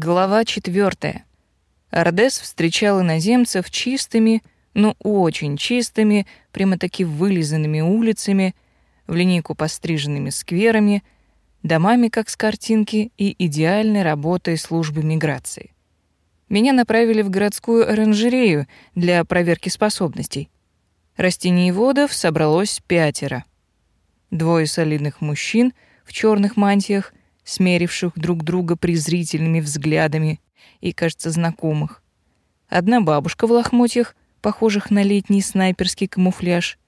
Глава четвертая. Ордес встречал иноземцев чистыми, ну очень чистыми, прямо-таки вылизанными улицами, в линейку постриженными скверами, домами, как с картинки, и идеальной работой службы миграции. Меня направили в городскую оранжерею для проверки способностей. Растениеводов собралось пятеро. Двое солидных мужчин в черных мантиях, смеривших друг друга презрительными взглядами и, кажется, знакомых. Одна бабушка в лохмотьях, похожих на летний снайперский камуфляж.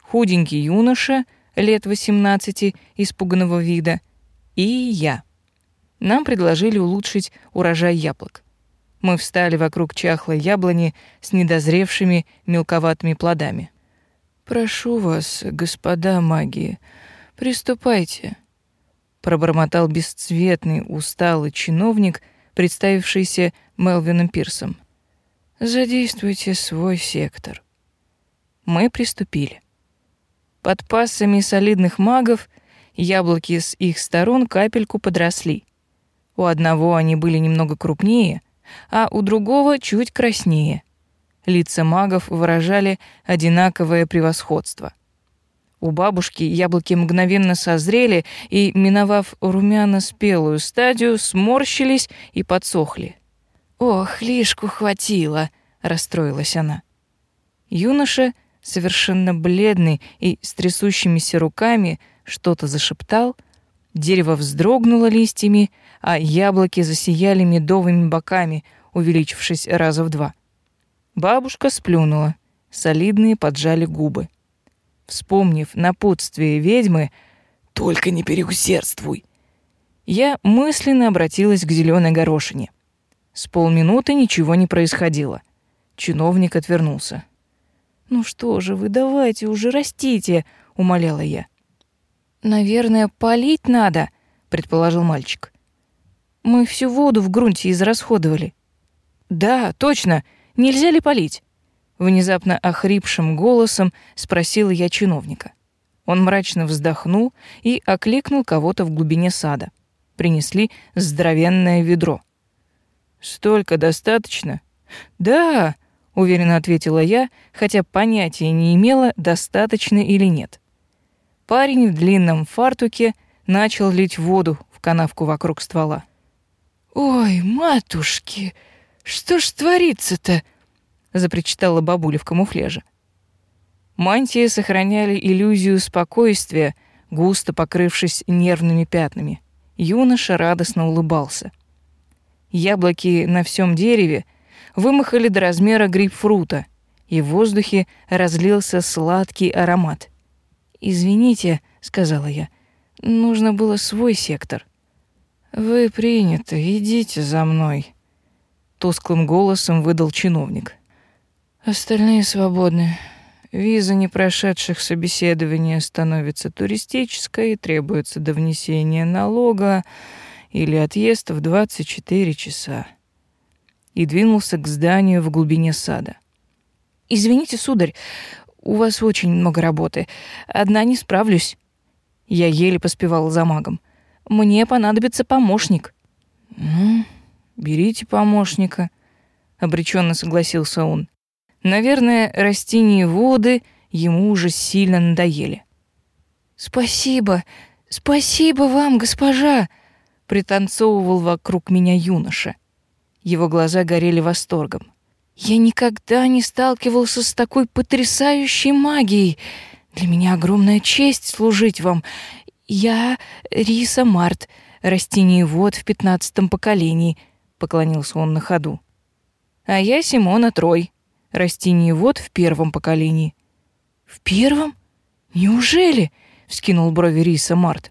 Худенький юноша, лет 18, испуганного вида. И я. Нам предложили улучшить урожай яблок. Мы встали вокруг чахлой яблони с недозревшими мелковатыми плодами. «Прошу вас, господа маги, приступайте», пробормотал бесцветный, усталый чиновник, представившийся Мелвином Пирсом. Задействуйте свой сектор. Мы приступили. Под пассами солидных магов яблоки с их сторон капельку подросли. У одного они были немного крупнее, а у другого чуть краснее. Лица магов выражали одинаковое превосходство — у бабушки яблоки мгновенно созрели и, миновав румяно-спелую стадию, сморщились и подсохли. «Ох, лишку хватило!» — расстроилась она. Юноша, совершенно бледный и с трясущимися руками, что-то зашептал, дерево вздрогнуло листьями, а яблоки засияли медовыми боками, увеличившись раза в два. Бабушка сплюнула, солидные поджали губы. Вспомнив напутствие ведьмы «Только не переусердствуй», я мысленно обратилась к зеленой горошине. С полминуты ничего не происходило. Чиновник отвернулся. «Ну что же вы, давайте уже растите», — умоляла я. «Наверное, полить надо», — предположил мальчик. «Мы всю воду в грунте израсходовали». «Да, точно. Нельзя ли полить?» Внезапно охрипшим голосом спросила я чиновника. Он мрачно вздохнул и окликнул кого-то в глубине сада. Принесли здоровенное ведро. «Столько достаточно?» «Да», — уверенно ответила я, хотя понятия не имела, достаточно или нет. Парень в длинном фартуке начал лить воду в канавку вокруг ствола. «Ой, матушки, что ж творится-то?» Запричитала бабуля в камуфляже. Мантии сохраняли иллюзию спокойствия, густо покрывшись нервными пятнами. Юноша радостно улыбался. Яблоки на всем дереве вымахали до размера грейпфрута, и в воздухе разлился сладкий аромат. «Извините», — сказала я, — «нужно было свой сектор». «Вы приняты, идите за мной», — тусклым голосом выдал чиновник. Остальные свободны. Виза не прошедших собеседования становится туристической, требуется до внесения налога или отъезд в 24 часа. И двинулся к зданию в глубине сада. Извините, сударь, у вас очень много работы. Одна не справлюсь. Я еле поспевала за магом. Мне понадобится помощник. Ну, берите помощника, обреченно согласился он. Наверное, растения воды ему уже сильно надоели. «Спасибо, спасибо вам, госпожа!» — пританцовывал вокруг меня юноша. Его глаза горели восторгом. «Я никогда не сталкивался с такой потрясающей магией. Для меня огромная честь служить вам. Я Риса Март, растениевод в пятнадцатом поколении», — поклонился он на ходу. «А я Симона Трой, растениевод в первом поколении. В первом? Неужели? вскинул брови Риса Март.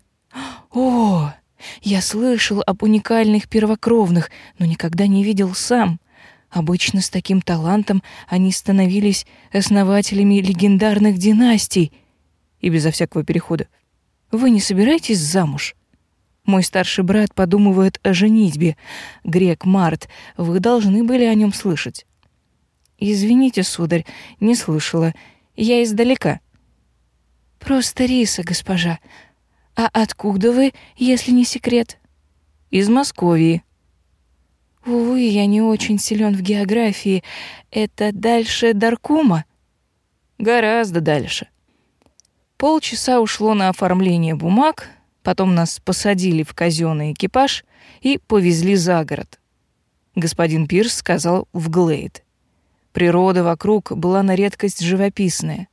О, я слышал об уникальных первокровных, но никогда не видел сам. Обычно с таким талантом они становились основателями легендарных династий. И безо всякого перехода. Вы не собираетесь замуж? Мой старший брат подумывает о женитьбе. Грек Март, вы должны были о нем слышать. Извините, сударь, не слышала. Я издалека. Просто риса, госпожа. А откуда вы, если не секрет? Из Московии. Увы, я не очень силен в географии. Это дальше Даркума? Гораздо дальше. Полчаса ушло на оформление бумаг, потом нас посадили в казенный экипаж и повезли за город. Господин Пирс сказал в Глейд. Природа вокруг была на редкость живописная.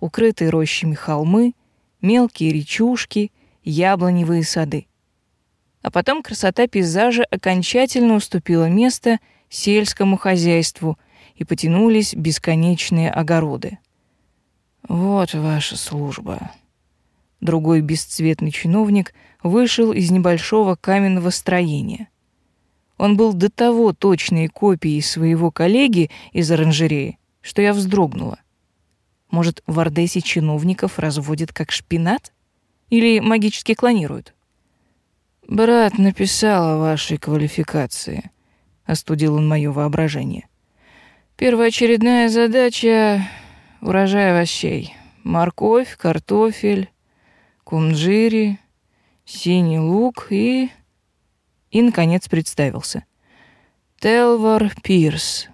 Укрытые рощами холмы, мелкие речушки, яблоневые сады. А потом красота пейзажа окончательно уступила место сельскому хозяйству, и потянулись бесконечные огороды. Вот ваша служба. Другой бесцветный чиновник вышел из небольшого каменного строения. Он был до того точной копией своего коллеги из оранжереи, что я вздрогнула. Может, в Ордесе чиновников разводят как шпинат? Или магически клонируют? «Брат написал о вашей квалификации», — остудил он мое воображение. «Первоочередная задача — урожай овощей. Морковь, картофель, кунжири, синий лук и...» И, наконец, представился. Телвар Пирс.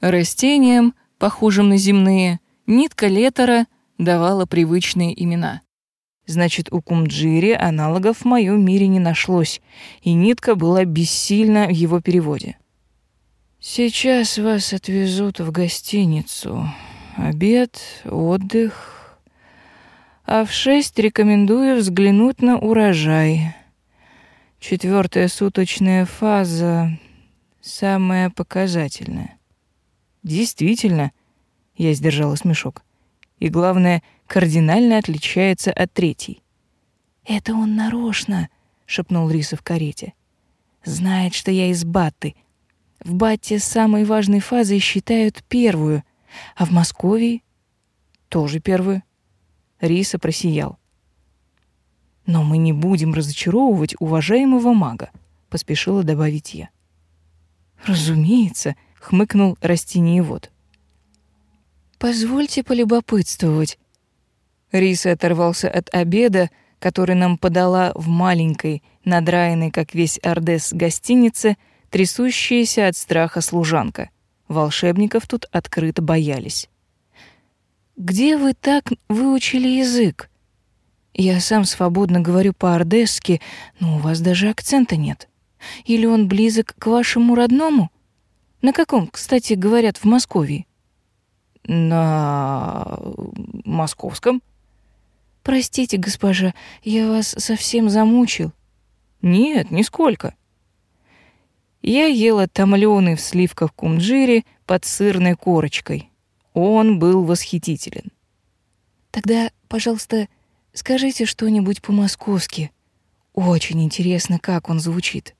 Растениям, похожим на земные, нитка летора давала привычные имена. Значит, у кумджири аналогов в моем мире не нашлось, и нитка была бессильна в его переводе. Сейчас вас отвезут в гостиницу. Обед, отдых. А в шесть рекомендую взглянуть на урожай. Четвертая суточная фаза самая показательная. Действительно, я сдержала смешок. И главное, кардинально отличается от третьей. «Это он нарочно», — шепнул Риса в карете. «Знает, что я из Батты. В Батте самой важной фазой считают первую, а в Москве тоже первую». Риса просиял. «Но мы не будем разочаровывать уважаемого мага», — поспешила добавить я. «Разумеется», — хмыкнул растениевод. «Позвольте полюбопытствовать, Рис оторвался от обеда, который нам подала в маленькой, надраенной, как весь Ордес, гостинице, трясущаяся от страха служанка. Волшебников тут открыто боялись. «Где вы так выучили язык?» «Я сам свободно говорю по-ордесски, но у вас даже акцента нет. Или он близок к вашему родному? На каком, кстати, говорят в Москве?» «На московском», Простите, госпожа, я вас совсем замучил. Нет, нисколько. Я ела томлёный в сливках кунжире под сырной корочкой. Он был восхитителен. Тогда, пожалуйста, скажите что-нибудь по-московски. Очень интересно, как он звучит.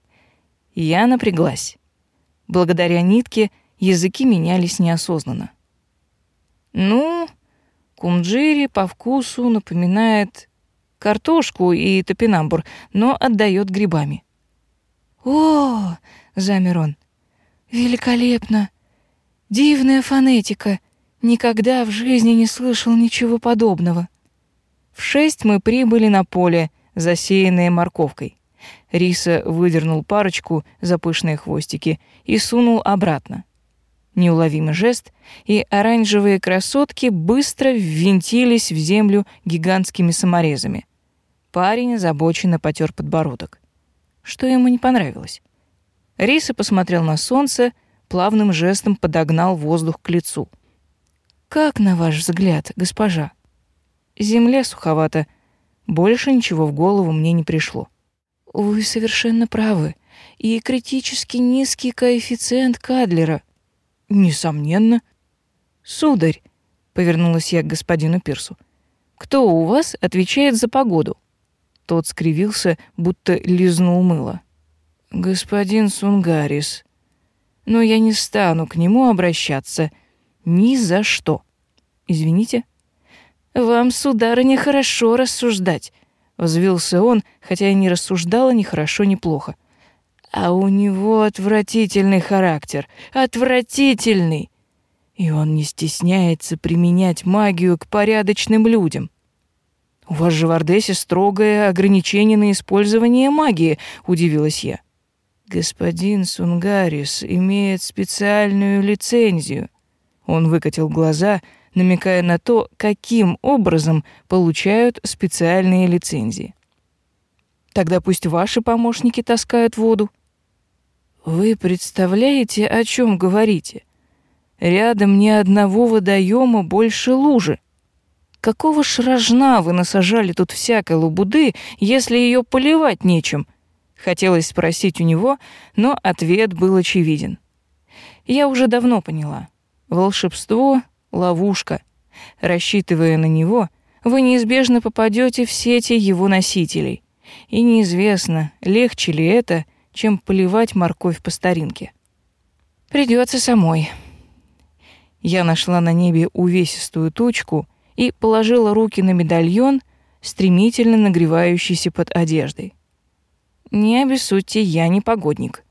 Я напряглась. Благодаря нитке языки менялись неосознанно. Ну, Кунджири по вкусу напоминает картошку и топинамбур, но отдает грибами. «О!» — замер он. «Великолепно! Дивная фонетика! Никогда в жизни не слышал ничего подобного!» В шесть мы прибыли на поле, засеянное морковкой. Риса выдернул парочку за пышные хвостики и сунул обратно. Неуловимый жест, и оранжевые красотки быстро ввинтились в землю гигантскими саморезами. Парень озабоченно потер подбородок. Что ему не понравилось? Риса посмотрел на солнце, плавным жестом подогнал воздух к лицу. «Как, на ваш взгляд, госпожа?» «Земля суховата. Больше ничего в голову мне не пришло». «Вы совершенно правы. И критически низкий коэффициент Кадлера», Несомненно. Сударь, повернулась я к господину Пирсу. Кто у вас отвечает за погоду? Тот скривился, будто лизнул мыло. Господин Сунгарис. Но я не стану к нему обращаться ни за что. Извините. Вам, сударыня, хорошо рассуждать, взвился он, хотя и не рассуждала ни хорошо, ни плохо. А у него отвратительный характер. Отвратительный. И он не стесняется применять магию к порядочным людям. У вас же в Ордесе строгое ограничение на использование магии, удивилась я. Господин Сунгарис имеет специальную лицензию. Он выкатил глаза, намекая на то, каким образом получают специальные лицензии. Тогда пусть ваши помощники таскают воду. Вы представляете, о чем говорите? Рядом ни одного водоема больше лужи. Какого шражна вы насажали тут всякой лабуды, если ее поливать нечем? Хотелось спросить у него, но ответ был очевиден. Я уже давно поняла. Волшебство — ловушка. Рассчитывая на него, вы неизбежно попадете в сети его носителей. И неизвестно, легче ли это, чем поливать морковь по старинке. Придется самой. Я нашла на небе увесистую точку и положила руки на медальон, стремительно нагревающийся под одеждой. Не обессудьте, я не погодник.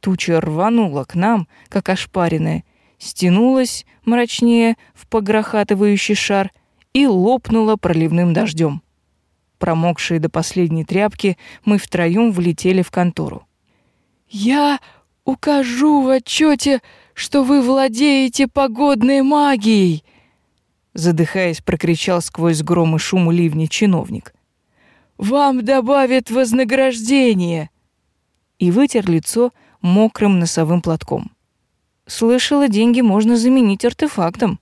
Туча рванула к нам, как ошпаренная, стянулась мрачнее в погрохатывающий шар и лопнула проливным дождем. Промокшие до последней тряпки, мы втроем влетели в контору. «Я укажу в отчете, что вы владеете погодной магией!» Задыхаясь, прокричал сквозь гром и шум ливня чиновник вам добавят вознаграждение!» И вытер лицо мокрым носовым платком. Слышала, деньги можно заменить артефактом.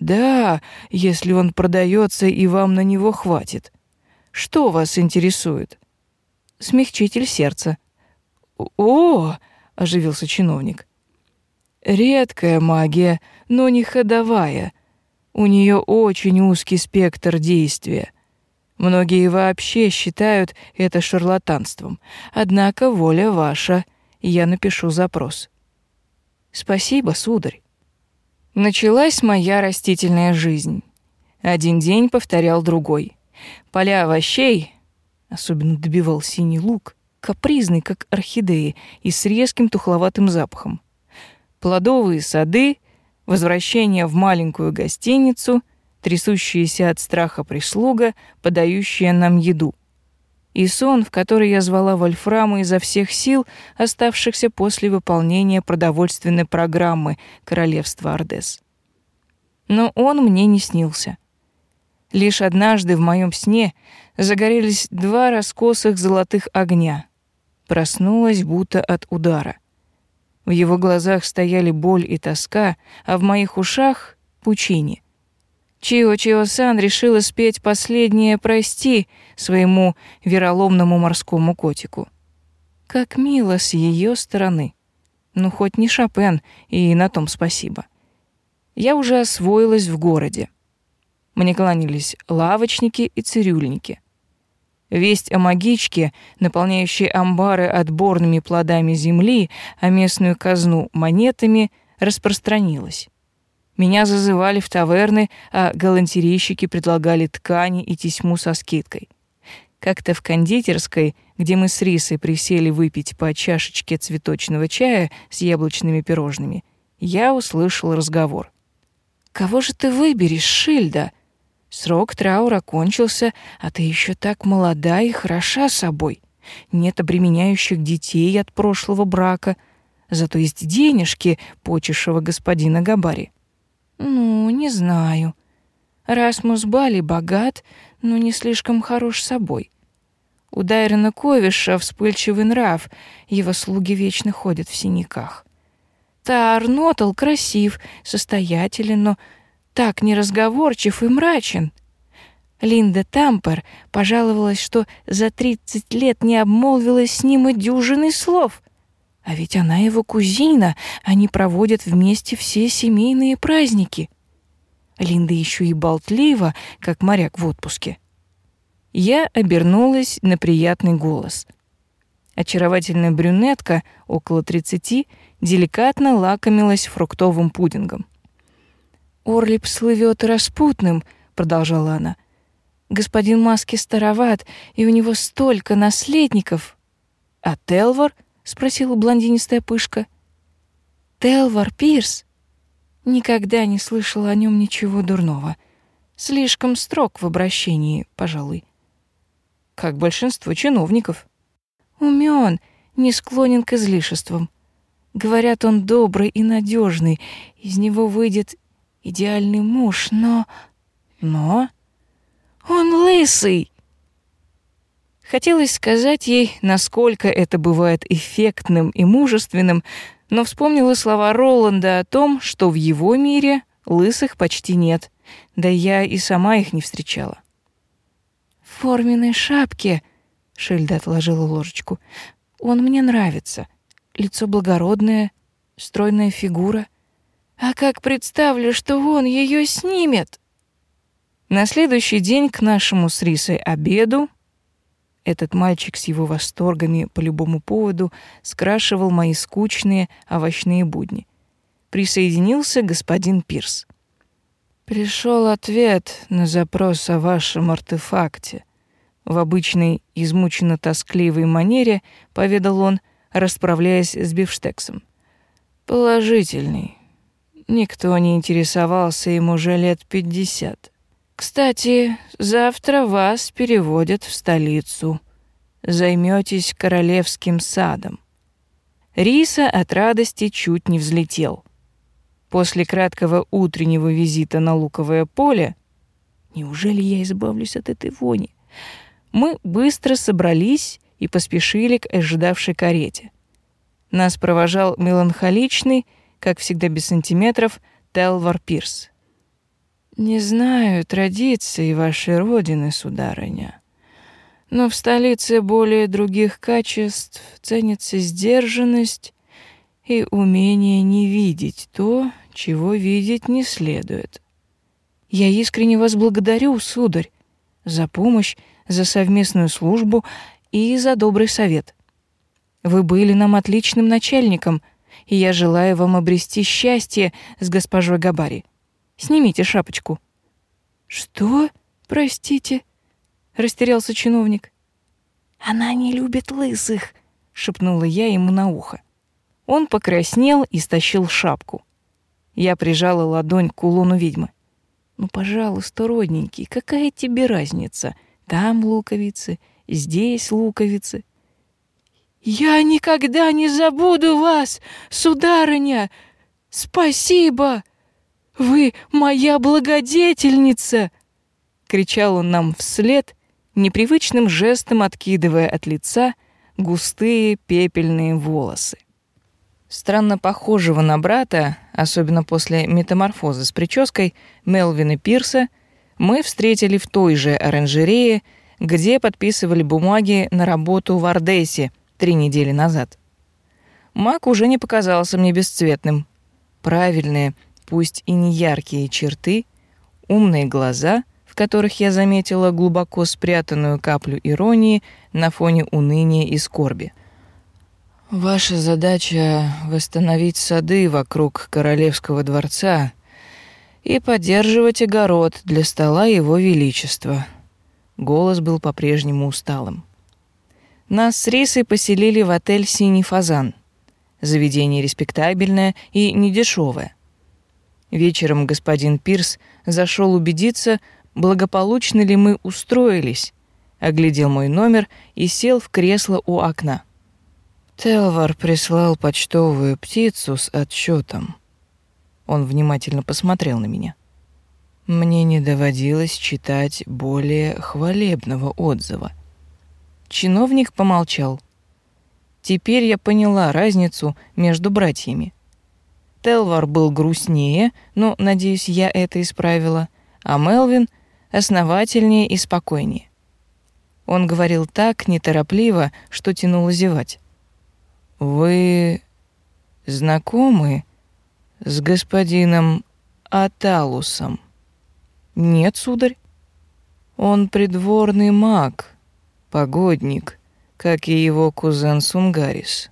Да, если он продается и вам на него хватит. Что вас интересует? Смягчитель сердца. О, оживился чиновник. Редкая магия, но не ходовая. У нее очень узкий спектр действия. Многие вообще считают это шарлатанством. Однако воля ваша, я напишу запрос. Спасибо, сударь. Началась моя растительная жизнь. Один день повторял другой. Поля овощей, особенно добивал синий лук, капризный, как орхидеи, и с резким тухловатым запахом. Плодовые сады, возвращение в маленькую гостиницу — трясущаяся от страха прислуга, подающая нам еду. И сон, в который я звала Вольфрама изо всех сил, оставшихся после выполнения продовольственной программы Королевства Ордес. Но он мне не снился. Лишь однажды в моем сне загорелись два раскосых золотых огня. Проснулась будто от удара. В его глазах стояли боль и тоска, а в моих ушах — пучине. Чио-Чио-сан решила спеть последнее «прости» своему вероломному морскому котику. Как мило с ее стороны. Ну, хоть не Шопен, и на том спасибо. Я уже освоилась в городе. Мне кланялись лавочники и цирюльники. Весть о магичке, наполняющей амбары отборными плодами земли, а местную казну монетами, распространилась. Меня зазывали в таверны, а галантерейщики предлагали ткани и тесьму со скидкой. Как-то в кондитерской, где мы с Рисой присели выпить по чашечке цветочного чая с яблочными пирожными, я услышал разговор. «Кого же ты выберешь, Шильда? Срок траура кончился, а ты еще так молода и хороша собой. Нет обременяющих детей от прошлого брака, зато есть денежки почешего господина Габари. Ну, не знаю. Расмус Бали богат, но не слишком хорош собой. У Дайрена Ковиша вспыльчивый нрав, его слуги вечно ходят в синяках. Таар Нотл красив, состоятелен, но так неразговорчив и мрачен. Линда Тампер пожаловалась, что за тридцать лет не обмолвилась с ним и дюжины слов. А ведь она его кузина, они проводят вместе все семейные праздники. Линда еще и болтлива, как моряк в отпуске. Я обернулась на приятный голос. Очаровательная брюнетка, около тридцати, деликатно лакомилась фруктовым пудингом. «Орлип слывет распутным», — продолжала она. «Господин Маски староват, и у него столько наследников. А Телвор спросила блондинистая пышка. Телвар Пирс никогда не слышала о нем ничего дурного. Слишком строг в обращении, пожалуй. Как большинство чиновников. Умён, не склонен к излишествам. Говорят, он добрый и надежный, из него выйдет идеальный муж, но... Но... Он лысый! Хотелось сказать ей, насколько это бывает эффектным и мужественным, но вспомнила слова Роланда о том, что в его мире лысых почти нет, да я и сама их не встречала. «В форменной шапке», — Шильда отложила ложечку, — «он мне нравится. Лицо благородное, стройная фигура. А как представлю, что он ее снимет?» На следующий день к нашему с Рисой обеду этот мальчик с его восторгами по любому поводу скрашивал мои скучные овощные будни. Присоединился господин Пирс. Пришел ответ на запрос о вашем артефакте. В обычной измученно-тоскливой манере поведал он, расправляясь с бифштексом. Положительный. Никто не интересовался им уже лет пятьдесят. Кстати, завтра вас переводят в столицу. Займётесь королевским садом. Риса от радости чуть не взлетел. После краткого утреннего визита на луковое поле, неужели я избавлюсь от этой вони? Мы быстро собрались и поспешили к ожидавшей карете. Нас провожал меланхоличный, как всегда без сантиметров, Телвар Пирс. Не знаю традиций вашей родины, сударыня, но в столице более других качеств ценится сдержанность и умение не видеть то, чего видеть не следует. Я искренне вас благодарю, сударь, за помощь, за совместную службу и за добрый совет. Вы были нам отличным начальником, и я желаю вам обрести счастье с госпожой Габари. Снимите шапочку». «Что? Простите?» — растерялся чиновник. «Она не любит лысых», — шепнула я ему на ухо. Он покраснел и стащил шапку. Я прижала ладонь к кулону ведьмы. «Ну, пожалуйста, родненький, какая тебе разница? Там луковицы, здесь луковицы». «Я никогда не забуду вас, сударыня! Спасибо!» Вы моя благодетельница!» Кричал он нам вслед, непривычным жестом откидывая от лица густые пепельные волосы. Странно похожего на брата, особенно после метаморфозы с прической Мелвина Пирса, мы встретили в той же оранжерее, где подписывали бумаги на работу в Ардесе три недели назад. Мак уже не показался мне бесцветным. Правильные, пусть и не яркие черты, умные глаза, в которых я заметила глубоко спрятанную каплю иронии на фоне уныния и скорби. Ваша задача — восстановить сады вокруг королевского дворца и поддерживать огород для стола его величества. Голос был по-прежнему усталым. Нас с Рисой поселили в отель «Синий фазан». Заведение респектабельное и недешевое. Вечером господин Пирс зашел убедиться, благополучно ли мы устроились, оглядел мой номер и сел в кресло у окна. Телвар прислал почтовую птицу с отчетом. Он внимательно посмотрел на меня. Мне не доводилось читать более хвалебного отзыва. Чиновник помолчал. Теперь я поняла разницу между братьями. Телвар был грустнее, но, надеюсь, я это исправила, а Мелвин основательнее и спокойнее. Он говорил так неторопливо, что тянуло зевать. «Вы знакомы с господином Аталусом?» «Нет, сударь». «Он придворный маг, погодник, как и его кузен Сунгарис.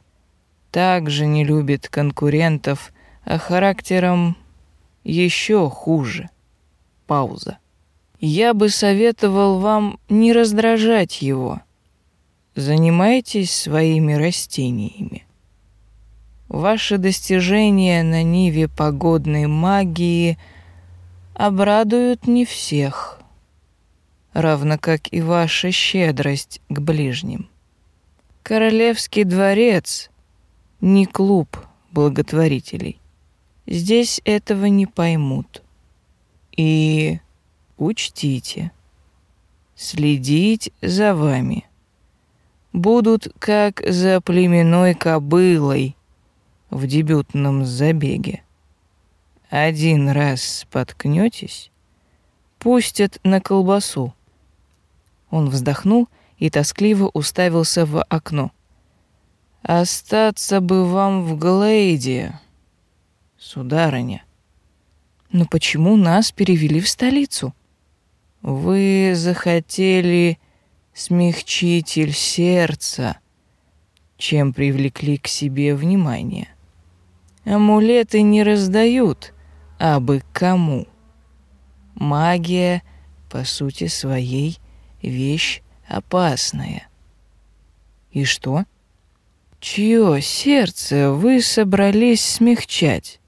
Также не любит конкурентов а характером еще хуже. Пауза. Я бы советовал вам не раздражать его. Занимайтесь своими растениями. Ваши достижения на ниве погодной магии обрадуют не всех, равно как и ваша щедрость к ближним. Королевский дворец не клуб благотворителей. Здесь этого не поймут. И учтите, следить за вами будут как за племенной кобылой в дебютном забеге. Один раз споткнетесь, пустят на колбасу. Он вздохнул и тоскливо уставился в окно. Остаться бы вам в Глейде, сударыня. Но почему нас перевели в столицу? Вы захотели смягчитель сердца, чем привлекли к себе внимание. Амулеты не раздают, а бы кому. Магия, по сути своей, вещь опасная. И что? Чье сердце вы собрались смягчать?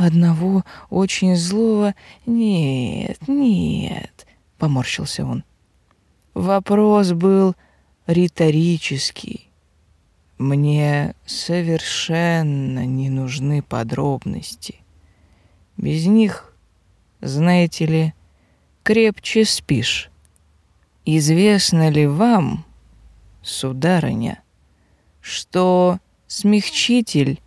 Одного очень злого... Нет, нет, поморщился он. Вопрос был риторический. Мне совершенно не нужны подробности. Без них, знаете ли, крепче спишь. Известно ли вам, сударыня, что смягчитель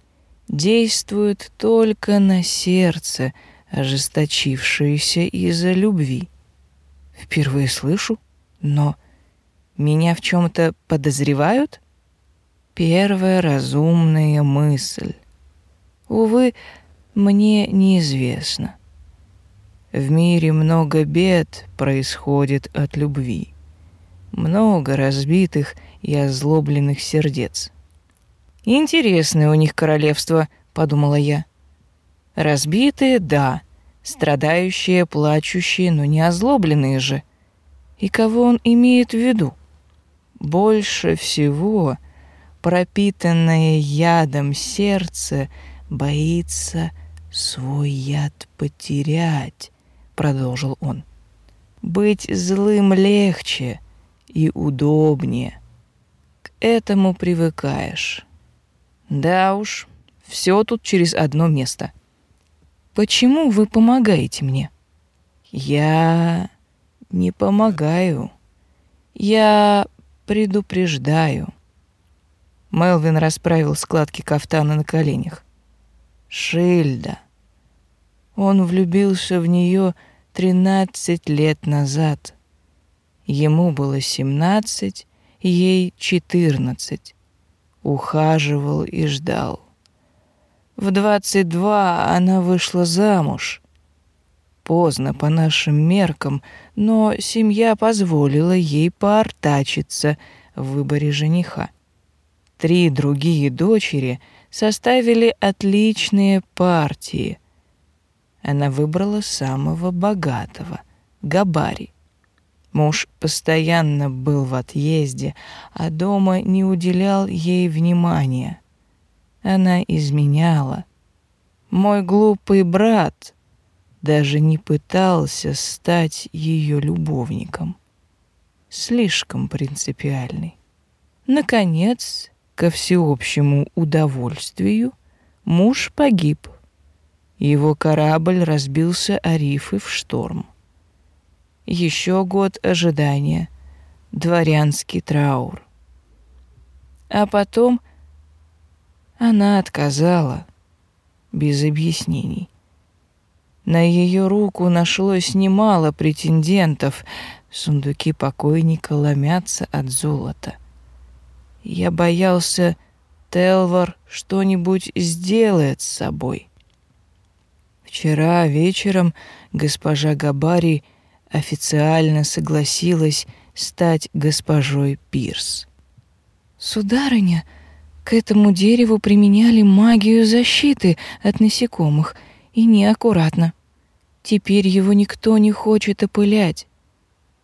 действует только на сердце, ожесточившееся из-за любви? Впервые слышу, но меня в чем-то подозревают? Первая разумная мысль. Увы, мне неизвестно. В мире много бед происходит от любви много разбитых и озлобленных сердец. «Интересное у них королевство», — подумала я. «Разбитые, да, страдающие, плачущие, но не озлобленные же. И кого он имеет в виду? Больше всего пропитанное ядом сердце боится свой яд потерять», — продолжил он. «Быть злым легче, и удобнее. К этому привыкаешь. Да уж, все тут через одно место. Почему вы помогаете мне? Я не помогаю. Я предупреждаю. Мелвин расправил складки кафтана на коленях. Шильда. Он влюбился в нее тринадцать лет назад. Ему было семнадцать, ей четырнадцать. Ухаживал и ждал. В двадцать два она вышла замуж. Поздно по нашим меркам, но семья позволила ей поортачиться в выборе жениха. Три другие дочери составили отличные партии. Она выбрала самого богатого — Габари. Муж постоянно был в отъезде, а дома не уделял ей внимания. Она изменяла. Мой глупый брат даже не пытался стать ее любовником. Слишком принципиальный. Наконец, ко всеобщему удовольствию, муж погиб. Его корабль разбился о рифы в шторм. Еще год ожидания, дворянский траур. А потом она отказала, без объяснений. На ее руку нашлось немало претендентов, сундуки покойника ломятся от золота. Я боялся, Телвар что-нибудь сделает с собой. Вчера вечером госпожа Габари официально согласилась стать госпожой Пирс. «Сударыня, к этому дереву применяли магию защиты от насекомых, и неаккуратно. Теперь его никто не хочет опылять».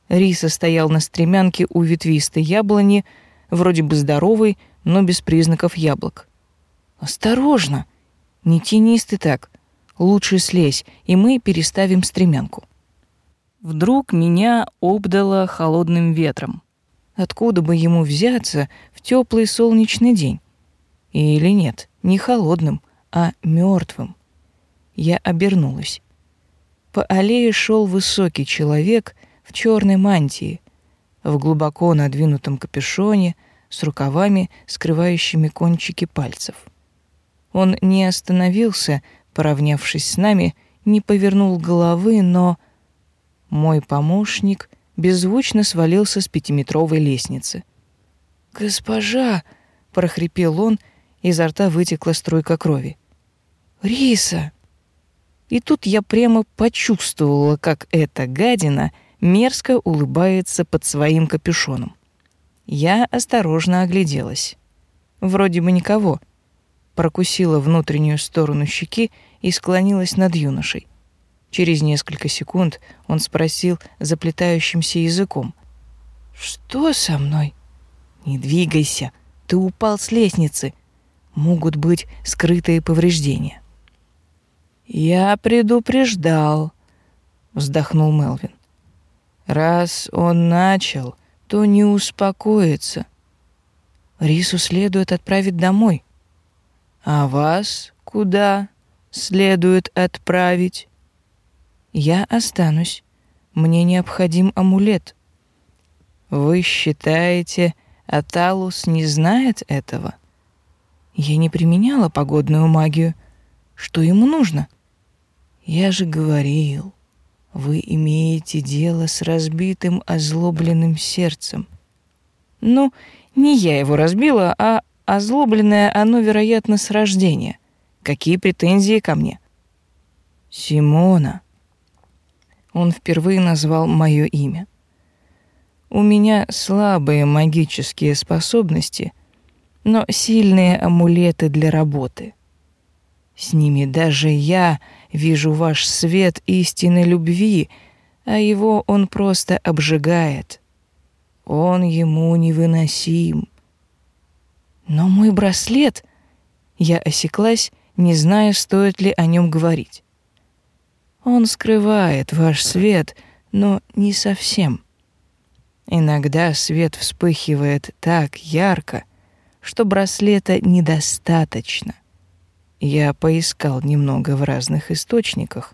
Риса стоял на стремянке у ветвистой яблони, вроде бы здоровый, но без признаков яблок. «Осторожно! Не тянись ты так. Лучше слезь, и мы переставим стремянку». Вдруг меня обдало холодным ветром. Откуда бы ему взяться в теплый солнечный день? Или нет, не холодным, а мертвым? Я обернулась. По аллее шел высокий человек в черной мантии, в глубоко надвинутом капюшоне, с рукавами, скрывающими кончики пальцев. Он не остановился, поравнявшись с нами, не повернул головы, но мой помощник беззвучно свалился с пятиметровой лестницы. «Госпожа!» — прохрипел он, изо рта вытекла струйка крови. «Риса!» И тут я прямо почувствовала, как эта гадина мерзко улыбается под своим капюшоном. Я осторожно огляделась. Вроде бы никого. Прокусила внутреннюю сторону щеки и склонилась над юношей. Через несколько секунд он спросил заплетающимся языком. «Что со мной?» «Не двигайся, ты упал с лестницы. Могут быть скрытые повреждения». «Я предупреждал», — вздохнул Мелвин. «Раз он начал, то не успокоится. Рису следует отправить домой. А вас куда следует отправить?» «Я останусь. Мне необходим амулет». «Вы считаете, Аталус не знает этого?» «Я не применяла погодную магию. Что ему нужно?» Я же говорил, вы имеете дело с разбитым, озлобленным сердцем. Ну, не я его разбила, а озлобленное оно, вероятно, с рождения. Какие претензии ко мне? Симона. Он впервые назвал мое имя. У меня слабые магические способности, но сильные амулеты для работы. С ними даже я вижу ваш свет истинной любви, а его он просто обжигает. Он ему невыносим. Но мой браслет... Я осеклась, не зная, стоит ли о нем говорить. Он скрывает ваш свет, но не совсем. Иногда свет вспыхивает так ярко, что браслета недостаточно — я поискал немного в разных источниках.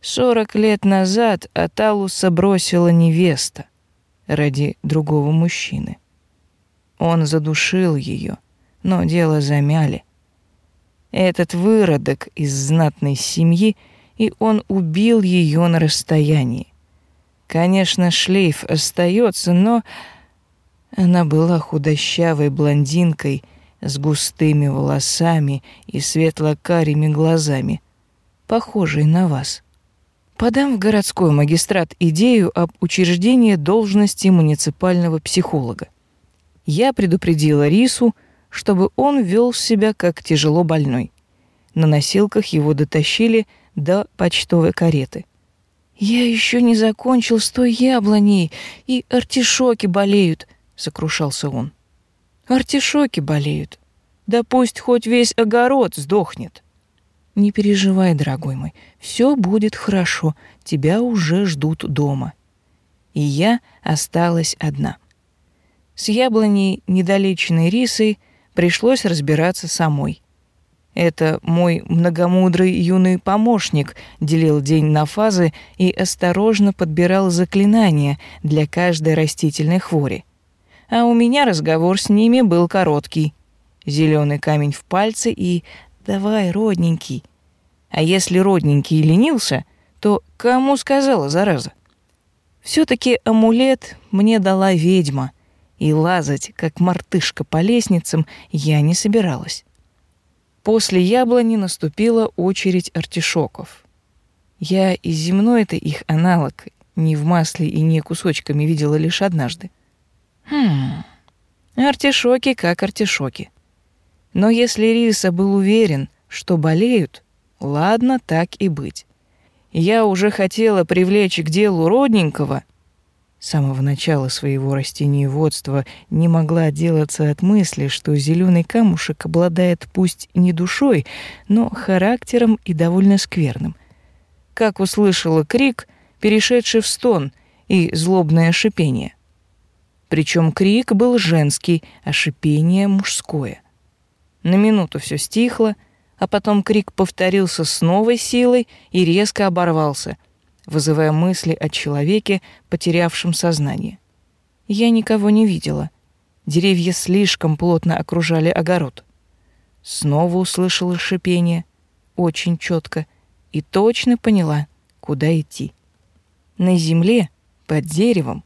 Сорок лет назад Аталуса бросила невеста ради другого мужчины. Он задушил ее, но дело замяли. Этот выродок из знатной семьи, и он убил ее на расстоянии. Конечно, шлейф остается, но она была худощавой блондинкой с густыми волосами и светло-карими глазами, похожей на вас. Подам в городской магистрат идею об учреждении должности муниципального психолога. Я предупредила Рису, чтобы он вел себя как тяжело больной. На носилках его дотащили до почтовой кареты. «Я еще не закончил с той яблоней, и артишоки болеют», — сокрушался он. Артишоки болеют. Да пусть хоть весь огород сдохнет. Не переживай, дорогой мой, все будет хорошо. Тебя уже ждут дома. И я осталась одна. С яблоней, недолеченной рисой, пришлось разбираться самой. Это мой многомудрый юный помощник делил день на фазы и осторожно подбирал заклинания для каждой растительной хвори а у меня разговор с ними был короткий. Зеленый камень в пальце и «давай, родненький». А если родненький ленился, то кому сказала, зараза? все таки амулет мне дала ведьма, и лазать, как мартышка по лестницам, я не собиралась. После яблони наступила очередь артишоков. Я из земной-то их аналог не в масле и не кусочками видела лишь однажды. Хм. Артишоки как артишоки. Но если Риса был уверен, что болеют, ладно, так и быть. Я уже хотела привлечь к делу родненького. С самого начала своего растениеводства не могла отделаться от мысли, что зеленый камушек обладает пусть не душой, но характером и довольно скверным. Как услышала крик, перешедший в стон и злобное шипение — Причем крик был женский, а шипение мужское. На минуту все стихло, а потом крик повторился с новой силой и резко оборвался, вызывая мысли о человеке, потерявшем сознание. Я никого не видела. Деревья слишком плотно окружали огород. Снова услышала шипение, очень четко, и точно поняла, куда идти. На земле, под деревом,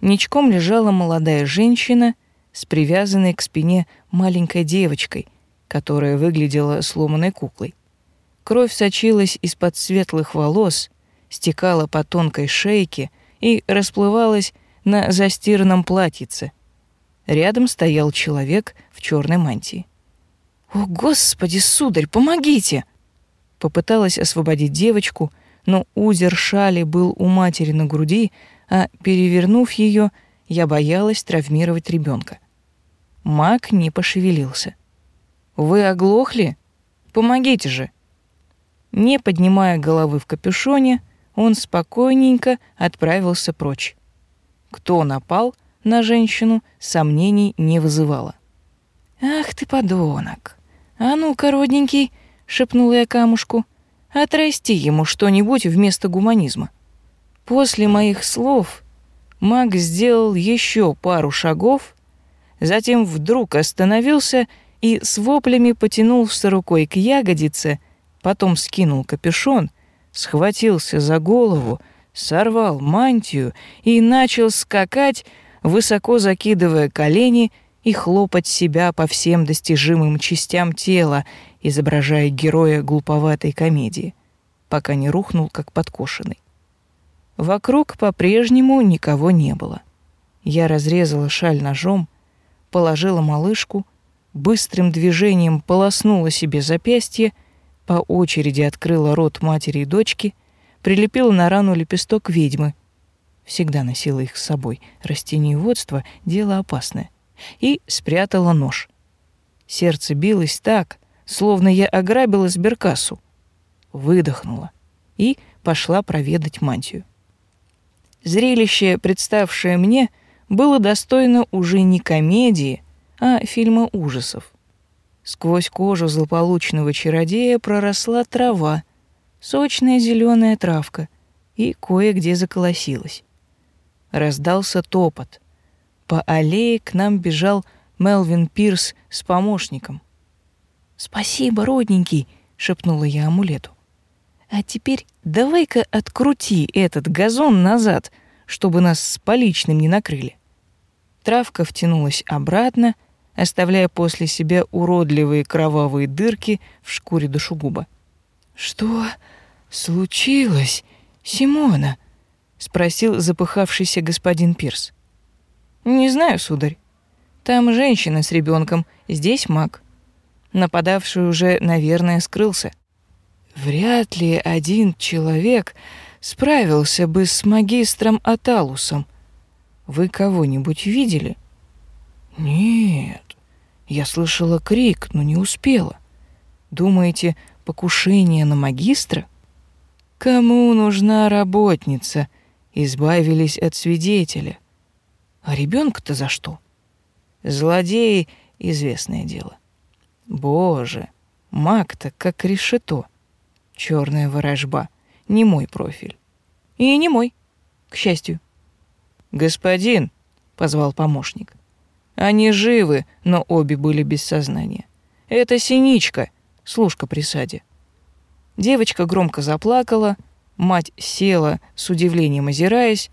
ничком лежала молодая женщина с привязанной к спине маленькой девочкой, которая выглядела сломанной куклой. Кровь сочилась из-под светлых волос, стекала по тонкой шейке и расплывалась на застиранном платьице. Рядом стоял человек в черной мантии. «О, Господи, сударь, помогите!» Попыталась освободить девочку, но узер шали был у матери на груди, а, перевернув ее, я боялась травмировать ребенка. Мак не пошевелился. «Вы оглохли? Помогите же!» Не поднимая головы в капюшоне, он спокойненько отправился прочь. Кто напал на женщину, сомнений не вызывало. «Ах ты, подонок! А ну-ка, родненький!» — шепнула я камушку. «Отрасти ему что-нибудь вместо гуманизма». После моих слов маг сделал еще пару шагов, затем вдруг остановился и с воплями потянулся рукой к ягодице, потом скинул капюшон, схватился за голову, сорвал мантию и начал скакать, высоко закидывая колени и хлопать себя по всем достижимым частям тела, изображая героя глуповатой комедии, пока не рухнул как подкошенный. Вокруг по-прежнему никого не было. Я разрезала шаль ножом, положила малышку, быстрым движением полоснула себе запястье, по очереди открыла рот матери и дочки, прилепила на рану лепесток ведьмы. Всегда носила их с собой. Растениеводство — дело опасное. И спрятала нож. Сердце билось так, словно я ограбила сберкассу. Выдохнула и пошла проведать мантию. Зрелище, представшее мне, было достойно уже не комедии, а фильма ужасов. Сквозь кожу злополучного чародея проросла трава, сочная зеленая травка, и кое-где заколосилась. Раздался топот. По аллее к нам бежал Мелвин Пирс с помощником. «Спасибо, родненький», — шепнула я амулету. А теперь давай-ка открути этот газон назад, чтобы нас с поличным не накрыли. Травка втянулась обратно, оставляя после себя уродливые кровавые дырки в шкуре душегуба. Что случилось, Симона? спросил запыхавшийся господин Пирс. Не знаю, сударь. Там женщина с ребенком, здесь маг. Нападавший уже, наверное, скрылся. Вряд ли один человек справился бы с магистром Аталусом. Вы кого-нибудь видели? Нет. Я слышала крик, но не успела. Думаете, покушение на магистра? Кому нужна работница? Избавились от свидетеля. А ребенка-то за что? Злодеи — известное дело. Боже, маг-то как решето. Черная ворожба. Не мой профиль. И не мой, к счастью. «Господин», — позвал помощник. Они живы, но обе были без сознания. Это Синичка, служка при саде. Девочка громко заплакала, мать села, с удивлением озираясь.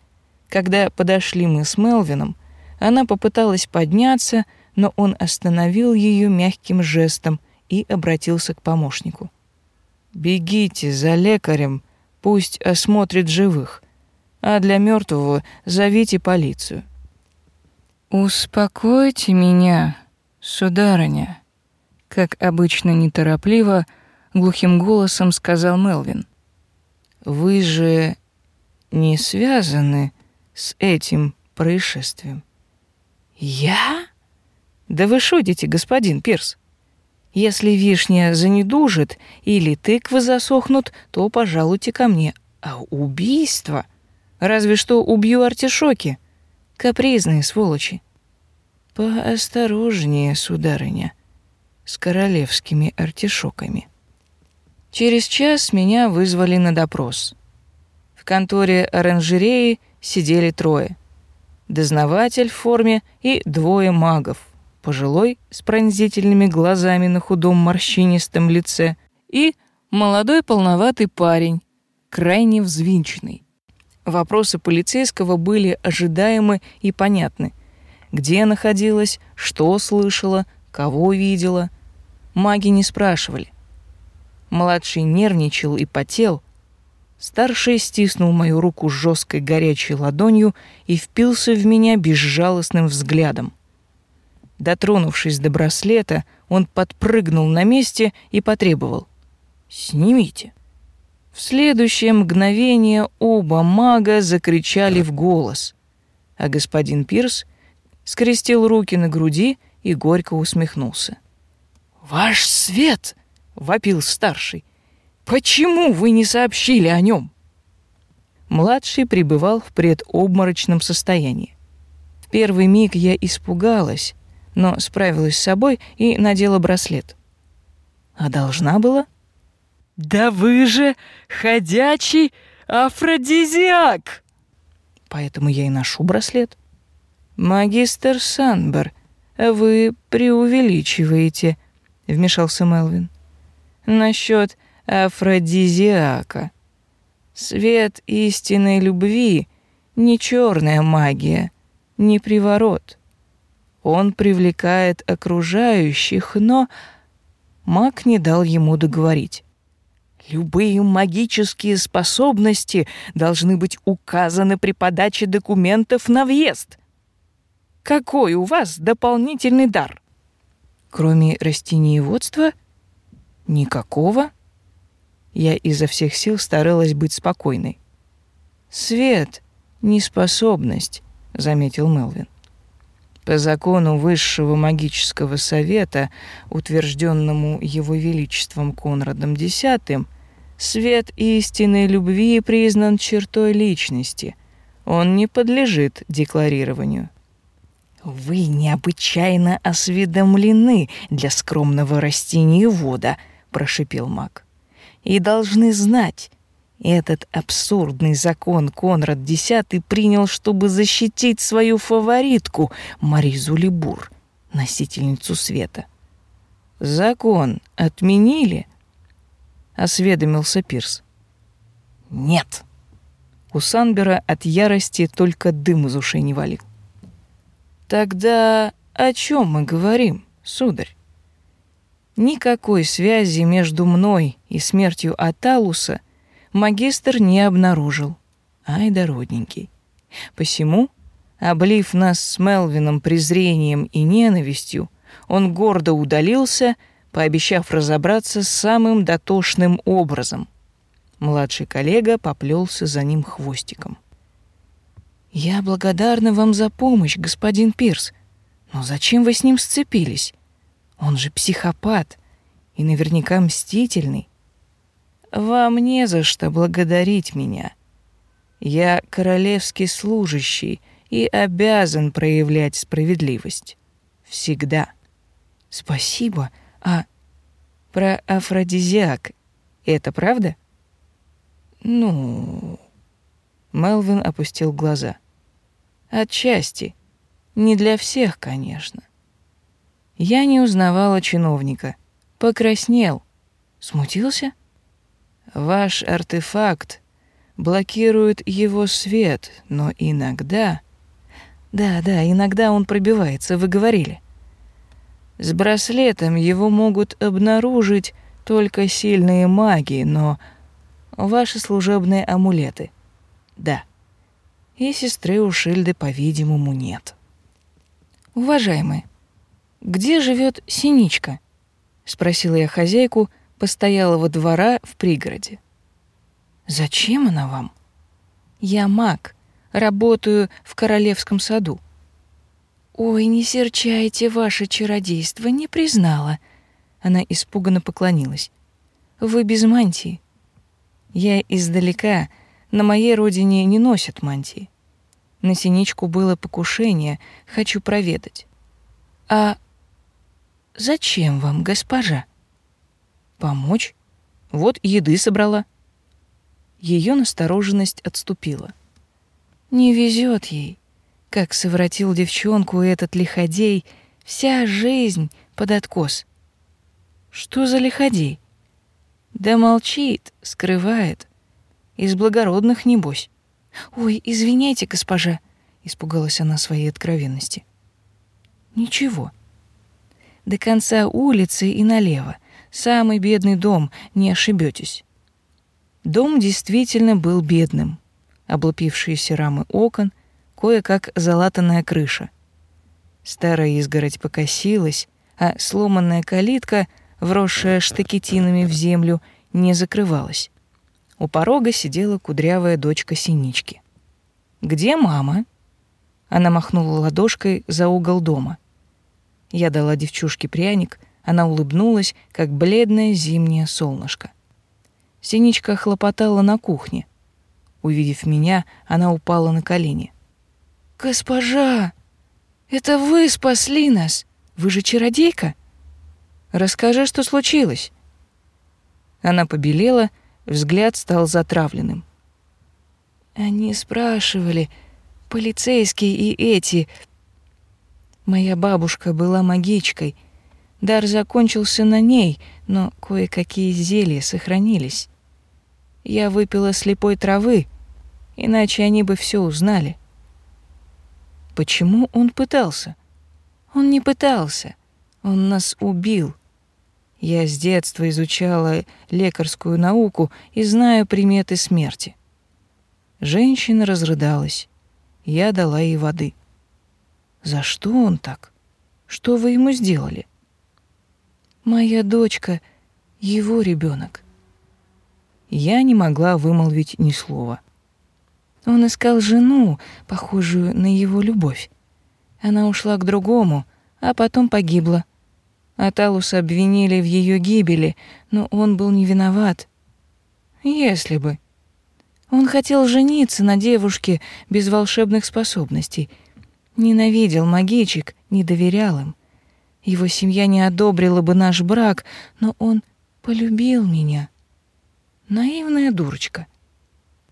Когда подошли мы с Мелвином, она попыталась подняться, но он остановил ее мягким жестом и обратился к помощнику. Бегите за лекарем, пусть осмотрит живых, а для мертвого зовите полицию. Успокойте меня, сударыня, как обычно неторопливо, глухим голосом сказал Мелвин. Вы же не связаны с этим происшествием. Я? Да вы шутите, господин Пирс. Если вишня занедужит или тыквы засохнут, то пожалуйте ко мне. А убийство? Разве что убью артишоки. Капризные сволочи. Поосторожнее, сударыня, с королевскими артишоками. Через час меня вызвали на допрос. В конторе оранжереи сидели трое. Дознаватель в форме и двое магов. Пожилой с пронзительными глазами на худом морщинистом лице и молодой полноватый парень, крайне взвинченный. Вопросы полицейского были ожидаемы и понятны. Где находилась, что слышала, кого видела. Маги не спрашивали. Младший нервничал и потел. Старший стиснул мою руку жесткой горячей ладонью и впился в меня безжалостным взглядом. Дотронувшись до браслета, он подпрыгнул на месте и потребовал. «Снимите». В следующее мгновение оба мага закричали в голос, а господин Пирс скрестил руки на груди и горько усмехнулся. «Ваш свет!» — вопил старший. «Почему вы не сообщили о нем?» Младший пребывал в предобморочном состоянии. В первый миг я испугалась, но справилась с собой и надела браслет. А должна была? Да вы же ходячий афродизиак! Поэтому я и ношу браслет. Магистр Санбер, вы преувеличиваете, вмешался Мелвин. Насчет афродизиака. Свет истинной любви не черная магия, не приворот. Он привлекает окружающих, но маг не дал ему договорить. Любые магические способности должны быть указаны при подаче документов на въезд. Какой у вас дополнительный дар? Кроме растениеводства? Никакого. Я изо всех сил старалась быть спокойной. Свет — неспособность, заметил Мелвин. По закону высшего магического совета, утвержденному его величеством Конрадом X, Свет истинной любви признан чертой личности. Он не подлежит декларированию. Вы необычайно осведомлены для скромного растениевода, прошипел маг. И должны знать, этот абсурдный закон Конрад X принял, чтобы защитить свою фаворитку Маризу Либур, носительницу света. Закон отменили, осведомился Пирс. Нет. У Санбера от ярости только дым из ушей не валил. Тогда о чем мы говорим, сударь? Никакой связи между мной и смертью Аталуса магистр не обнаружил. Ай да родненький. Посему, облив нас с Мелвином презрением и ненавистью, он гордо удалился пообещав разобраться самым дотошным образом. Младший коллега поплелся за ним хвостиком. «Я благодарна вам за помощь, господин Пирс. Но зачем вы с ним сцепились? Он же психопат и наверняка мстительный. Вам не за что благодарить меня. Я королевский служащий и обязан проявлять справедливость. Всегда. Спасибо, а про афродизиак это правда? Ну, Мелвин опустил глаза. Отчасти. Не для всех, конечно. Я не узнавала чиновника. Покраснел. Смутился? Ваш артефакт блокирует его свет, но иногда... Да, да, иногда он пробивается, вы говорили. С браслетом его могут обнаружить только сильные маги, но ваши служебные амулеты. Да. И сестры у Шильды, по-видимому, нет. Уважаемые, где живет Синичка? спросила я хозяйку постоялого двора в пригороде. Зачем она вам? Я маг, работаю в королевском саду. «Ой, не серчайте, ваше чародейство, не признала». Она испуганно поклонилась. «Вы без мантии». «Я издалека. На моей родине не носят мантии». На синичку было покушение, хочу проведать. А зачем вам, госпожа? Помочь? Вот еды собрала. Ее настороженность отступила. Не везет ей. Как совратил девчонку этот лиходей, вся жизнь под откос. Что за лиходей? Да молчит, скрывает. Из благородных, небось. Ой, извиняйте, госпожа, испугалась она своей откровенности. Ничего. До конца улицы и налево. Самый бедный дом, не ошибетесь. Дом действительно был бедным. Облупившиеся рамы окон, кое-как залатанная крыша. Старая изгородь покосилась, а сломанная калитка, вросшая штакетинами в землю, не закрывалась. У порога сидела кудрявая дочка Синички. «Где мама?» Она махнула ладошкой за угол дома. Я дала девчушке пряник, она улыбнулась, как бледное зимнее солнышко. Синичка хлопотала на кухне. Увидев меня, она упала на колени. «Госпожа, это вы спасли нас! Вы же чародейка? Расскажи, что случилось!» Она побелела, взгляд стал затравленным. «Они спрашивали, полицейские и эти. Моя бабушка была магичкой. Дар закончился на ней, но кое-какие зелья сохранились. Я выпила слепой травы, иначе они бы все узнали. Почему он пытался? Он не пытался. Он нас убил. Я с детства изучала лекарскую науку и знаю приметы смерти. Женщина разрыдалась. Я дала ей воды. За что он так? Что вы ему сделали? Моя дочка, его ребенок. Я не могла вымолвить ни слова. Он искал жену, похожую на его любовь. Она ушла к другому, а потом погибла. Аталуса обвинили в ее гибели, но он был не виноват. Если бы. Он хотел жениться на девушке без волшебных способностей. Ненавидел магичек, не доверял им. Его семья не одобрила бы наш брак, но он полюбил меня. Наивная дурочка.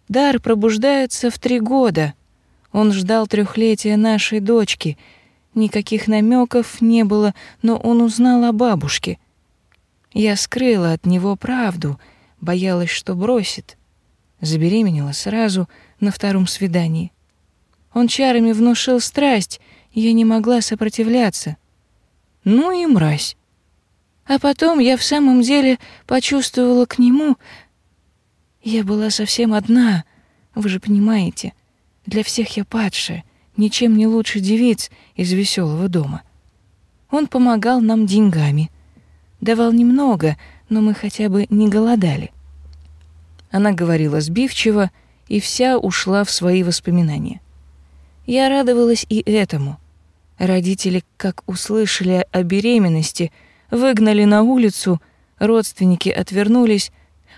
Дар пробуждается в три года. Он ждал трехлетия нашей дочки. Никаких намеков не было, но он узнал о бабушке. Я скрыла от него правду, боялась, что бросит. Забеременела сразу на втором свидании. Он чарами внушил страсть, я не могла сопротивляться. Ну и мразь. А потом я в самом деле почувствовала к нему я была совсем одна, вы же понимаете. Для всех я падшая, ничем не лучше девиц из веселого дома. Он помогал нам деньгами. Давал немного, но мы хотя бы не голодали. Она говорила сбивчиво, и вся ушла в свои воспоминания. Я радовалась и этому. Родители, как услышали о беременности, выгнали на улицу, родственники отвернулись,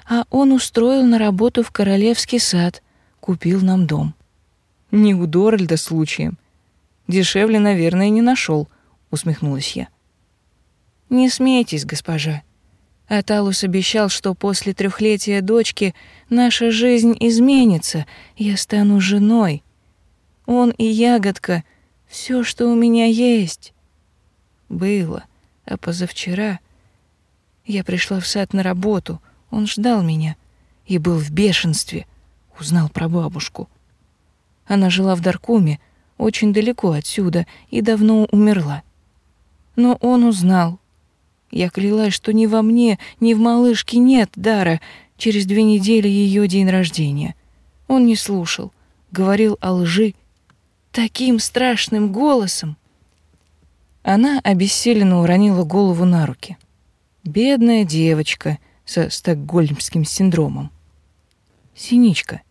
а он устроил на работу в королевский сад, купил нам дом. Не у Доральда случаем. Дешевле, наверное, не нашел, усмехнулась я. Не смейтесь, госпожа. Аталус обещал, что после трехлетия дочки наша жизнь изменится, я стану женой. Он и ягодка — все, что у меня есть. Было, а позавчера я пришла в сад на работу — он ждал меня и был в бешенстве, узнал про бабушку. Она жила в Даркуме, очень далеко отсюда, и давно умерла. Но он узнал. Я клялась, что ни во мне, ни в малышке нет дара. Через две недели ее день рождения. Он не слушал, говорил о лжи таким страшным голосом. Она обессиленно уронила голову на руки. Бедная девочка, со стокгольмским синдромом. Синичка,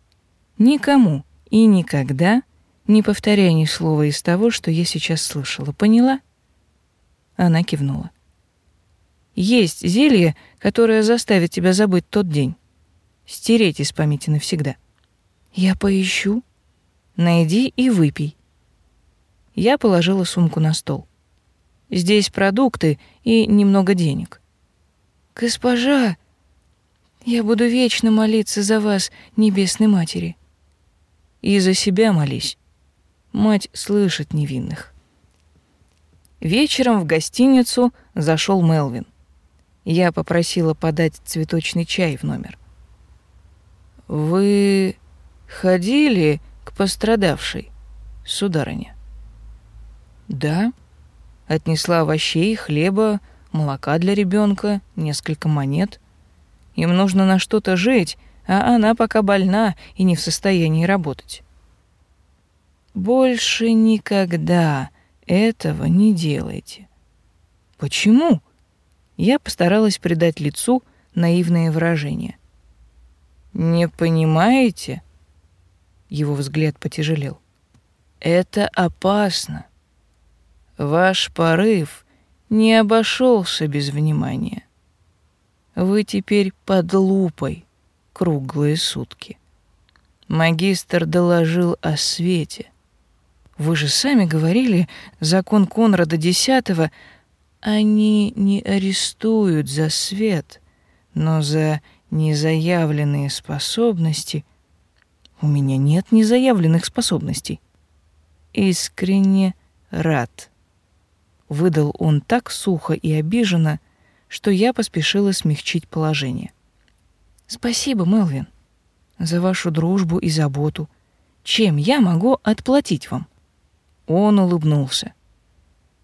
никому и никогда не повторяй ни слова из того, что я сейчас слышала. Поняла? Она кивнула. Есть зелье, которое заставит тебя забыть тот день. Стереть из памяти навсегда. Я поищу. найди и выпей. Я положила сумку на стол. Здесь продукты и немного денег. Госпожа, я буду вечно молиться за вас, небесной матери. И за себя молись. Мать слышит невинных. Вечером в гостиницу зашел Мелвин. Я попросила подать цветочный чай в номер. Вы ходили к пострадавшей, сударыня? Да. Отнесла овощей, хлеба, молока для ребенка, несколько монет. Им нужно на что-то жить, а она пока больна и не в состоянии работать. Больше никогда этого не делайте. Почему? Я постаралась придать лицу наивное выражение. Не понимаете? Его взгляд потяжелел. Это опасно. Ваш порыв не обошелся без внимания. Вы теперь под лупой круглые сутки. Магистр доложил о свете. Вы же сами говорили, закон Конрада X они не арестуют за свет, но за незаявленные способности. У меня нет незаявленных способностей. Искренне рад. Выдал он так сухо и обиженно, что я поспешила смягчить положение. Спасибо, Мелвин, за вашу дружбу и заботу. Чем я могу отплатить вам? Он улыбнулся.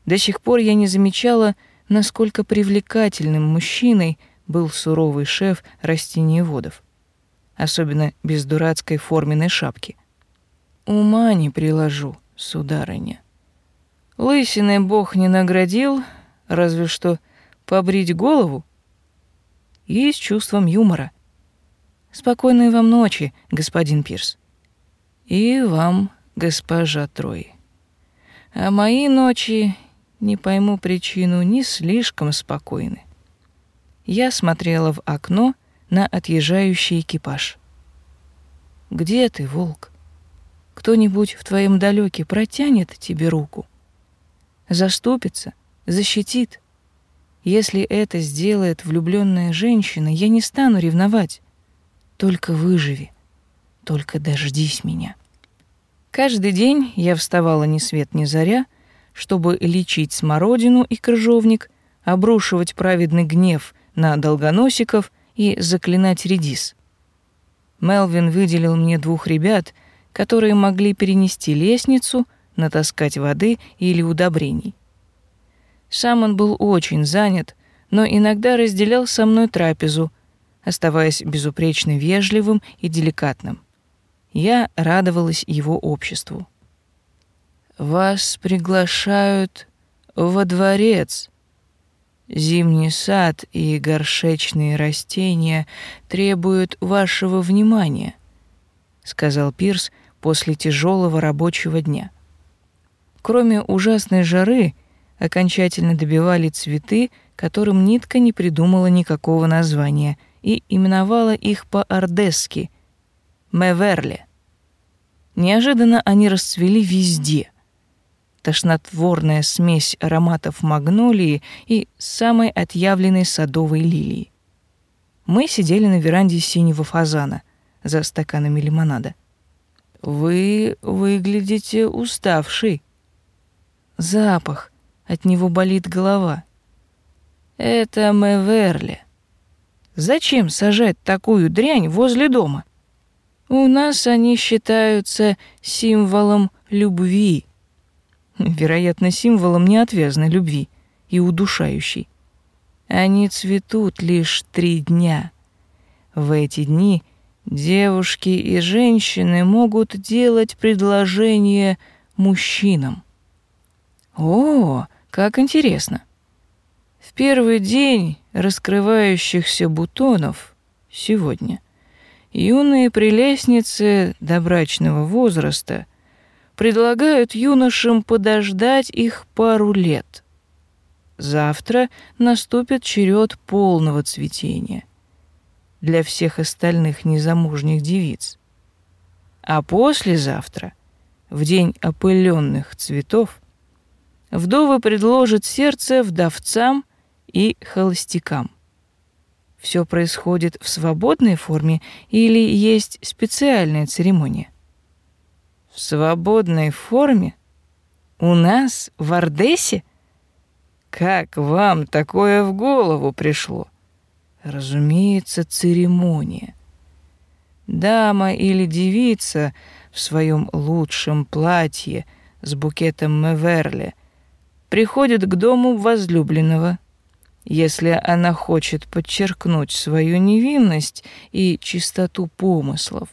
До сих пор я не замечала, насколько привлекательным мужчиной был суровый шеф растениеводов, особенно без дурацкой форменной шапки. Ума не приложу, сударыня. Лысиной бог не наградил, разве что побрить голову и с чувством юмора. Спокойной вам ночи, господин Пирс. И вам, госпожа Трой. А мои ночи, не пойму причину, не слишком спокойны. Я смотрела в окно на отъезжающий экипаж. Где ты, волк? Кто-нибудь в твоем далеке протянет тебе руку? заступится, защитит. Если это сделает влюбленная женщина, я не стану ревновать. Только выживи, только дождись меня. Каждый день я вставала ни свет ни заря, чтобы лечить смородину и крыжовник, обрушивать праведный гнев на долгоносиков и заклинать редис. Мелвин выделил мне двух ребят, которые могли перенести лестницу натаскать воды или удобрений. Сам он был очень занят, но иногда разделял со мной трапезу, оставаясь безупречно вежливым и деликатным. Я радовалась его обществу. «Вас приглашают во дворец. Зимний сад и горшечные растения требуют вашего внимания», — сказал Пирс после тяжелого рабочего дня. Кроме ужасной жары, окончательно добивали цветы, которым нитка не придумала никакого названия и именовала их по-ордесски — Меверле. Неожиданно они расцвели везде. Тошнотворная смесь ароматов магнолии и самой отъявленной садовой лилии. Мы сидели на веранде синего фазана за стаканами лимонада. «Вы выглядите уставший», Запах. От него болит голова. Это Мэверли. Зачем сажать такую дрянь возле дома? У нас они считаются символом любви. Вероятно, символом неотвязной любви и удушающей. Они цветут лишь три дня. В эти дни девушки и женщины могут делать предложение мужчинам. О, как интересно. В первый день раскрывающихся бутонов сегодня юные прелестницы добрачного возраста предлагают юношам подождать их пару лет. Завтра наступит черед полного цветения для всех остальных незамужних девиц. А послезавтра в день опыленных цветов, вдовы предложат сердце вдовцам и холостякам. Все происходит в свободной форме или есть специальная церемония? В свободной форме? У нас в Ордесе? Как вам такое в голову пришло? Разумеется, церемония. Дама или девица в своем лучшем платье с букетом Меверле приходит к дому возлюбленного. Если она хочет подчеркнуть свою невинность и чистоту помыслов,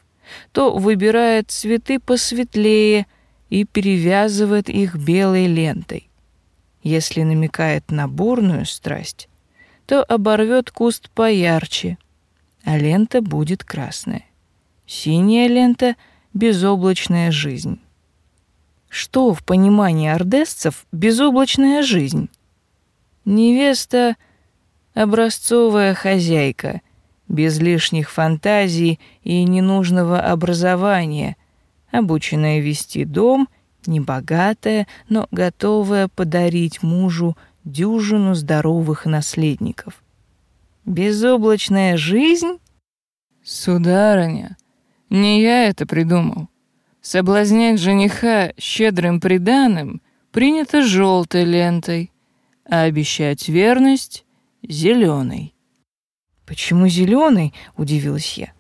то выбирает цветы посветлее и перевязывает их белой лентой. Если намекает на бурную страсть, то оборвет куст поярче, а лента будет красная. Синяя лента — безоблачная жизнь. Что в понимании ордесцев безоблачная жизнь? Невеста — образцовая хозяйка, без лишних фантазий и ненужного образования, обученная вести дом, небогатая, но готовая подарить мужу дюжину здоровых наследников. Безоблачная жизнь? Сударыня, не я это придумал. Соблазнять жениха щедрым приданым принято желтой лентой, а обещать верность — зеленой. Почему зеленый? удивилась я.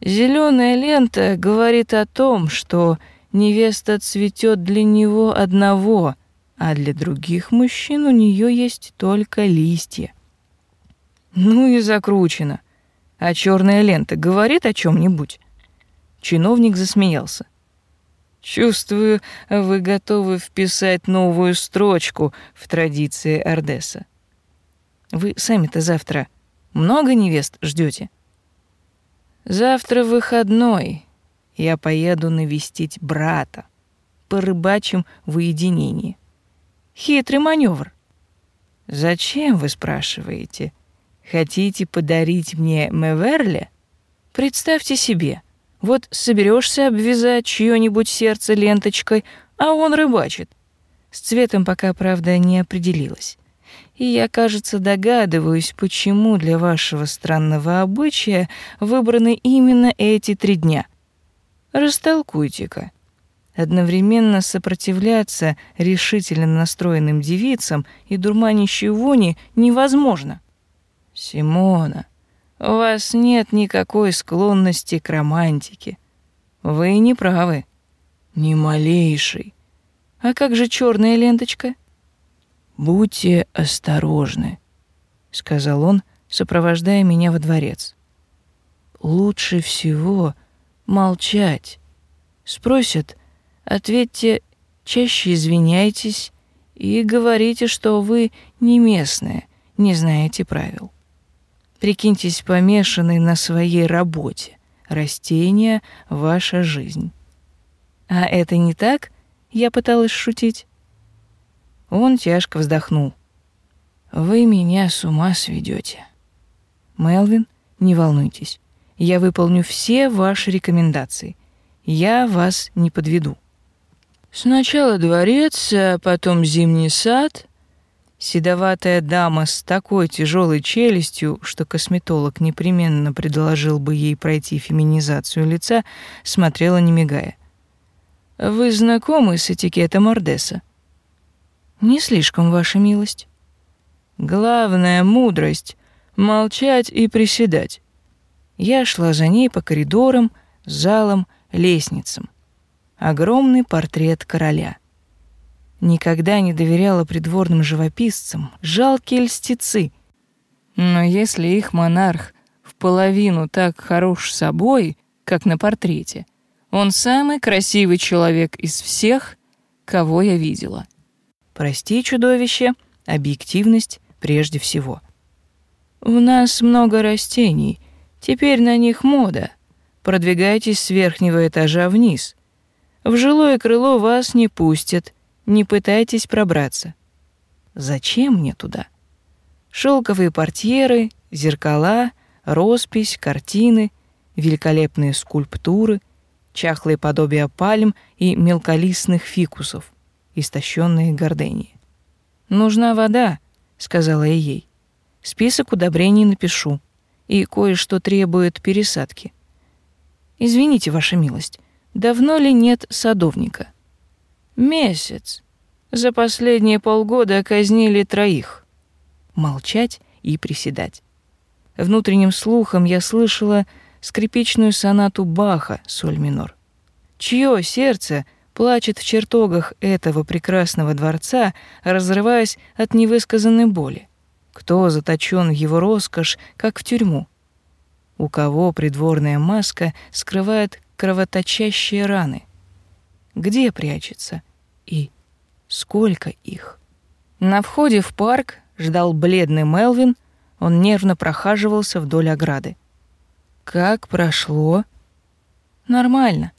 Зеленая лента говорит о том, что невеста цветет для него одного, а для других мужчин у нее есть только листья. Ну и закручено. А черная лента говорит о чем-нибудь? Чиновник засмеялся. Чувствую, вы готовы вписать новую строчку в традиции Ордеса. Вы сами-то завтра много невест ждете? Завтра выходной. Я поеду навестить брата. Порыбачим в уединении. Хитрый маневр. Зачем, вы спрашиваете? Хотите подарить мне Меверле? Представьте себе, вот соберешься обвязать чье-нибудь сердце ленточкой, а он рыбачит. С цветом пока, правда, не определилась. И я, кажется, догадываюсь, почему для вашего странного обычая выбраны именно эти три дня. Растолкуйте-ка. Одновременно сопротивляться решительно настроенным девицам и дурманящей вони невозможно. Симона, у вас нет никакой склонности к романтике. Вы не правы. Ни малейшей. А как же черная ленточка? Будьте осторожны, сказал он, сопровождая меня во дворец. Лучше всего молчать. Спросят, Ответьте, чаще извиняйтесь и говорите, что вы не местная, не знаете правил. Прикиньтесь помешанной на своей работе. Растение — ваша жизнь. А это не так? Я пыталась шутить. Он тяжко вздохнул. Вы меня с ума сведете. Мелвин, не волнуйтесь. Я выполню все ваши рекомендации. Я вас не подведу. Сначала дворец, а потом зимний сад. Седоватая дама с такой тяжелой челюстью, что косметолог непременно предложил бы ей пройти феминизацию лица, смотрела не мигая. Вы знакомы с этикетом Ордеса? Не слишком, ваша милость. Главная мудрость молчать и приседать. Я шла за ней по коридорам, залам, лестницам огромный портрет короля. Никогда не доверяла придворным живописцам, жалкие льстецы. Но если их монарх в половину так хорош собой, как на портрете, он самый красивый человек из всех, кого я видела. Прости, чудовище, объективность прежде всего. У нас много растений, теперь на них мода. Продвигайтесь с верхнего этажа вниз — в жилое крыло вас не пустят, не пытайтесь пробраться. Зачем мне туда? Шелковые портьеры, зеркала, роспись, картины, великолепные скульптуры, чахлые подобия пальм и мелколистных фикусов, истощенные гордении. «Нужна вода», — сказала я ей. «Список удобрений напишу, и кое-что требует пересадки. Извините, ваша милость, давно ли нет садовника?» «Месяц. За последние полгода казнили троих». Молчать и приседать. Внутренним слухом я слышала скрипичную сонату Баха, соль минор. Чье сердце плачет в чертогах этого прекрасного дворца, разрываясь от невысказанной боли? Кто заточен в его роскошь, как в тюрьму? У кого придворная маска скрывает кровоточащие раны? Где прячется? И сколько их? На входе в парк ждал бледный Мелвин, он нервно прохаживался вдоль ограды. Как прошло? Нормально.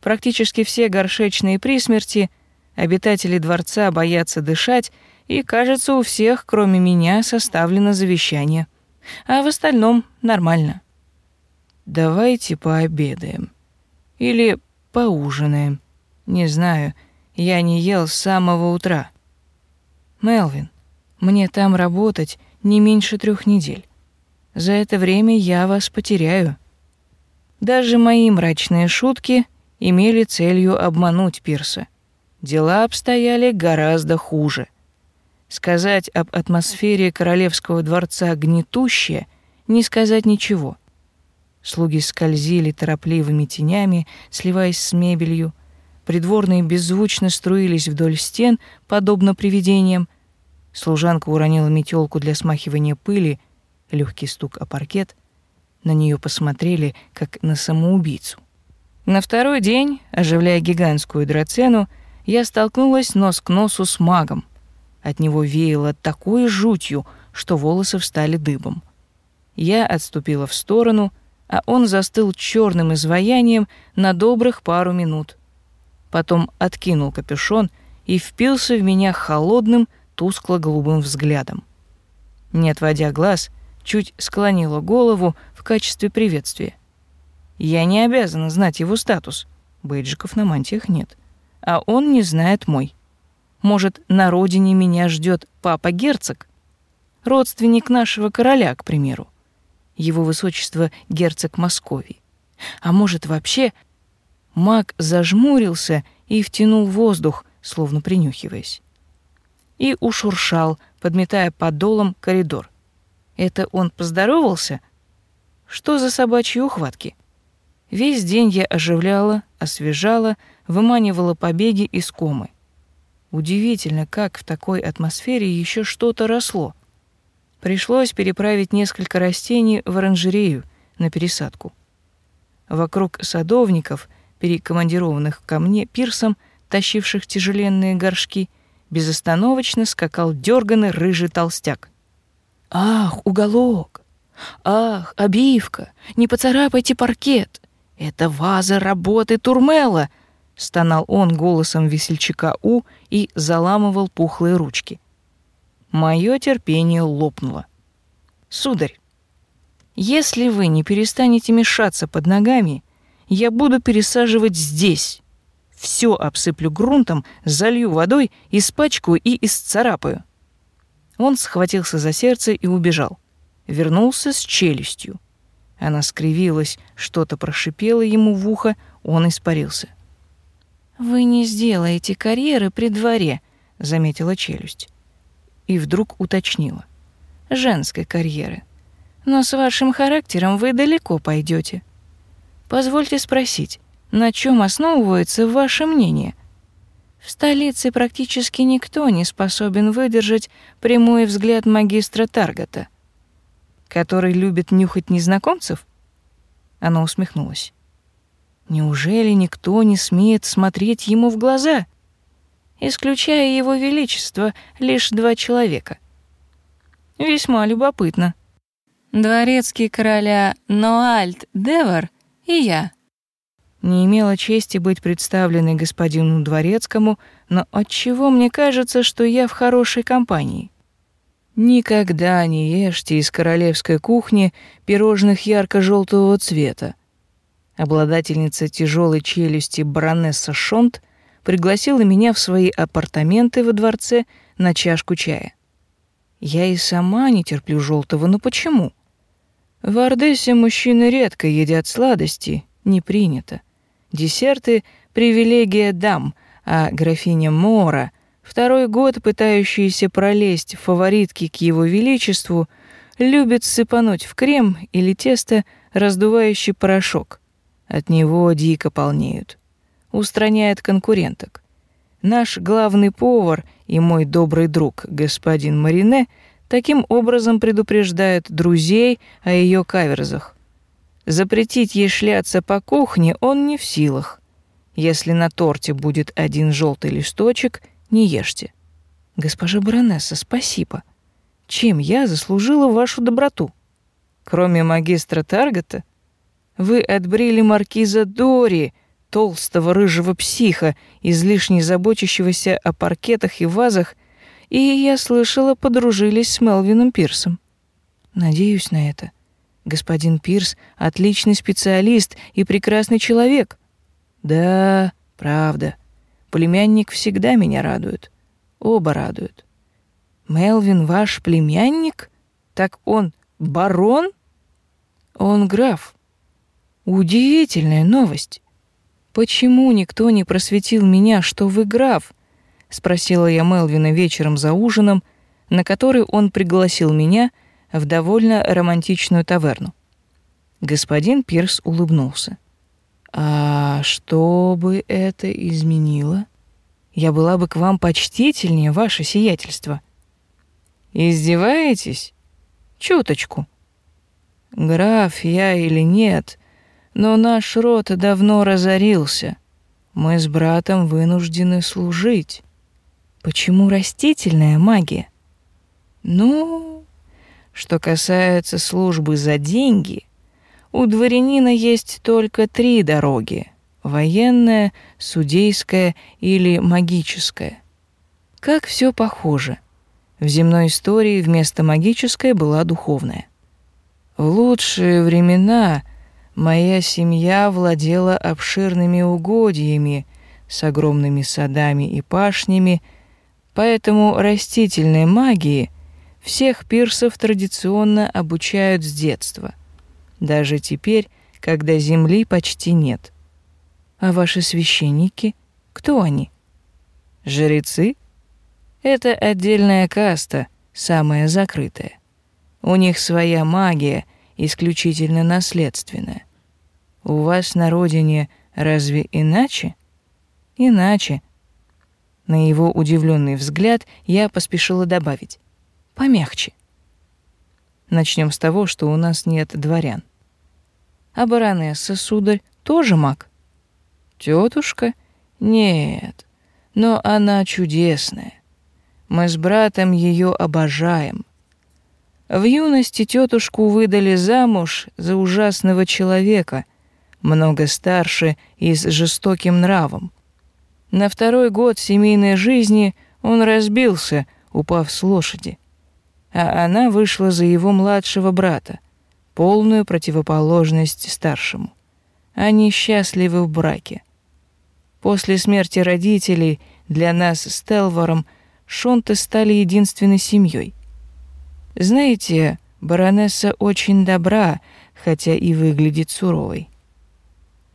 Практически все горшечные при смерти, обитатели дворца боятся дышать, и, кажется, у всех, кроме меня, составлено завещание. А в остальном нормально. Давайте пообедаем. Или поужинаем. Не знаю, я не ел с самого утра. Мелвин, мне там работать не меньше трех недель. За это время я вас потеряю. Даже мои мрачные шутки имели целью обмануть Пирса. Дела обстояли гораздо хуже. Сказать об атмосфере королевского дворца гнетущее, не сказать ничего. Слуги скользили торопливыми тенями, сливаясь с мебелью. Придворные беззвучно струились вдоль стен, подобно привидениям, Служанка уронила метелку для смахивания пыли, легкий стук о паркет. На нее посмотрели, как на самоубийцу. На второй день, оживляя гигантскую драцену, я столкнулась нос к носу с магом. От него веяло такой жутью, что волосы встали дыбом. Я отступила в сторону, а он застыл черным изваянием на добрых пару минут. Потом откинул капюшон и впился в меня холодным, тускло-голубым взглядом. Не отводя глаз, чуть склонила голову в качестве приветствия. Я не обязана знать его статус. Бейджиков на мантиях нет. А он не знает мой. Может, на родине меня ждет папа-герцог? Родственник нашего короля, к примеру. Его высочество герцог Московии. А может, вообще... Маг зажмурился и втянул воздух, словно принюхиваясь и ушуршал, подметая подолом коридор. Это он поздоровался? Что за собачьи ухватки? Весь день я оживляла, освежала, выманивала побеги из комы. Удивительно, как в такой атмосфере еще что-то росло. Пришлось переправить несколько растений в оранжерею на пересадку. Вокруг садовников, перекомандированных ко мне пирсом, тащивших тяжеленные горшки — безостановочно скакал дерганый рыжий толстяк. «Ах, уголок! Ах, обивка! Не поцарапайте паркет! Это ваза работы Турмела!» — стонал он голосом весельчака У и заламывал пухлые ручки. Мое терпение лопнуло. «Сударь, если вы не перестанете мешаться под ногами, я буду пересаживать здесь, все обсыплю грунтом, залью водой, испачкаю и исцарапаю. Он схватился за сердце и убежал. Вернулся с челюстью. Она скривилась, что-то прошипело ему в ухо, он испарился. «Вы не сделаете карьеры при дворе», — заметила челюсть. И вдруг уточнила. «Женской карьеры. Но с вашим характером вы далеко пойдете. Позвольте спросить, на чем основывается ваше мнение? В столице практически никто не способен выдержать прямой взгляд магистра Таргата, который любит нюхать незнакомцев? Она усмехнулась. Неужели никто не смеет смотреть ему в глаза? Исключая его величество, лишь два человека. Весьма любопытно. Дворецкий короля Ноальд Девар и я не имела чести быть представленной господину Дворецкому, но отчего мне кажется, что я в хорошей компании? Никогда не ешьте из королевской кухни пирожных ярко желтого цвета. Обладательница тяжелой челюсти баронесса Шонт пригласила меня в свои апартаменты во дворце на чашку чая. Я и сама не терплю желтого, но почему? В Ордессе мужчины редко едят сладости, не принято. Десерты — привилегия дам, а графиня Мора, второй год пытающаяся пролезть фаворитки к его величеству, любит сыпануть в крем или тесто раздувающий порошок. От него дико полнеют. Устраняет конкуренток. Наш главный повар и мой добрый друг, господин Марине, таким образом предупреждает друзей о ее каверзах. Запретить ей шляться по кухне он не в силах. Если на торте будет один желтый листочек, не ешьте. Госпожа баронесса, спасибо. Чем я заслужила вашу доброту? Кроме магистра Таргета, вы отбрили маркиза Дори, толстого рыжего психа, излишне заботящегося о паркетах и вазах, и, я слышала, подружились с Мелвином Пирсом. Надеюсь на это. Господин Пирс — отличный специалист и прекрасный человек. Да, правда. Племянник всегда меня радует. Оба радуют. Мелвин ваш племянник? Так он барон? Он граф. Удивительная новость. Почему никто не просветил меня, что вы граф? Спросила я Мелвина вечером за ужином, на который он пригласил меня в довольно романтичную таверну. Господин Пирс улыбнулся. А что бы это изменило? Я была бы к вам почтительнее, ваше сиятельство. Издеваетесь? Чуточку. Граф я или нет, но наш род давно разорился. Мы с братом вынуждены служить. Почему растительная магия? Ну, что касается службы за деньги, у дворянина есть только три дороги: военная, судейская или магическая. Как все похоже. В земной истории вместо магической была духовная. В лучшие времена моя семья владела обширными угодьями с огромными садами и пашнями, поэтому растительной магии всех пирсов традиционно обучают с детства. Даже теперь, когда земли почти нет. А ваши священники, кто они? Жрецы? Это отдельная каста, самая закрытая. У них своя магия, исключительно наследственная. У вас на родине разве иначе? Иначе. На его удивленный взгляд я поспешила добавить: помягче. Начнем с того, что у нас нет дворян. А баронесса, сударь, тоже маг? Тетушка? Нет, но она чудесная. Мы с братом ее обожаем. В юности тетушку выдали замуж за ужасного человека, много старше и с жестоким нравом. На второй год семейной жизни он разбился, упав с лошади, а она вышла за его младшего брата, полную противоположность старшему. Они счастливы в браке. После смерти родителей для нас с Телвором – Шонты стали единственной семьей. Знаете, баронесса очень добра, хотя и выглядит суровой.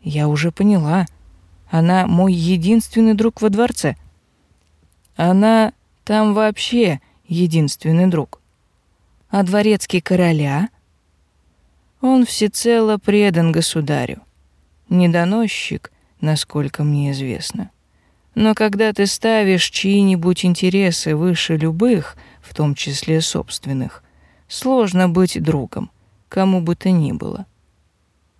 Я уже поняла. Она мой единственный друг во дворце. Она там вообще единственный друг. А дворецкий короля? Он всецело предан государю. Недоносчик, насколько мне известно. Но когда ты ставишь чьи-нибудь интересы выше любых, в том числе собственных, сложно быть другом, кому бы то ни было.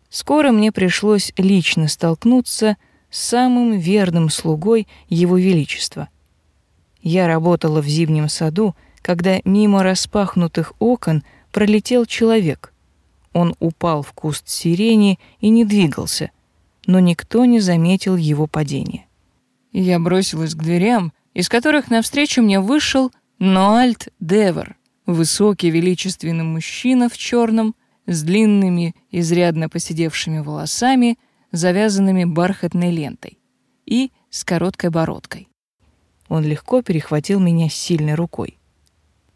Скоро мне пришлось лично столкнуться с самым верным слугой Его Величества. Я работала в зимнем саду, когда мимо распахнутых окон пролетел человек. Он упал в куст сирени и не двигался, но никто не заметил его падения. Я бросилась к дверям, из которых навстречу мне вышел Ноальд Девер, высокий величественный мужчина в черном, с длинными, изрядно поседевшими волосами, завязанными бархатной лентой, и с короткой бородкой. Он легко перехватил меня сильной рукой.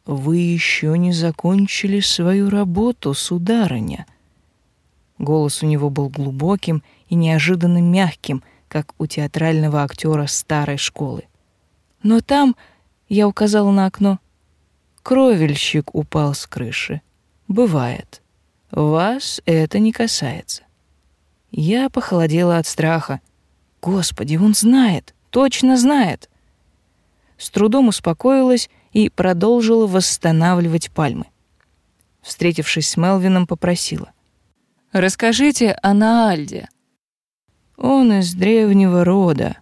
«Вы еще не закончили свою работу, сударыня». Голос у него был глубоким и неожиданно мягким, как у театрального актера старой школы. «Но там...» — я указала на окно. «Кровельщик упал с крыши. Бывает. Вас это не касается». Я похолодела от страха. Господи, он знает, точно знает. С трудом успокоилась и продолжила восстанавливать пальмы. Встретившись с Мелвином, попросила. «Расскажите о Наальде». «Он из древнего рода.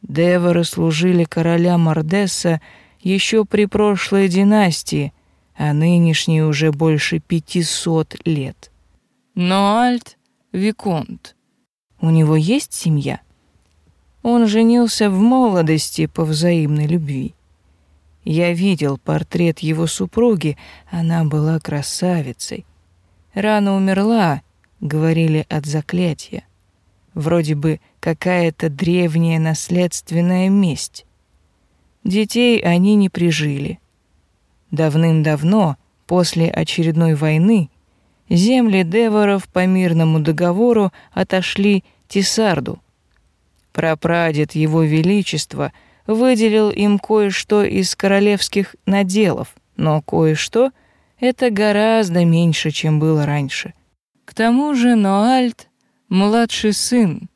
Деворы служили короля Мордеса еще при прошлой династии, а нынешней уже больше пятисот лет. Но Альт — Виконт. У него есть семья?» Он женился в молодости по взаимной любви. Я видел портрет его супруги, она была красавицей. Рано умерла, говорили от заклятия. Вроде бы какая-то древняя наследственная месть. Детей они не прижили. Давным-давно, после очередной войны, земли Деворов по мирному договору отошли Тисарду — Прапрадед его величества выделил им кое-что из королевских наделов, но кое-что — это гораздо меньше, чем было раньше. К тому же Ноальд — младший сын,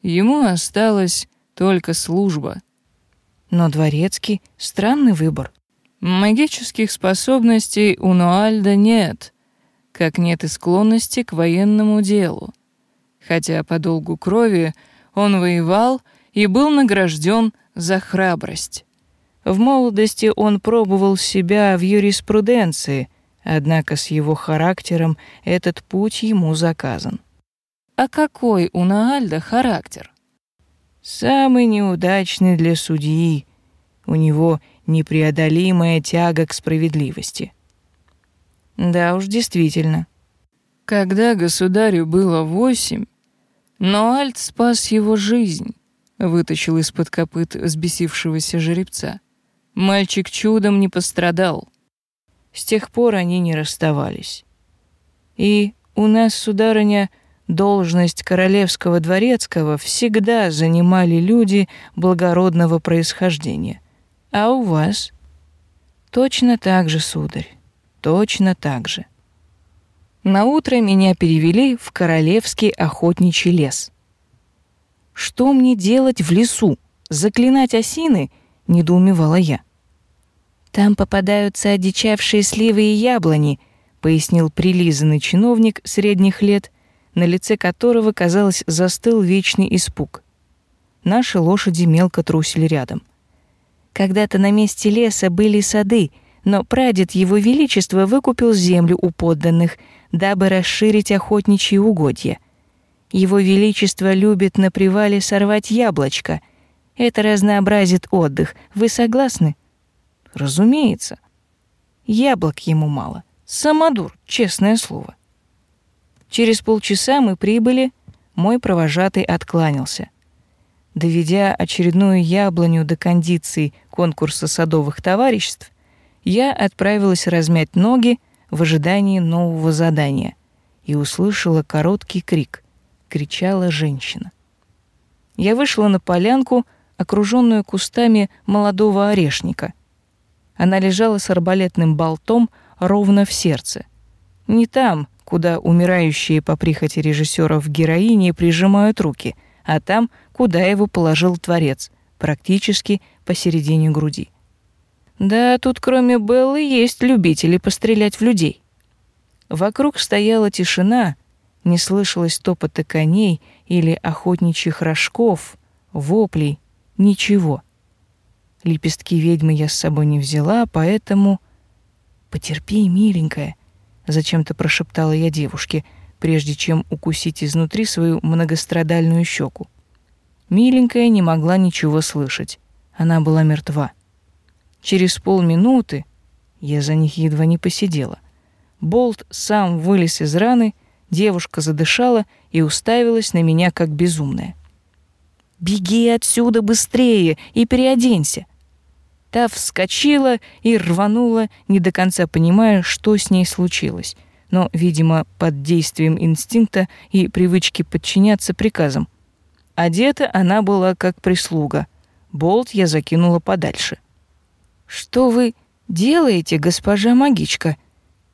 ему осталась только служба. Но дворецкий — странный выбор. Магических способностей у Ноальда нет, как нет и склонности к военному делу. Хотя по долгу крови — он воевал и был награжден за храбрость. В молодости он пробовал себя в юриспруденции, однако с его характером этот путь ему заказан. А какой у Наальда характер? Самый неудачный для судьи. У него непреодолимая тяга к справедливости. Да уж, действительно. Когда государю было восемь, но Альт спас его жизнь, вытащил из-под копыт взбесившегося жеребца. Мальчик чудом не пострадал. С тех пор они не расставались. И у нас, сударыня, должность королевского дворецкого всегда занимали люди благородного происхождения. А у вас? Точно так же, сударь, точно так же. На утро меня перевели в королевский охотничий лес. Что мне делать в лесу? Заклинать осины? недоумевала я. Там попадаются одичавшие сливы и яблони, пояснил прилизанный чиновник средних лет, на лице которого, казалось, застыл вечный испуг. Наши лошади мелко трусили рядом. Когда-то на месте леса были сады, но прадед его величества выкупил землю у подданных, дабы расширить охотничьи угодья. Его величество любит на привале сорвать яблочко. Это разнообразит отдых. Вы согласны? Разумеется. Яблок ему мало. Самодур, честное слово. Через полчаса мы прибыли, мой провожатый откланялся. Доведя очередную яблоню до кондиции конкурса садовых товариществ, я отправилась размять ноги в ожидании нового задания и услышала короткий крик. Кричала женщина. Я вышла на полянку, окруженную кустами молодого орешника. Она лежала с арбалетным болтом ровно в сердце. Не там, куда умирающие по прихоти режиссеров героини прижимают руки, а там, куда его положил творец, практически посередине груди. Да, тут кроме Беллы есть любители пострелять в людей. Вокруг стояла тишина, не слышалось топота коней или охотничьих рожков, воплей, ничего. Лепестки ведьмы я с собой не взяла, поэтому... «Потерпи, миленькая», — зачем-то прошептала я девушке, прежде чем укусить изнутри свою многострадальную щеку. Миленькая не могла ничего слышать. Она была мертва. Через полминуты, я за них едва не посидела, Болт сам вылез из раны, Девушка задышала и уставилась на меня как безумная. «Беги отсюда быстрее и переоденься!» Та вскочила и рванула, не до конца понимая, что с ней случилось, но, видимо, под действием инстинкта и привычки подчиняться приказам. Одета она была как прислуга. Болт я закинула подальше. «Что вы делаете, госпожа магичка?»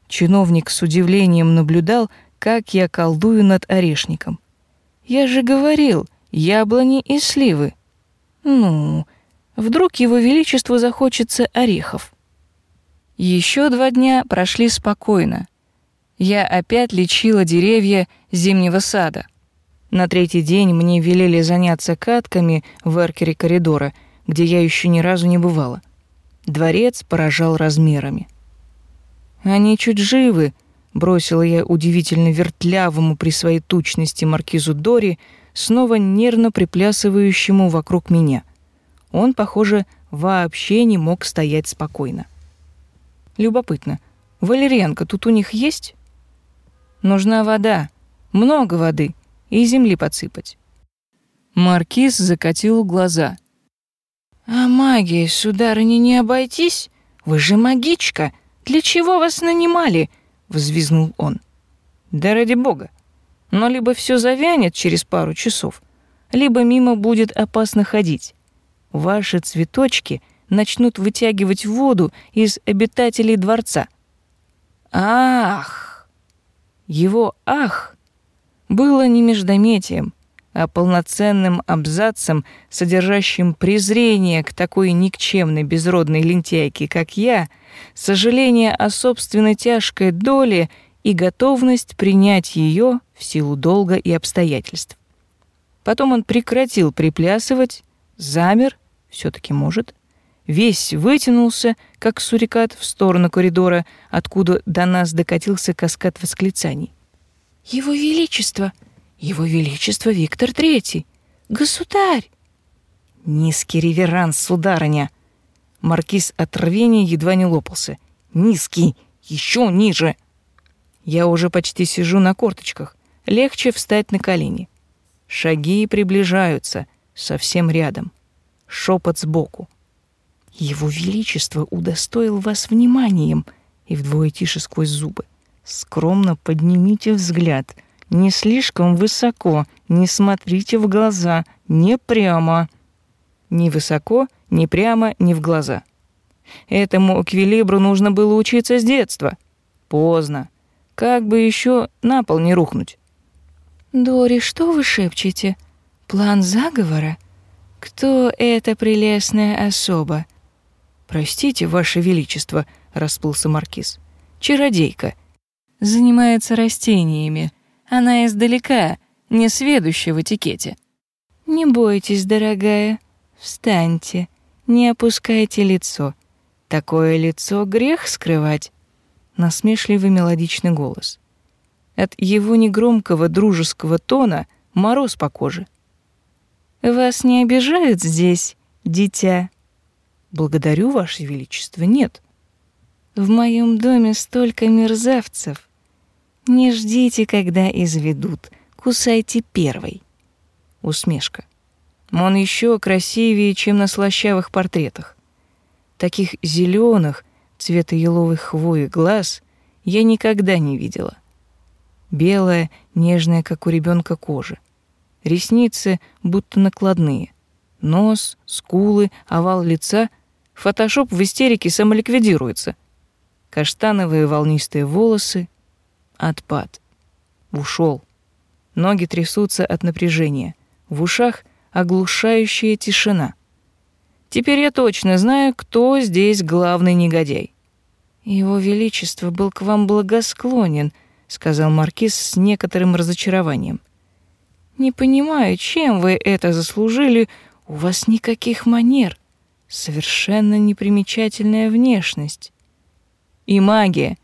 Чиновник с удивлением наблюдал, как я колдую над орешником. «Я же говорил, яблони и сливы». «Ну, вдруг его величеству захочется орехов». Еще два дня прошли спокойно. Я опять лечила деревья зимнего сада. На третий день мне велели заняться катками в эркере коридора, где я еще ни разу не бывала. Дворец поражал размерами. Они чуть живы, бросила я удивительно вертлявому при своей тучности маркизу Дори, снова нервно приплясывающему вокруг меня. Он, похоже, вообще не мог стоять спокойно. Любопытно. Валерьянка тут у них есть? Нужна вода, много воды и земли подсыпать. Маркиз закатил глаза. А магией, сударыня, не обойтись? Вы же магичка. Для чего вас нанимали? взвизгнул он. Да ради бога. Но либо все завянет через пару часов, либо мимо будет опасно ходить. Ваши цветочки начнут вытягивать воду из обитателей дворца. Ах! Его ах было не междометием, полноценным абзацем, содержащим презрение к такой никчемной безродной лентяйке, как я, сожаление о собственной тяжкой доле и готовность принять ее в силу долга и обстоятельств. Потом он прекратил приплясывать, замер, все таки может, весь вытянулся, как сурикат, в сторону коридора, откуда до нас докатился каскад восклицаний. «Его Величество!» Его Величество Виктор Третий, государь. Низкий реверанс, сударыня. Маркиз от рвения едва не лопался. Низкий, еще ниже. Я уже почти сижу на корточках. Легче встать на колени. Шаги приближаются, совсем рядом. Шепот сбоку. Его Величество удостоил вас вниманием, и вдвое тише сквозь зубы. Скромно поднимите взгляд — не слишком высоко, не смотрите в глаза, не прямо. Ни высоко, ни прямо, ни в глаза. Этому эквилибру нужно было учиться с детства. Поздно. Как бы еще на пол не рухнуть. Дори, что вы шепчете? План заговора? Кто эта прелестная особа? Простите, ваше величество, расплылся маркиз. Чародейка. Занимается растениями. Она издалека, не сведущая в этикете. Не бойтесь, дорогая. Встаньте, не опускайте лицо. Такое лицо грех скрывать. Насмешливый мелодичный голос. От его негромкого дружеского тона мороз по коже. Вас не обижают здесь, дитя? Благодарю, ваше величество, нет. В моем доме столько мерзавцев. Не ждите, когда изведут. Кусайте первой. Усмешка. Он еще красивее, чем на слащавых портретах. Таких зеленых, цвета еловой хвои глаз я никогда не видела. Белая, нежная, как у ребенка кожа. Ресницы будто накладные. Нос, скулы, овал лица. Фотошоп в истерике самоликвидируется. Каштановые волнистые волосы, Отпад. Ушел. Ноги трясутся от напряжения. В ушах оглушающая тишина. Теперь я точно знаю, кто здесь главный негодяй. Его величество был к вам благосклонен, сказал маркиз с некоторым разочарованием. Не понимаю, чем вы это заслужили? У вас никаких манер, совершенно непримечательная внешность. И магия.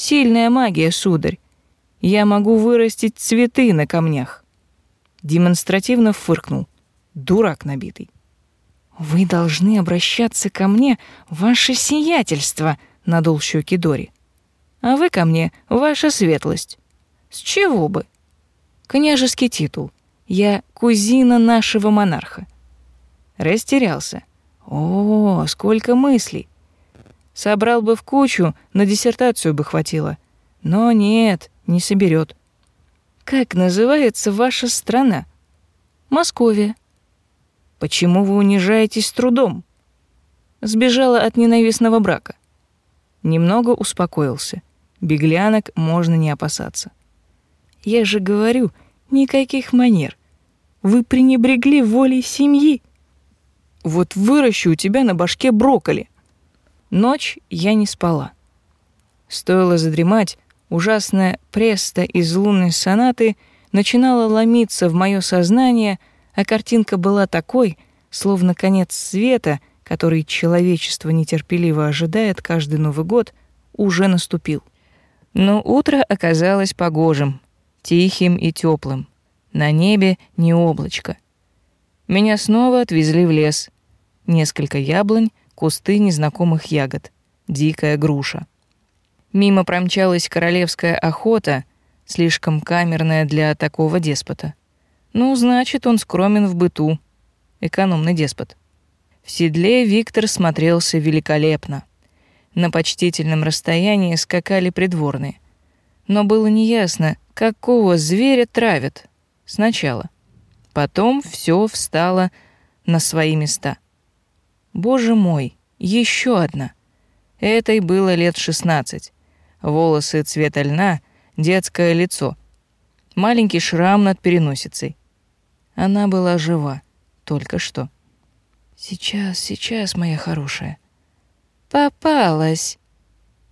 Сильная магия, сударь. Я могу вырастить цветы на камнях. Демонстративно фыркнул. Дурак набитый. Вы должны обращаться ко мне, ваше сиятельство, надул щеки Дори. А вы ко мне, ваша светлость. С чего бы? Княжеский титул. Я кузина нашего монарха. Растерялся. О, сколько мыслей. Собрал бы в кучу, на диссертацию бы хватило. Но нет, не соберет. Как называется ваша страна? Московия. Почему вы унижаетесь трудом? Сбежала от ненавистного брака. Немного успокоился. Беглянок можно не опасаться. Я же говорю, никаких манер. Вы пренебрегли волей семьи. Вот выращу у тебя на башке брокколи. Ночь я не спала. Стоило задремать, ужасная преста из лунной сонаты начинала ломиться в мое сознание, а картинка была такой, словно конец света, который человечество нетерпеливо ожидает каждый Новый год, уже наступил. Но утро оказалось погожим, тихим и теплым. На небе не облачко. Меня снова отвезли в лес. Несколько яблонь, кусты незнакомых ягод, дикая груша. Мимо промчалась королевская охота, слишком камерная для такого деспота. Ну, значит, он скромен в быту. Экономный деспот. В седле Виктор смотрелся великолепно. На почтительном расстоянии скакали придворные. Но было неясно, какого зверя травят сначала. Потом все встало на свои места. Боже мой, еще одна. Этой было лет шестнадцать. Волосы цвета льна, детское лицо. Маленький шрам над переносицей. Она была жива только что. Сейчас, сейчас, моя хорошая. Попалась,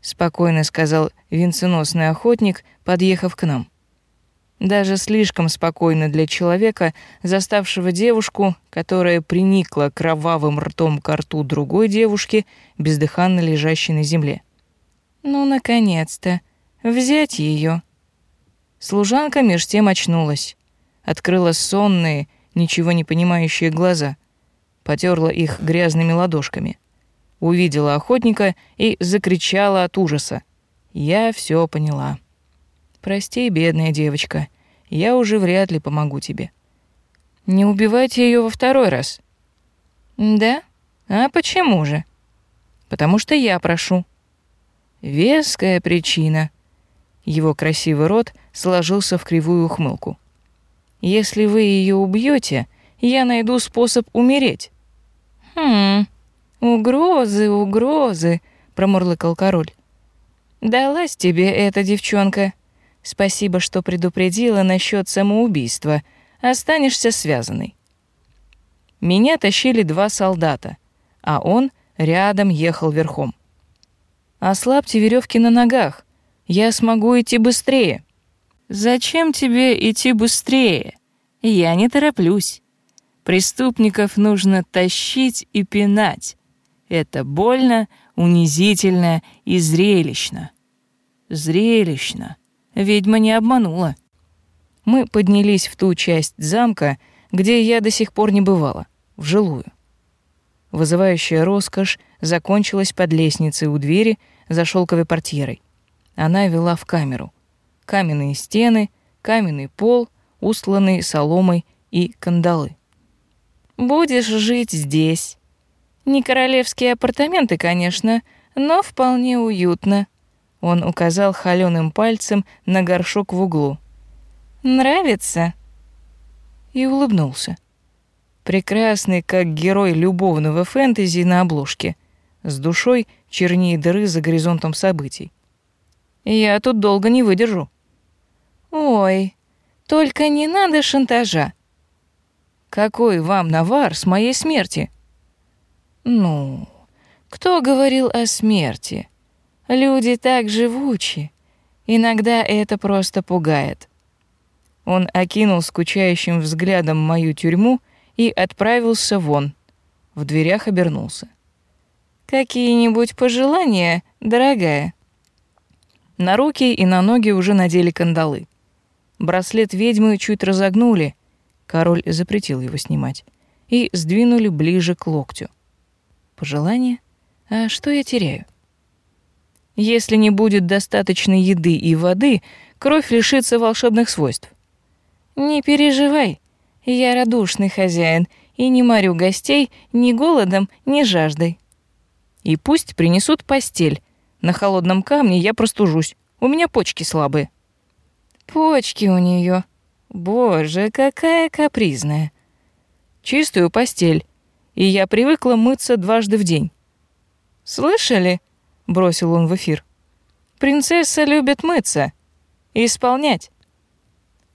спокойно сказал венценосный охотник, подъехав к нам. Даже слишком спокойно для человека, заставшего девушку, которая приникла кровавым ртом к рту другой девушки, бездыханно лежащей на земле. Ну, наконец-то. Взять ее. Служанка меж тем очнулась. Открыла сонные, ничего не понимающие глаза. Потерла их грязными ладошками увидела охотника и закричала от ужаса. Я все поняла. Прости, бедная девочка, я уже вряд ли помогу тебе. Не убивайте ее во второй раз. Да? А почему же? Потому что я прошу. Веская причина. Его красивый рот сложился в кривую ухмылку. Если вы ее убьете, я найду способ умереть. Хм. «Угрозы, угрозы», — промурлыкал король. «Далась тебе эта девчонка. Спасибо, что предупредила насчет самоубийства. Останешься связанной». Меня тащили два солдата, а он рядом ехал верхом. «Ослабьте веревки на ногах. Я смогу идти быстрее». «Зачем тебе идти быстрее? Я не тороплюсь. Преступников нужно тащить и пинать, это больно, унизительно и зрелищно. Зрелищно. Ведьма не обманула. Мы поднялись в ту часть замка, где я до сих пор не бывала, в жилую. Вызывающая роскошь закончилась под лестницей у двери за шелковой портьерой. Она вела в камеру. Каменные стены, каменный пол, устланный соломой и кандалы. «Будешь жить здесь», не королевские апартаменты, конечно, но вполне уютно. Он указал холёным пальцем на горшок в углу. Нравится? И улыбнулся. Прекрасный, как герой любовного фэнтези на обложке, с душой чернее дыры за горизонтом событий. Я тут долго не выдержу. Ой, только не надо шантажа. Какой вам навар с моей смерти? Ну, кто говорил о смерти? Люди так живучи. Иногда это просто пугает. Он окинул скучающим взглядом мою тюрьму и отправился вон. В дверях обернулся. Какие-нибудь пожелания, дорогая? На руки и на ноги уже надели кандалы. Браслет ведьмы чуть разогнули, король запретил его снимать, и сдвинули ближе к локтю. Пожелание? А что я теряю? Если не будет достаточной еды и воды, кровь лишится волшебных свойств. Не переживай, я радушный хозяин и не морю гостей ни голодом, ни жаждой. И пусть принесут постель. На холодном камне я простужусь. У меня почки слабые. Почки у нее. Боже, какая капризная. Чистую постель. И я привыкла мыться дважды в день. Слышали? Бросил он в эфир. Принцесса любит мыться и исполнять.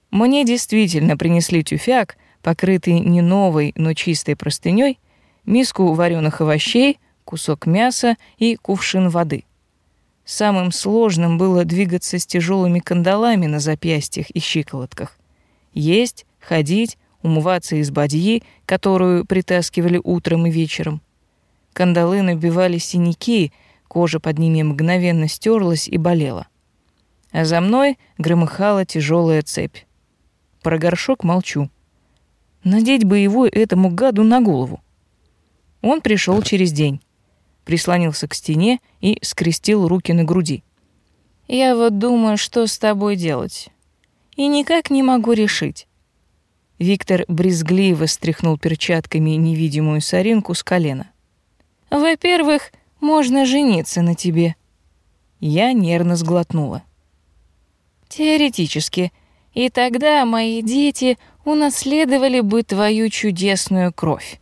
Мне действительно принесли тюфяк, покрытый не новой, но чистой простыней, миску вареных овощей, кусок мяса и кувшин воды. Самым сложным было двигаться с тяжелыми кандалами на запястьях и щиколотках. Есть, ходить, умываться из бадьи, которую притаскивали утром и вечером. Кандалы набивали синяки, кожа под ними мгновенно стерлась и болела. А за мной громыхала тяжелая цепь. Про горшок молчу. Надеть боевой этому гаду на голову. Он пришел через день. Прислонился к стене и скрестил руки на груди. «Я вот думаю, что с тобой делать. И никак не могу решить». Виктор брезгливо стряхнул перчатками невидимую соринку с колена. «Во-первых, можно жениться на тебе». Я нервно сглотнула. «Теоретически. И тогда мои дети унаследовали бы твою чудесную кровь.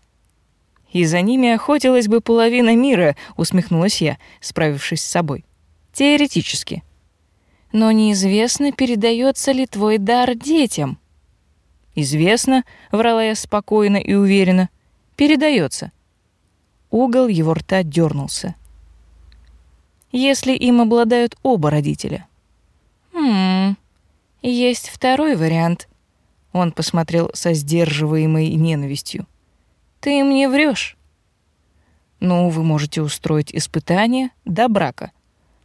И за ними охотилась бы половина мира, усмехнулась я, справившись с собой. Теоретически. Но неизвестно, передается ли твой дар детям. Известно, врала я спокойно и уверенно. Передается. Угол его рта дернулся. Если им обладают оба родителя. Хм. Есть второй вариант. Он посмотрел со сдерживаемой ненавистью. Ты мне врешь. Ну, вы можете устроить испытание до брака.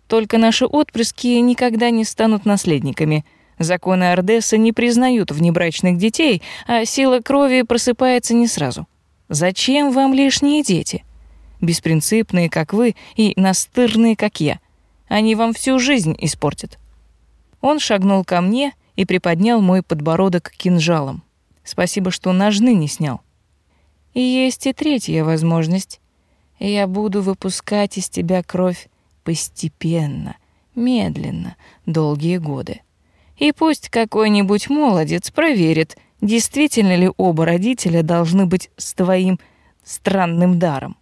Только наши отпрыски никогда не станут наследниками. Законы Ордеса не признают внебрачных детей, а сила крови просыпается не сразу. Зачем вам лишние дети? Беспринципные, как вы, и настырные, как я. Они вам всю жизнь испортят. Он шагнул ко мне и приподнял мой подбородок кинжалом. Спасибо, что ножны не снял. И есть и третья возможность. Я буду выпускать из тебя кровь постепенно, медленно, долгие годы. И пусть какой-нибудь молодец проверит, действительно ли оба родителя должны быть с твоим странным даром.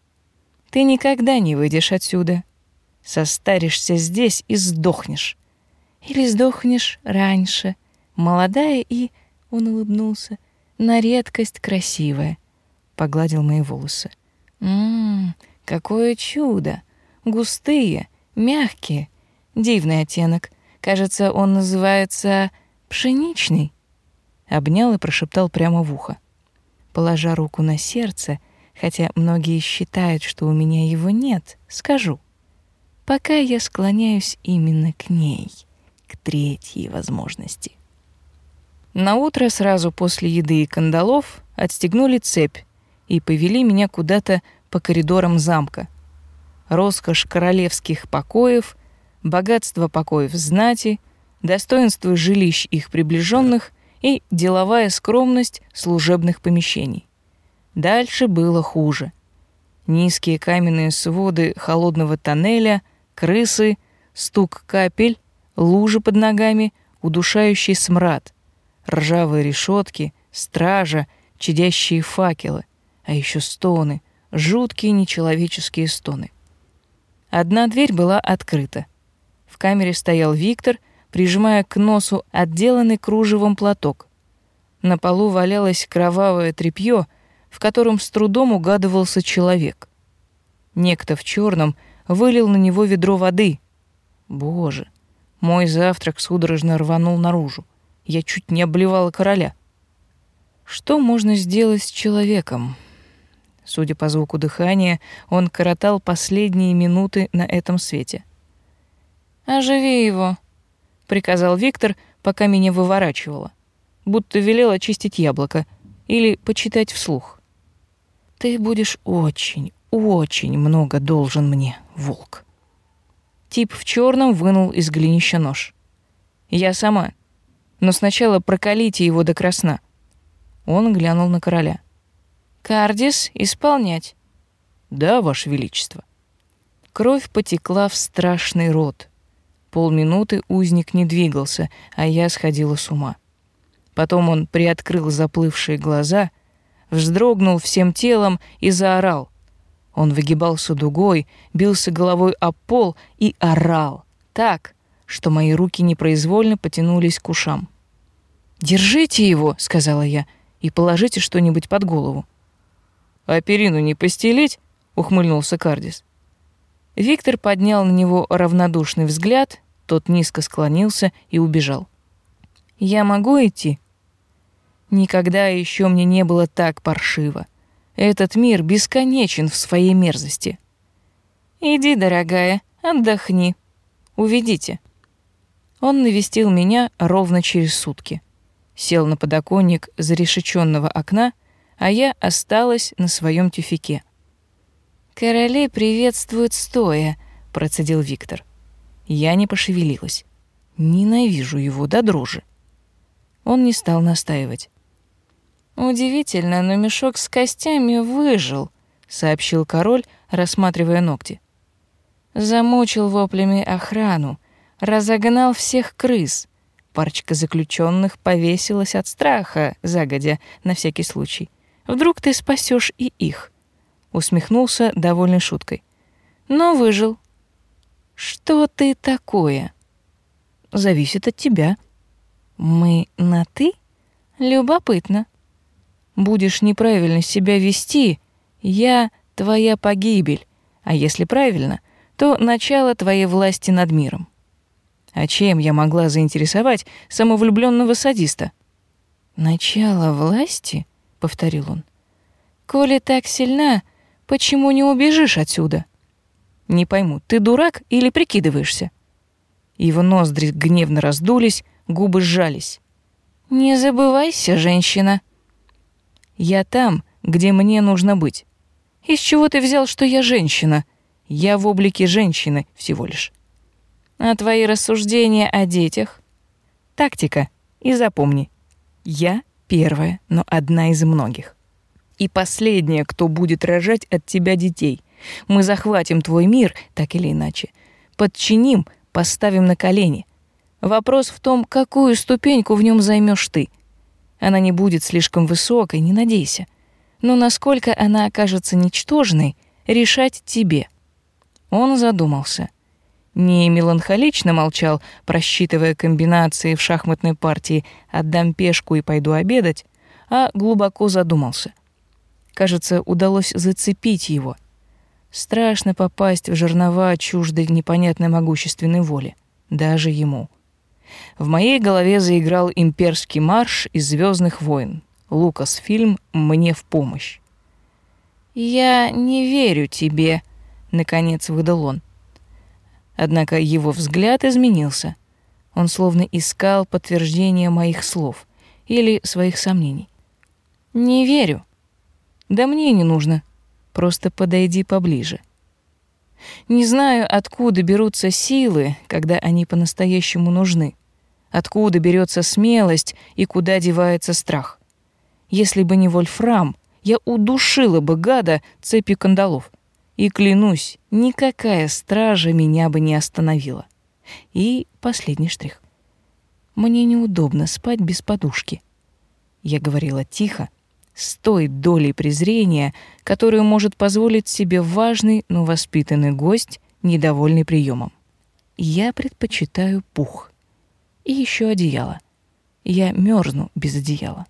Ты никогда не выйдешь отсюда. Состаришься здесь и сдохнешь. Или сдохнешь раньше, молодая и, он улыбнулся, на редкость красивая, погладил мои волосы. Мм, какое чудо! Густые, мягкие, дивный оттенок. Кажется, он называется пшеничный. Обнял и прошептал прямо в ухо. Положа руку на сердце, хотя многие считают, что у меня его нет, скажу. Пока я склоняюсь именно к ней к третьей возможности. На утро сразу после еды и кандалов отстегнули цепь и повели меня куда-то по коридорам замка. Роскошь королевских покоев, богатство покоев знати, достоинство жилищ их приближенных и деловая скромность служебных помещений. Дальше было хуже. Низкие каменные своды холодного тоннеля, крысы, стук капель, лужи под ногами, удушающий смрад, ржавые решетки, стража, чадящие факелы, а еще стоны, жуткие нечеловеческие стоны. Одна дверь была открыта. В камере стоял Виктор, прижимая к носу отделанный кружевом платок. На полу валялось кровавое тряпье, в котором с трудом угадывался человек. Некто в черном вылил на него ведро воды. Боже, мой завтрак судорожно рванул наружу. Я чуть не обливала короля. Что можно сделать с человеком? Судя по звуку дыхания, он коротал последние минуты на этом свете. «Оживи его», — приказал Виктор, пока меня выворачивало. Будто велел очистить яблоко или почитать вслух. «Ты будешь очень, очень много должен мне, волк». Тип в черном вынул из глинища нож. Я сама. Но сначала прокалите его до красна. Он глянул на короля. Кардис исполнять. Да, ваше величество. Кровь потекла в страшный рот. Полминуты узник не двигался, а я сходила с ума. Потом он приоткрыл заплывшие глаза, вздрогнул всем телом и заорал. Он выгибался дугой, бился головой об пол и орал так, что мои руки непроизвольно потянулись к ушам. «Держите его», — сказала я, — «и положите что-нибудь под голову». «А перину не постелить?» — ухмыльнулся Кардис. Виктор поднял на него равнодушный взгляд, тот низко склонился и убежал. «Я могу идти?» Никогда еще мне не было так паршиво. Этот мир бесконечен в своей мерзости. «Иди, дорогая, отдохни. Уведите». Он навестил меня ровно через сутки. Сел на подоконник зарешеченного окна, а я осталась на своем тюфике. «Короли приветствуют стоя», — процедил Виктор. Я не пошевелилась. Ненавижу его до дрожи. Он не стал настаивать. «Удивительно, но мешок с костями выжил», — сообщил король, рассматривая ногти. Замучил воплями охрану, разогнал всех крыс. Парочка заключенных повесилась от страха, загодя, на всякий случай. Вдруг ты спасешь и их усмехнулся довольной шуткой. Но выжил. Что ты такое? Зависит от тебя. Мы на ты? Любопытно. Будешь неправильно себя вести, я твоя погибель, а если правильно, то начало твоей власти над миром. А чем я могла заинтересовать самовлюбленного садиста? Начало власти, повторил он. Коли так сильна, Почему не убежишь отсюда? Не пойму, ты дурак или прикидываешься? Его ноздри гневно раздулись, губы сжались. Не забывайся, женщина. Я там, где мне нужно быть. Из чего ты взял, что я женщина? Я в облике женщины всего лишь. А твои рассуждения о детях? Тактика. И запомни, я первая, но одна из многих и последняя, кто будет рожать от тебя детей. Мы захватим твой мир, так или иначе. Подчиним, поставим на колени. Вопрос в том, какую ступеньку в нем займешь ты. Она не будет слишком высокой, не надейся. Но насколько она окажется ничтожной, решать тебе. Он задумался. Не меланхолично молчал, просчитывая комбинации в шахматной партии «отдам пешку и пойду обедать», а глубоко задумался. Кажется, удалось зацепить его. Страшно попасть в жернова чуждой непонятной могущественной воли. Даже ему. В моей голове заиграл имперский марш из Звездных войн. Лукас фильм «Мне в помощь». «Я не верю тебе», — наконец выдал он. Однако его взгляд изменился. Он словно искал подтверждение моих слов или своих сомнений. «Не верю», да мне не нужно. Просто подойди поближе. Не знаю, откуда берутся силы, когда они по-настоящему нужны. Откуда берется смелость и куда девается страх. Если бы не Вольфрам, я удушила бы гада цепью кандалов. И клянусь, никакая стража меня бы не остановила. И последний штрих. Мне неудобно спать без подушки. Я говорила тихо, с той долей презрения, которую может позволить себе важный, но воспитанный гость, недовольный приемом. Я предпочитаю пух. И еще одеяло. Я мерзну без одеяла.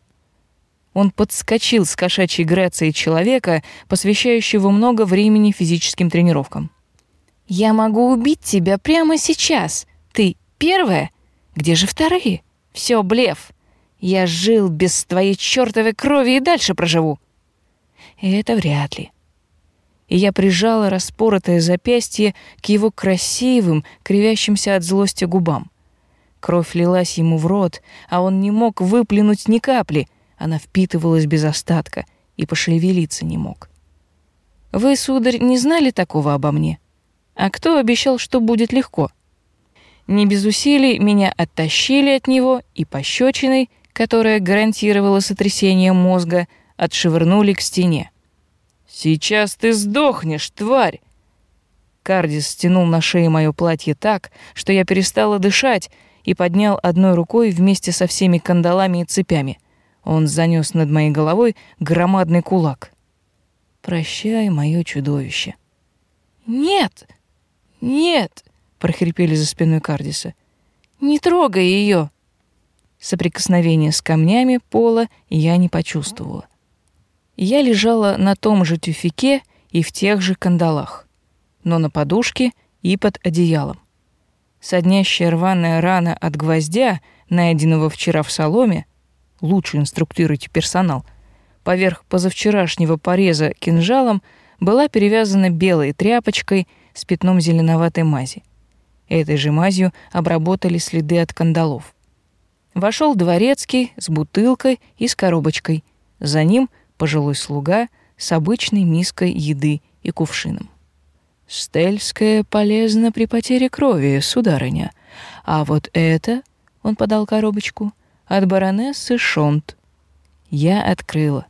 Он подскочил с кошачьей грацией человека, посвящающего много времени физическим тренировкам. «Я могу убить тебя прямо сейчас. Ты первая? Где же вторые? Все блеф. Я жил без твоей чертовой крови и дальше проживу. И это вряд ли. И я прижала распоротое запястье к его красивым, кривящимся от злости губам. Кровь лилась ему в рот, а он не мог выплюнуть ни капли. Она впитывалась без остатка и пошевелиться не мог. Вы, сударь, не знали такого обо мне? А кто обещал, что будет легко? не без усилий меня оттащили от него и пощечиной, которая гарантировала сотрясение мозга, отшвырнули к стене. «Сейчас ты сдохнешь, тварь!» Кардис стянул на шее мое платье так, что я перестала дышать, и поднял одной рукой вместе со всеми кандалами и цепями. Он занёс над моей головой громадный кулак. «Прощай, мое чудовище». «Нет! Нет!» — прохрипели за спиной Кардиса. «Не трогай ее!» Соприкосновение с камнями пола я не почувствовала. Я лежала на том же тюфике и в тех же кандалах, но на подушке и под одеялом. Соднящая рваная рана от гвоздя, найденного вчера в соломе, лучше инструктируйте персонал, поверх позавчерашнего пореза кинжалом была перевязана белой тряпочкой с пятном зеленоватой мази. Этой же мазью обработали следы от кандалов. Вошел дворецкий с бутылкой и с коробочкой. За ним пожилой слуга с обычной миской еды и кувшином. «Стельское полезно при потере крови, сударыня. А вот это...» — он подал коробочку. «От баронессы Шонт». Я открыла.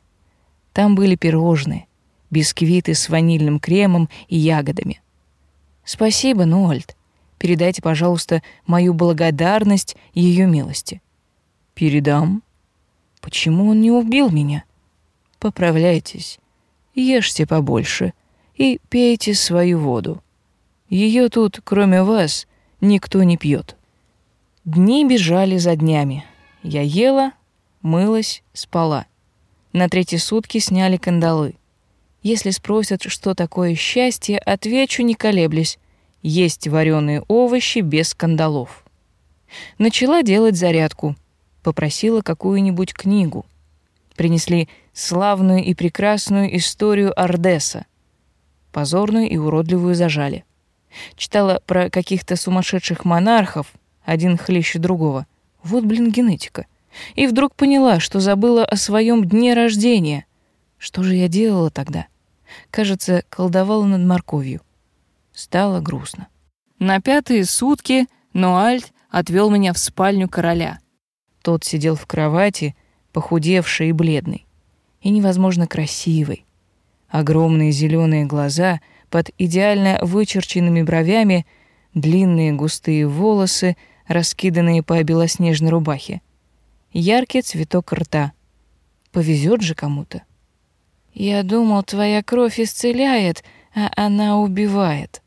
Там были пирожные, бисквиты с ванильным кремом и ягодами. «Спасибо, Нуальд. Передайте, пожалуйста, мою благодарность ее милости». «Передам». «Почему он не убил меня?» «Поправляйтесь. Ешьте побольше и пейте свою воду. Ее тут, кроме вас, никто не пьет. Дни бежали за днями. Я ела, мылась, спала. На третьи сутки сняли кандалы. Если спросят, что такое счастье, отвечу, не колеблясь. Есть вареные овощи без кандалов. Начала делать зарядку. Попросила какую-нибудь книгу. Принесли славную и прекрасную историю Ардеса позорную и уродливую зажали. Читала про каких-то сумасшедших монархов, один хлеще другого. Вот, блин, генетика. И вдруг поняла, что забыла о своем дне рождения. Что же я делала тогда? Кажется, колдовала над морковью. Стало грустно. На пятые сутки Ноальд отвел меня в спальню короля. Тот сидел в кровати, похудевший и бледный, и невозможно красивый. Огромные зеленые глаза под идеально вычерченными бровями, длинные густые волосы, раскиданные по белоснежной рубахе. Яркий цветок рта. Повезет же кому-то. Я думал, твоя кровь исцеляет, а она убивает.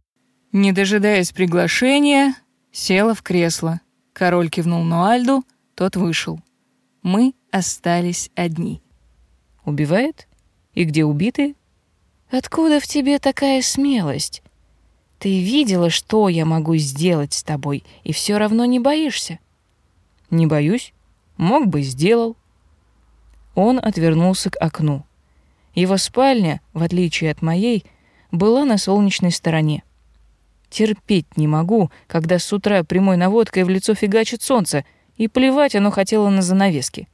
Не дожидаясь приглашения, села в кресло. Король кивнул Нуальду, тот вышел. Мы остались одни. Убивает? И где убитые? Откуда в тебе такая смелость? Ты видела, что я могу сделать с тобой, и все равно не боишься. Не боюсь. Мог бы, сделал. Он отвернулся к окну. Его спальня, в отличие от моей, была на солнечной стороне. Терпеть не могу, когда с утра прямой наводкой в лицо фигачит солнце, и плевать оно хотело на занавески.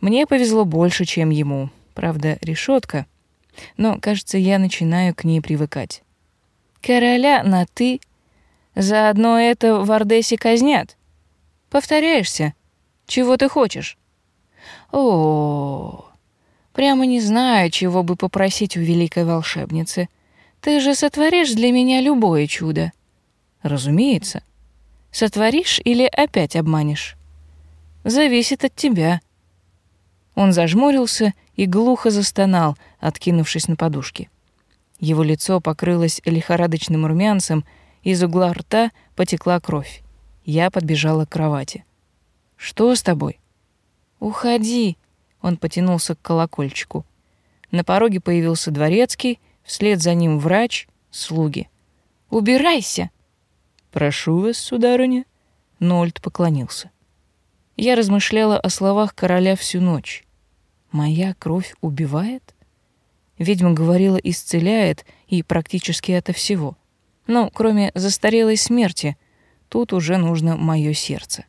Мне повезло больше, чем ему. Правда, решетка — но, кажется, я начинаю к ней привыкать. Короля на «ты». Заодно это в Ордесе казнят. Повторяешься. Чего ты хочешь? О, прямо не знаю, чего бы попросить у великой волшебницы. Ты же сотворишь для меня любое чудо. Разумеется. Сотворишь или опять обманешь? Зависит от тебя. Он зажмурился и глухо застонал, откинувшись на подушки. Его лицо покрылось лихорадочным румянцем, из угла рта потекла кровь. Я подбежала к кровати. «Что с тобой?» «Уходи!» Он потянулся к колокольчику. На пороге появился дворецкий, вслед за ним врач, слуги. «Убирайся!» «Прошу вас, сударыня!» Нольд поклонился. Я размышляла о словах короля всю ночь. Моя кровь убивает? Ведьма говорила, исцеляет и практически это всего. Но кроме застарелой смерти, тут уже нужно мое сердце.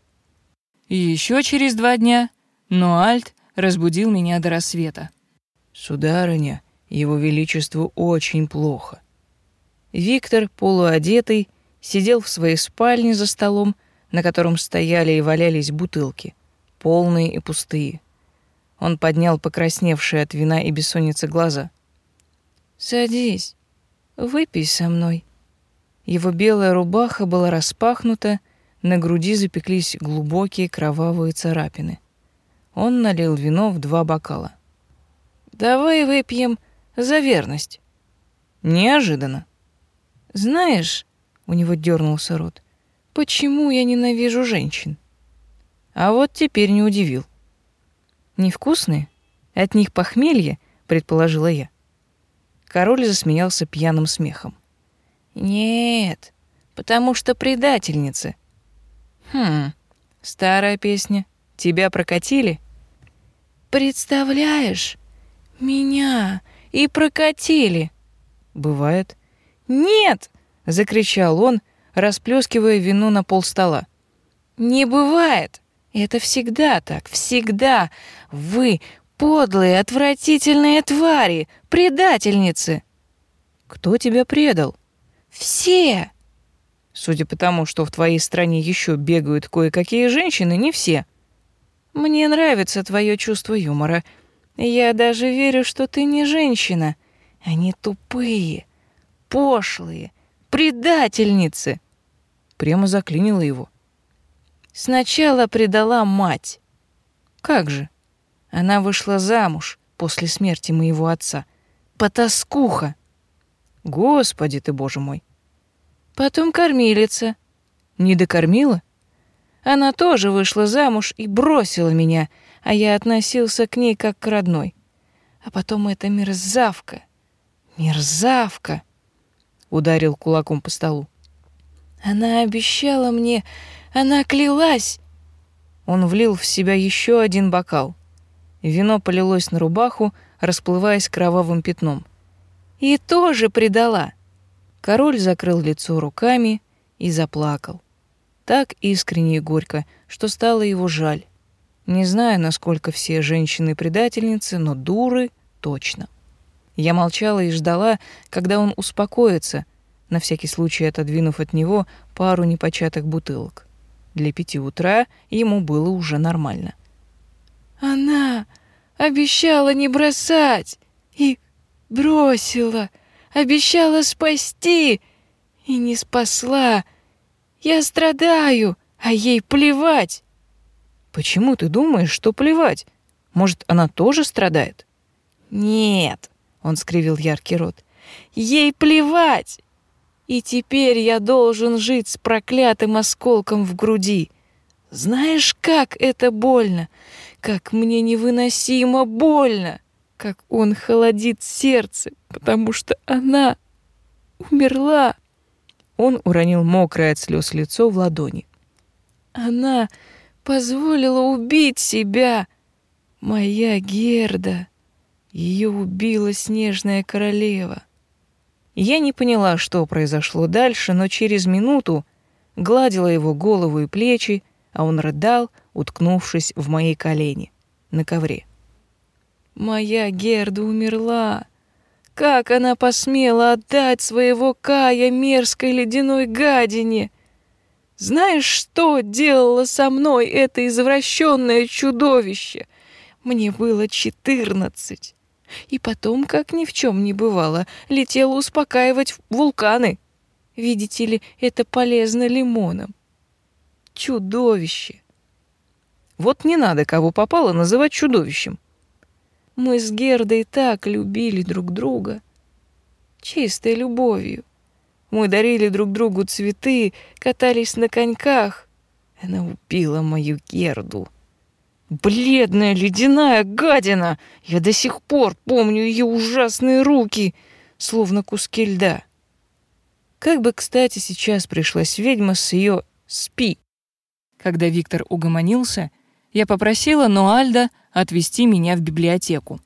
Еще через два дня Ноальд разбудил меня до рассвета. «Сударыня, его величеству очень плохо». Виктор, полуодетый, сидел в своей спальне за столом, на котором стояли и валялись бутылки, полные и пустые. Он поднял покрасневшие от вина и бессонницы глаза. «Садись, выпей со мной». Его белая рубаха была распахнута, на груди запеклись глубокие кровавые царапины. Он налил вино в два бокала. «Давай выпьем за верность». Неожиданно. «Знаешь, — у него дернулся рот, — почему я ненавижу женщин?» А вот теперь не удивил. «Невкусные? От них похмелье?» — предположила я. Король засмеялся пьяным смехом. «Нет, потому что предательницы». «Хм, старая песня. Тебя прокатили?» «Представляешь, меня и прокатили». «Бывает». «Нет!» — закричал он, расплескивая вино на пол стола. «Не бывает! Это всегда так, всегда! Вы подлые, отвратительные твари, предательницы!» «Кто тебя предал?» «Все!» Судя по тому, что в твоей стране еще бегают кое-какие женщины, не все. Мне нравится твое чувство юмора. Я даже верю, что ты не женщина. Они тупые, пошлые, предательницы. Прямо заклинила его. Сначала предала мать. Как же? Она вышла замуж после смерти моего отца. Потаскуха. Господи ты, боже мой. Потом кормилица. Не докормила? Она тоже вышла замуж и бросила меня, а я относился к ней как к родной. А потом эта мерзавка, мерзавка, ударил кулаком по столу. Она обещала мне, она клялась. Он влил в себя еще один бокал. Вино полилось на рубаху, расплываясь кровавым пятном. И тоже предала. Король закрыл лицо руками и заплакал. Так искренне и горько, что стало его жаль. Не знаю, насколько все женщины предательницы, но дуры точно. Я молчала и ждала, когда он успокоится, на всякий случай отодвинув от него пару непочатых бутылок. Для пяти утра ему было уже нормально. «Она обещала не бросать и бросила!» обещала спасти и не спасла. Я страдаю, а ей плевать. Почему ты думаешь, что плевать? Может, она тоже страдает? Нет, он скривил яркий рот. Ей плевать. И теперь я должен жить с проклятым осколком в груди. Знаешь, как это больно, как мне невыносимо больно как он холодит сердце, потому что она умерла. Он уронил мокрое от слез лицо в ладони. Она позволила убить себя. Моя Герда. Ее убила снежная королева. Я не поняла, что произошло дальше, но через минуту гладила его голову и плечи, а он рыдал, уткнувшись в мои колени на ковре. Моя Герда умерла. Как она посмела отдать своего Кая мерзкой ледяной гадине? Знаешь, что делало со мной это извращенное чудовище? Мне было четырнадцать. И потом, как ни в чем не бывало, летела успокаивать вулканы. Видите ли, это полезно лимонам. Чудовище. Вот не надо кого попало называть чудовищем. Мы с Гердой так любили друг друга. Чистой любовью. Мы дарили друг другу цветы, катались на коньках. Она убила мою Герду. Бледная ледяная гадина! Я до сих пор помню ее ужасные руки, словно куски льда. Как бы, кстати, сейчас пришлась ведьма с ее «спи». Когда Виктор угомонился, я попросила Ноальда отвезти меня в библиотеку.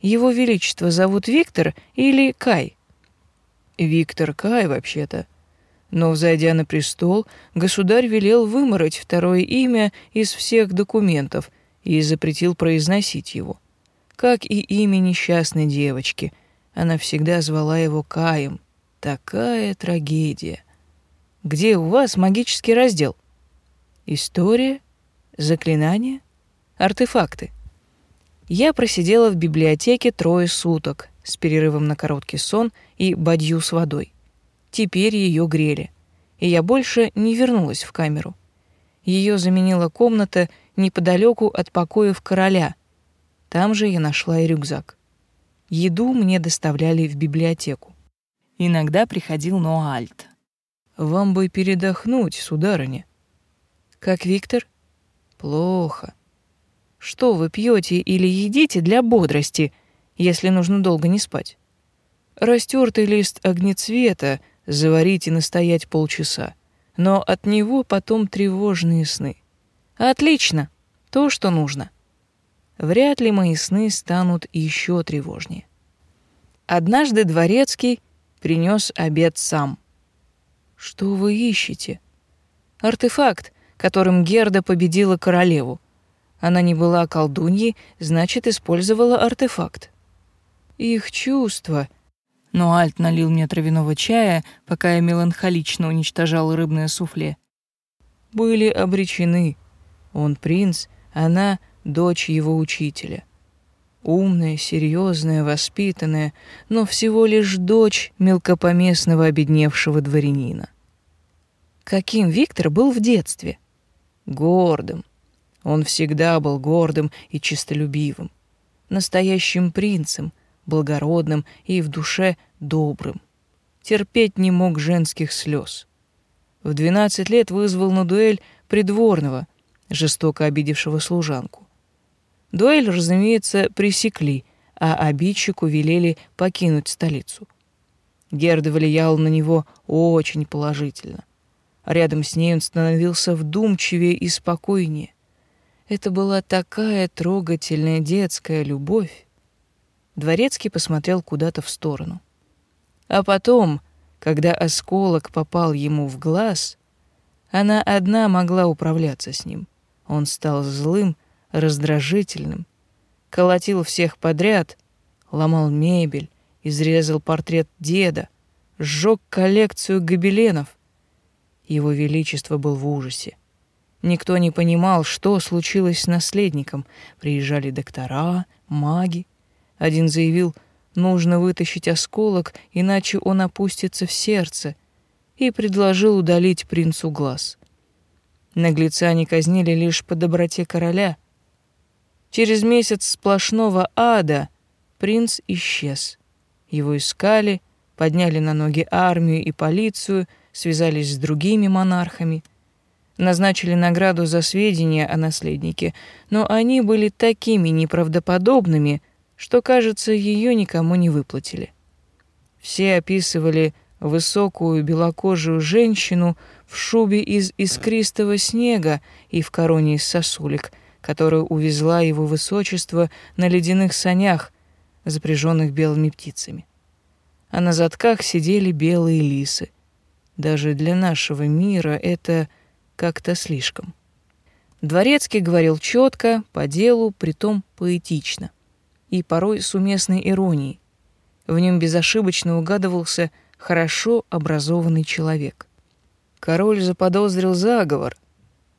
Его Величество зовут Виктор или Кай? Виктор Кай, вообще-то. Но, взойдя на престол, государь велел вымороть второе имя из всех документов и запретил произносить его. Как и имя несчастной девочки. Она всегда звала его Каем. Такая трагедия. где у вас магический раздел? История, заклинания, артефакты. Я просидела в библиотеке трое суток с перерывом на короткий сон и бадью с водой. Теперь ее грели, и я больше не вернулась в камеру. Ее заменила комната неподалеку от покоев короля. Там же я нашла и рюкзак. Еду мне доставляли в библиотеку. Иногда приходил Ноальт. «Вам бы передохнуть, сударыня». «Как Виктор?» «Плохо. Что вы пьете или едите для бодрости, если нужно долго не спать?» «Растертый лист огнецвета заварить и настоять полчаса, но от него потом тревожные сны». «Отлично, то, что нужно» вряд ли мои сны станут еще тревожнее. Однажды дворецкий принес обед сам. Что вы ищете? Артефакт, которым Герда победила королеву. Она не была колдуньей, значит, использовала артефакт. Их чувства. Но Альт налил мне травяного чая, пока я меланхолично уничтожал рыбное суфле. Были обречены. Он принц, она дочь его учителя. Умная, серьезная, воспитанная, но всего лишь дочь мелкопоместного обедневшего дворянина. Каким Виктор был в детстве? Гордым. Он всегда был гордым и честолюбивым, настоящим принцем, благородным и в душе добрым. Терпеть не мог женских слез. В двенадцать лет вызвал на дуэль придворного, жестоко обидевшего служанку. Дуэль, разумеется, пресекли, а обидчику велели покинуть столицу. Герда влиял на него очень положительно. Рядом с ней он становился вдумчивее и спокойнее. Это была такая трогательная детская любовь. Дворецкий посмотрел куда-то в сторону. А потом, когда осколок попал ему в глаз, она одна могла управляться с ним. Он стал злым, раздражительным, колотил всех подряд, ломал мебель, изрезал портрет деда, сжег коллекцию гобеленов. Его Величество был в ужасе. Никто не понимал, что случилось с наследником. Приезжали доктора, маги. Один заявил, нужно вытащить осколок, иначе он опустится в сердце, и предложил удалить принцу глаз. Наглеца не казнили лишь по доброте короля — Через месяц сплошного ада принц исчез. Его искали, подняли на ноги армию и полицию, связались с другими монархами, назначили награду за сведения о наследнике, но они были такими неправдоподобными, что, кажется, ее никому не выплатили. Все описывали высокую белокожую женщину в шубе из искристого снега и в короне из сосулек — которую увезла его высочество на ледяных санях, запряженных белыми птицами. А на задках сидели белые лисы. Даже для нашего мира это как-то слишком. Дворецкий говорил четко, по делу, притом поэтично и порой с уместной иронией. В нем безошибочно угадывался хорошо образованный человек. Король заподозрил заговор —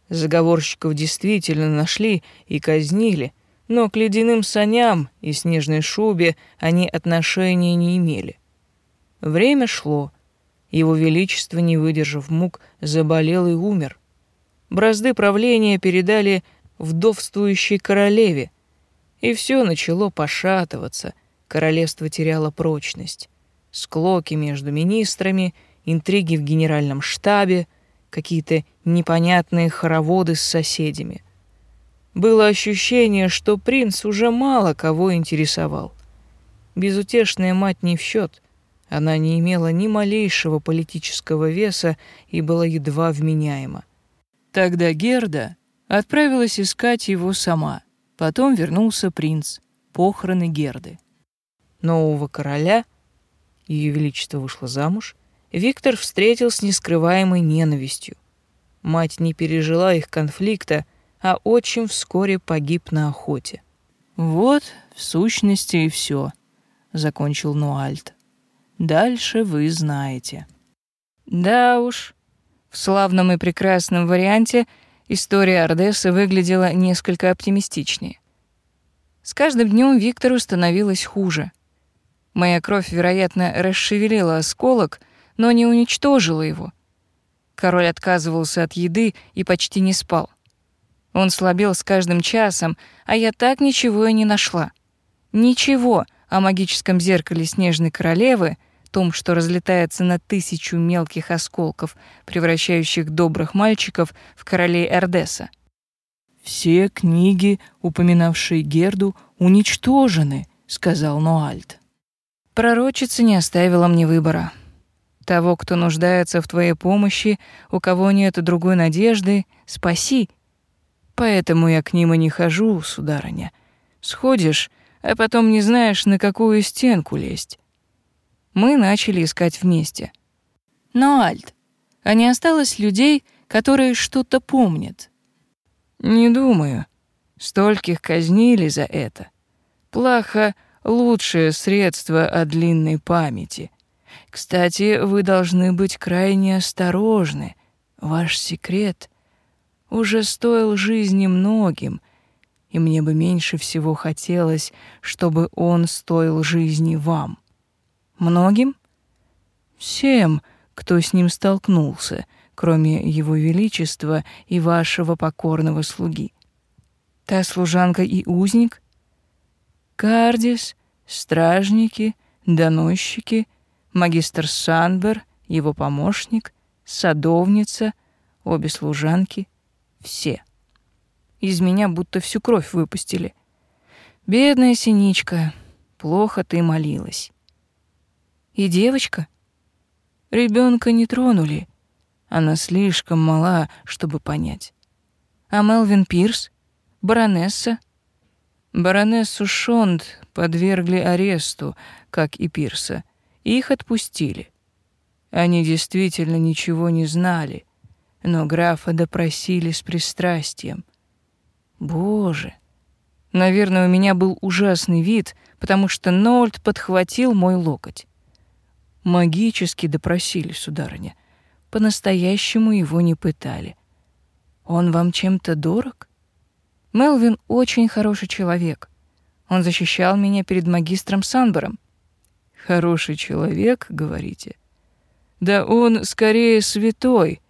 Заговорщиков действительно нашли и казнили, но к ледяным саням и снежной шубе они отношения не имели. Время шло. Его Величество, не выдержав мук, заболел и умер. Бразды правления передали вдовствующей королеве, и все начало пошатываться, королевство теряло прочность. Склоки между министрами, интриги в генеральном штабе — какие-то непонятные хороводы с соседями. Было ощущение, что принц уже мало кого интересовал. Безутешная мать не в счет. Она не имела ни малейшего политического веса и была едва вменяема. Тогда Герда отправилась искать его сама. Потом вернулся принц. Похороны Герды. Нового короля, ее величество вышло замуж, Виктор встретил с нескрываемой ненавистью. Мать не пережила их конфликта, а отчим вскоре погиб на охоте. «Вот, в сущности, и все», — закончил Нуальт. «Дальше вы знаете». «Да уж, В славном и прекрасном варианте история Ардессы выглядела несколько оптимистичнее. С каждым днем Виктору становилось хуже. Моя кровь, вероятно, расшевелила осколок, но не уничтожила его. Король отказывался от еды и почти не спал. Он слабел с каждым часом, а я так ничего и не нашла. Ничего о магическом зеркале Снежной Королевы, том, что разлетается на тысячу мелких осколков, превращающих добрых мальчиков в королей Эрдеса. «Все книги, упоминавшие Герду, уничтожены», — сказал Ноальд. Пророчица не оставила мне выбора. Того, кто нуждается в твоей помощи, у кого нет другой надежды, спаси. Поэтому я к ним и не хожу, сударыня. Сходишь, а потом не знаешь, на какую стенку лезть. Мы начали искать вместе. Но, Альт, а не осталось людей, которые что-то помнят? Не думаю. Стольких казнили за это. Плохо — лучшее средство от длинной памяти. Кстати, вы должны быть крайне осторожны. Ваш секрет уже стоил жизни многим, и мне бы меньше всего хотелось, чтобы он стоил жизни вам. Многим? Всем, кто с ним столкнулся, кроме его величества и вашего покорного слуги. Та служанка и узник? Кардис, стражники, доносчики, магистр Санбер, его помощник, садовница, обе служанки — все. Из меня будто всю кровь выпустили. Бедная синичка, плохо ты молилась. И девочка? Ребенка не тронули. Она слишком мала, чтобы понять. А Мелвин Пирс? Баронесса? Баронессу Шонд подвергли аресту, как и Пирса. Их отпустили. Они действительно ничего не знали, но графа допросили с пристрастием. Боже. Наверное, у меня был ужасный вид, потому что Нольд подхватил мой локоть. Магически допросили, сударыня. По-настоящему его не пытали. Он вам чем-то дорог? Мелвин очень хороший человек. Он защищал меня перед магистром Санбером. Хороший человек, говорите? Да он скорее святой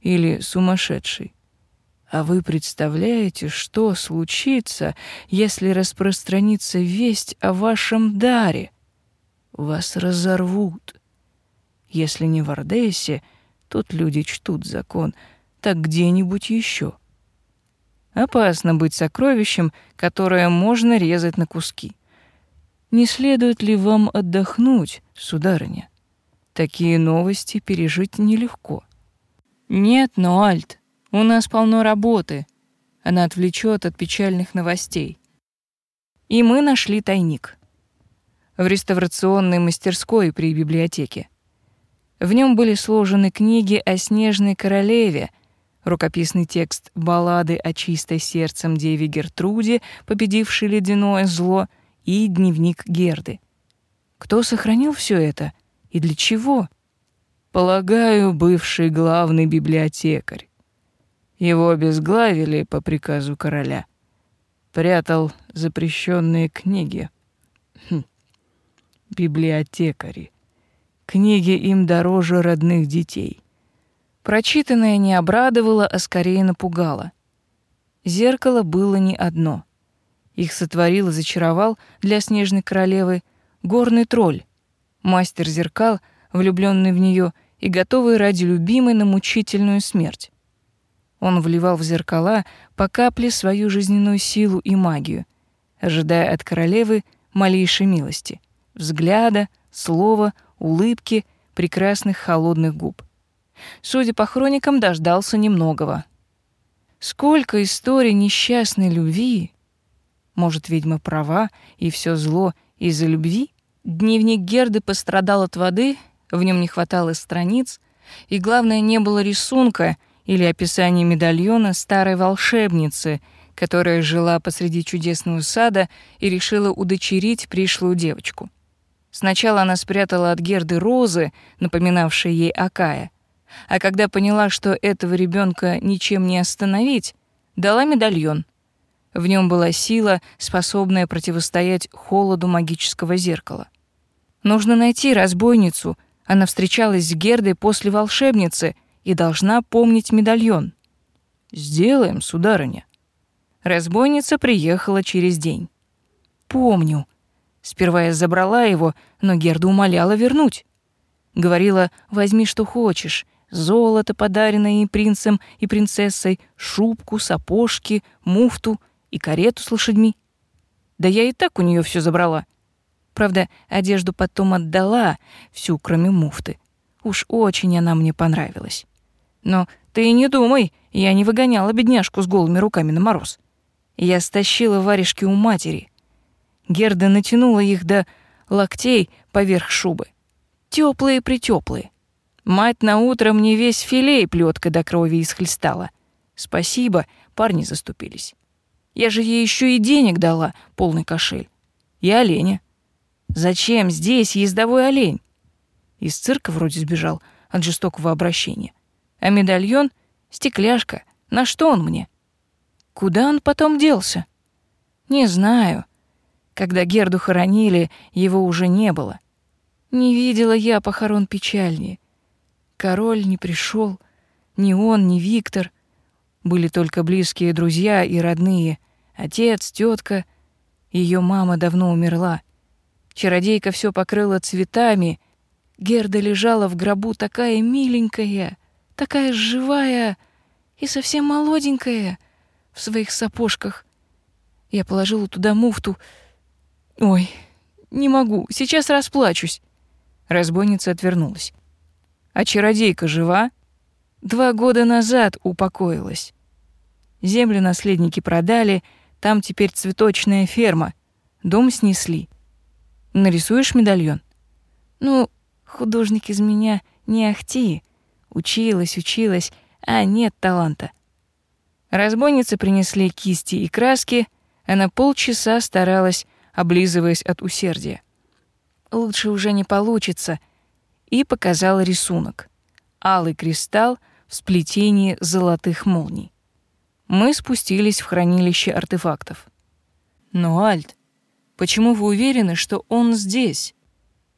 или сумасшедший. А вы представляете, что случится, если распространится весть о вашем даре? Вас разорвут. Если не в Ордесе, тут люди чтут закон, так где-нибудь еще. Опасно быть сокровищем, которое можно резать на куски. Не следует ли вам отдохнуть, сударыня? Такие новости пережить нелегко. Нет, но Альт, у нас полно работы. Она отвлечет от печальных новостей. И мы нашли тайник. В реставрационной мастерской при библиотеке. В нем были сложены книги о снежной королеве, рукописный текст баллады о чистой сердцем деве Гертруде, победившей ледяное зло, и дневник Герды. Кто сохранил все это и для чего? Полагаю, бывший главный библиотекарь. Его обезглавили по приказу короля. Прятал запрещенные книги. Хм. Библиотекари. Книги им дороже родных детей. Прочитанное не обрадовало, а скорее напугало. Зеркало было не одно. Их сотворил и зачаровал для снежной королевы горный тролль, мастер зеркал, влюбленный в нее и готовый ради любимой на мучительную смерть. Он вливал в зеркала по капле свою жизненную силу и магию, ожидая от королевы малейшей милости, взгляда, слова, улыбки, прекрасных холодных губ. Судя по хроникам, дождался немногого. Сколько историй несчастной любви! Может, ведьма права, и все зло из-за любви? Дневник Герды пострадал от воды, в нем не хватало страниц, и, главное, не было рисунка — или описание медальона старой волшебницы, которая жила посреди чудесного сада и решила удочерить пришлую девочку. Сначала она спрятала от Герды розы, напоминавшие ей Акая, а когда поняла, что этого ребенка ничем не остановить, дала медальон. В нем была сила, способная противостоять холоду магического зеркала. Нужно найти разбойницу. Она встречалась с Гердой после волшебницы и должна помнить медальон. Сделаем, сударыня. Разбойница приехала через день. Помню. Сперва я забрала его, но Герда умоляла вернуть. Говорила: "Возьми что хочешь: золото, подаренное ей принцем и принцессой, шубку, сапожки, муфту и карету с лошадьми". Да я и так у нее все забрала. Правда, одежду потом отдала, всю, кроме муфты. Уж очень она мне понравилась. Но ты и не думай, я не выгоняла бедняжку с голыми руками на мороз. Я стащила варежки у матери. Герда натянула их до локтей поверх шубы. Теплые-притеплые. Мать на утро мне весь филей плеткой до крови исхлестала. Спасибо, парни заступились. Я же ей еще и денег дала, полный кошель. И оленя. Зачем здесь ездовой олень? Из цирка вроде сбежал от жестокого обращения. А медальон — стекляшка. На что он мне? Куда он потом делся? Не знаю. Когда Герду хоронили, его уже не было. Не видела я похорон печальнее. Король не пришел, ни он, ни Виктор. Были только близкие друзья и родные. Отец, тетка. Ее мама давно умерла. Чародейка все покрыла цветами. Герда лежала в гробу такая миленькая, такая живая и совсем молоденькая в своих сапожках. Я положила туда муфту. Ой, не могу, сейчас расплачусь. Разбойница отвернулась. А чародейка жива? Два года назад упокоилась. Землю наследники продали, там теперь цветочная ферма. Дом снесли. Нарисуешь медальон? Ну, художник из меня не ахти. Училась, училась, а нет таланта. Разбойницы принесли кисти и краски, она полчаса старалась, облизываясь от усердия. Лучше уже не получится, и показала рисунок. Алый кристалл в сплетении золотых молний. Мы спустились в хранилище артефактов. Но Альт, почему вы уверены, что он здесь?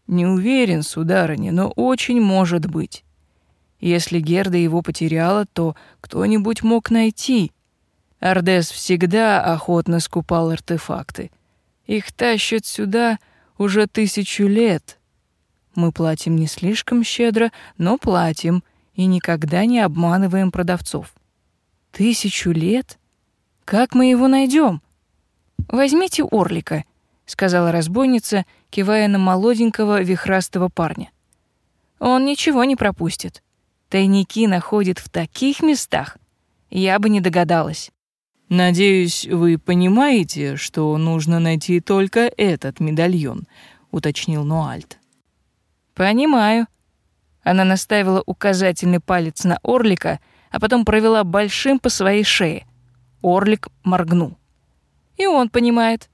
Не уверен, сударыня, но очень может быть. Если Герда его потеряла, то кто-нибудь мог найти. Ардес всегда охотно скупал артефакты. Их тащат сюда уже тысячу лет. Мы платим не слишком щедро, но платим и никогда не обманываем продавцов. Тысячу лет? Как мы его найдем? Возьмите орлика, сказала разбойница, кивая на молоденького вихрастого парня. Он ничего не пропустит. Тайники находит в таких местах, я бы не догадалась. Надеюсь, вы понимаете, что нужно найти только этот медальон, уточнил Нуальт. Понимаю. Она наставила указательный палец на Орлика, а потом провела большим по своей шее. Орлик моргнул. И он понимает.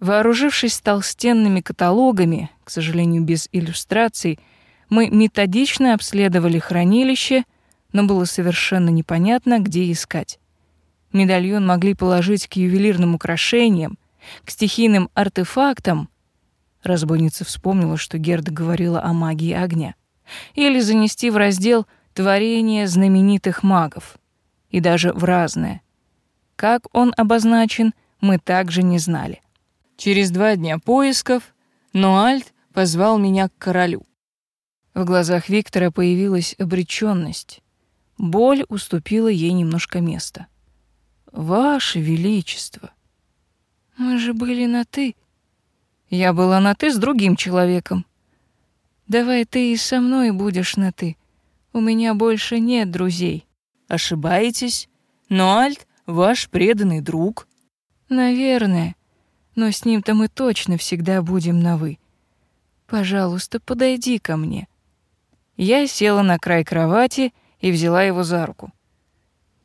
Вооружившись толстенными каталогами, к сожалению, без иллюстраций, мы методично обследовали хранилище, но было совершенно непонятно, где искать. Медальон могли положить к ювелирным украшениям, к стихийным артефактам. Разбойница вспомнила, что Герда говорила о магии огня. Или занести в раздел «Творение знаменитых магов». И даже в разное. Как он обозначен, мы также не знали. Через два дня поисков Ноальд позвал меня к королю. В глазах Виктора появилась обречённость. Боль уступила ей немножко места. «Ваше Величество!» «Мы же были на «ты». Я была на «ты» с другим человеком. Давай ты и со мной будешь на «ты». У меня больше нет друзей». «Ошибаетесь. Но Альт — ваш преданный друг». «Наверное. Но с ним-то мы точно всегда будем на «вы». Пожалуйста, подойди ко мне. Я села на край кровати и взяла его за руку.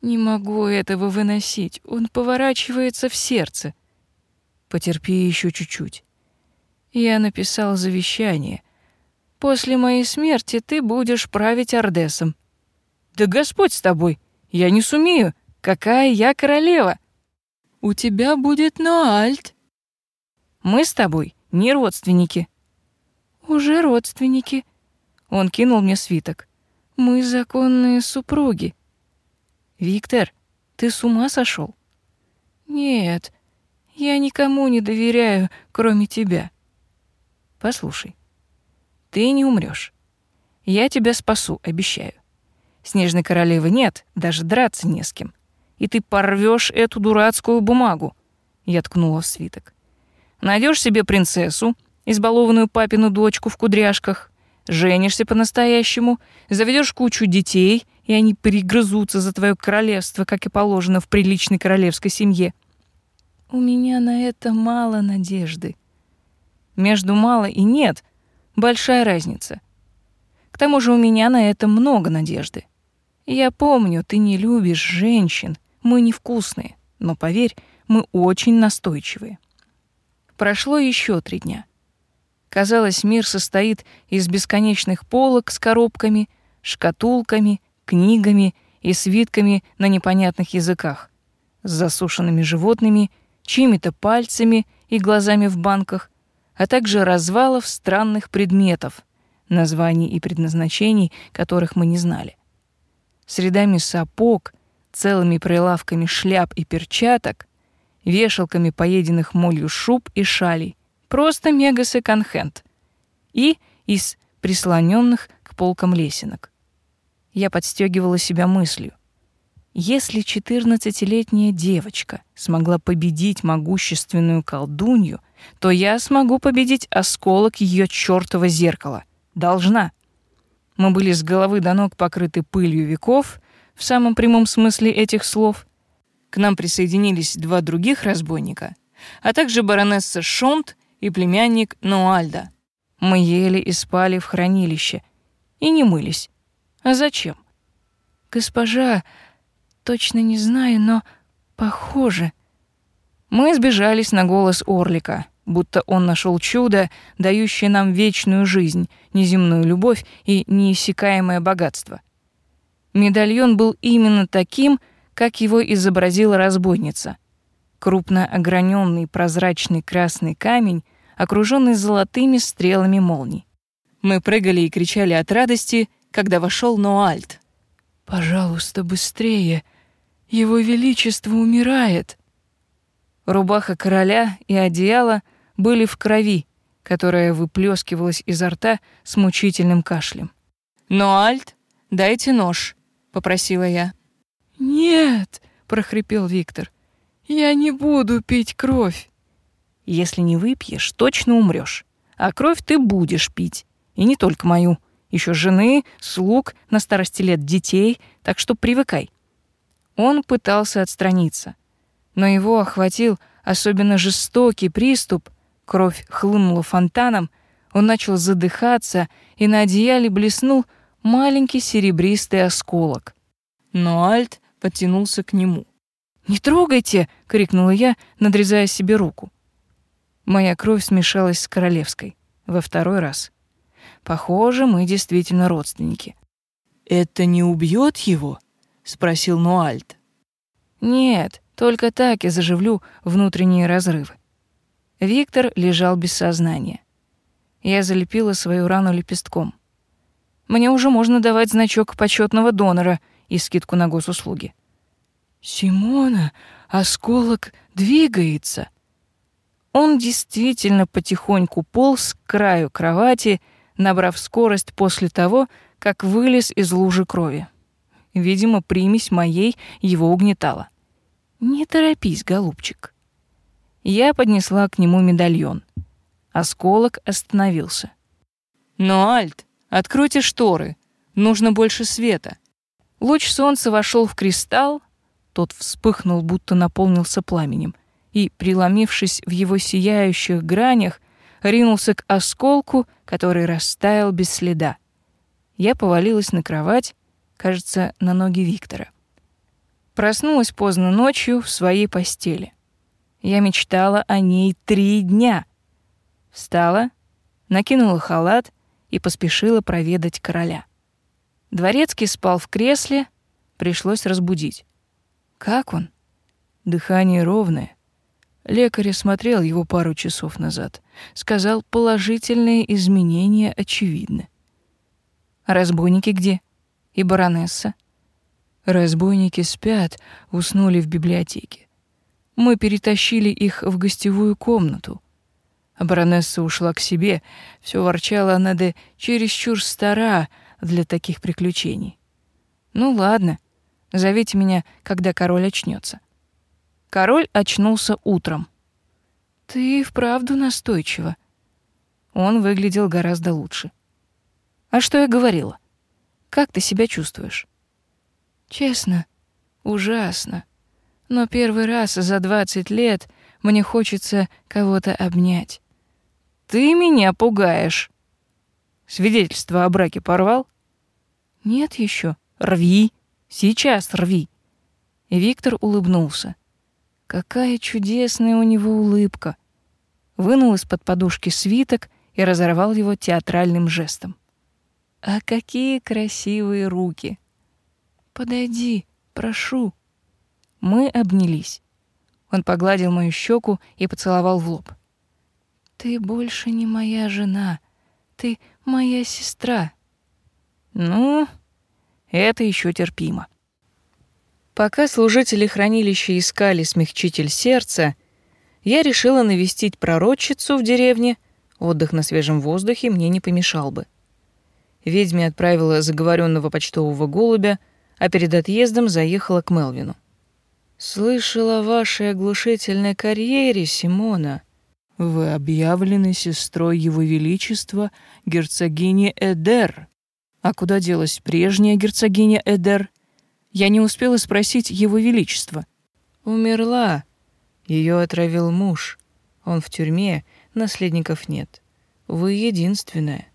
Не могу этого выносить. Он поворачивается в сердце. Потерпи еще чуть-чуть. Я написал завещание. После моей смерти ты будешь править Ордесом. Да Господь с тобой, я не сумею. Какая я королева? У тебя будет Ноальт. Мы с тобой не родственники. Уже родственники. Он кинул мне свиток. Мы законные супруги. Виктор, ты с ума сошел? Нет, я никому не доверяю, кроме тебя. Послушай, ты не умрешь. Я тебя спасу, обещаю. Снежной королевы нет, даже драться не с кем. И ты порвешь эту дурацкую бумагу. Я ткнула в свиток. Найдешь себе принцессу, избалованную папину дочку в кудряшках, женишься по-настоящему, заведешь кучу детей, и они перегрызутся за твое королевство, как и положено в приличной королевской семье. У меня на это мало надежды. Между мало и нет большая разница. К тому же у меня на это много надежды. Я помню, ты не любишь женщин, мы невкусные, но поверь, мы очень настойчивые. Прошло еще три дня. Казалось, мир состоит из бесконечных полок с коробками, шкатулками, книгами и свитками на непонятных языках, с засушенными животными, чьими-то пальцами и глазами в банках, а также развалов странных предметов, названий и предназначений которых мы не знали. С рядами сапог, целыми прилавками шляп и перчаток, вешалками поеденных молью шуб и шалей, Просто мега-секонд-хенд. И из прислоненных к полкам лесенок. Я подстегивала себя мыслью. Если четырнадцатилетняя девочка смогла победить могущественную колдунью, то я смогу победить осколок ее чёртова зеркала. Должна. Мы были с головы до ног покрыты пылью веков, в самом прямом смысле этих слов. К нам присоединились два других разбойника, а также баронесса Шонт и племянник Нуальда. Мы ели и спали в хранилище и не мылись. А зачем? Госпожа, точно не знаю, но похоже. Мы сбежались на голос Орлика, будто он нашел чудо, дающее нам вечную жизнь, неземную любовь и неиссякаемое богатство. Медальон был именно таким, как его изобразила разбойница — крупно ограненный прозрачный красный камень, окруженный золотыми стрелами молний. Мы прыгали и кричали от радости, когда вошел Ноальт. «Пожалуйста, быстрее! Его Величество умирает!» Рубаха короля и одеяло были в крови, которая выплескивалась изо рта с мучительным кашлем. «Ноальт, дайте нож», — попросила я. «Нет!» — прохрипел Виктор. Я не буду пить кровь. Если не выпьешь, точно умрёшь. А кровь ты будешь пить. И не только мою. Ещё жены, слуг, на старости лет детей, так что привыкай. Он пытался отстраниться, но его охватил особенно жестокий приступ. Кровь хлынула фонтаном, он начал задыхаться, и на одеяле блеснул маленький серебристый осколок. Но Альт подтянулся к нему. «Не трогайте!» — крикнула я, надрезая себе руку. Моя кровь смешалась с королевской. Во второй раз. Похоже, мы действительно родственники. «Это не убьет его?» — спросил Нуальт. «Нет, только так я заживлю внутренние разрывы». Виктор лежал без сознания. Я залепила свою рану лепестком. Мне уже можно давать значок почетного донора и скидку на госуслуги. «Симона, осколок двигается!» Он действительно потихоньку полз к краю кровати, набрав скорость после того, как вылез из лужи крови. Видимо, примесь моей его угнетала. «Не торопись, голубчик». Я поднесла к нему медальон. Осколок остановился. «Но, Альт, откройте шторы. Нужно больше света». Луч солнца вошел в кристалл, тот вспыхнул, будто наполнился пламенем, и, преломившись в его сияющих гранях, ринулся к осколку, который растаял без следа. Я повалилась на кровать, кажется, на ноги Виктора. Проснулась поздно ночью в своей постели. Я мечтала о ней три дня. Встала, накинула халат и поспешила проведать короля. Дворецкий спал в кресле, пришлось разбудить. Как он? Дыхание ровное. Лекарь осмотрел его пару часов назад. Сказал, положительные изменения очевидны. Разбойники где? И баронесса? Разбойники спят, уснули в библиотеке. Мы перетащили их в гостевую комнату. Баронесса ушла к себе, все ворчала она да чересчур стара для таких приключений. Ну ладно, зовите меня, когда король очнется. Король очнулся утром. Ты вправду настойчива. Он выглядел гораздо лучше. А что я говорила? Как ты себя чувствуешь? Честно, ужасно. Но первый раз за двадцать лет мне хочется кого-то обнять. Ты меня пугаешь. Свидетельство о браке порвал? Нет еще. Рви. Сейчас рви. И Виктор улыбнулся. Какая чудесная у него улыбка. Вынул из-под подушки свиток и разорвал его театральным жестом. А какие красивые руки. Подойди, прошу. Мы обнялись. Он погладил мою щеку и поцеловал в лоб. Ты больше не моя жена. Ты моя сестра. Ну, это еще терпимо. Пока служители хранилища искали смягчитель сердца, я решила навестить пророчицу в деревне. Отдых на свежем воздухе мне не помешал бы. Ведьме отправила заговоренного почтового голубя, а перед отъездом заехала к Мелвину. «Слышала о вашей оглушительной карьере, Симона», вы объявлены сестрой Его Величества, герцогини Эдер. А куда делась прежняя герцогиня Эдер? Я не успела спросить Его Величества. Умерла. Ее отравил муж. Он в тюрьме, наследников нет. Вы единственная.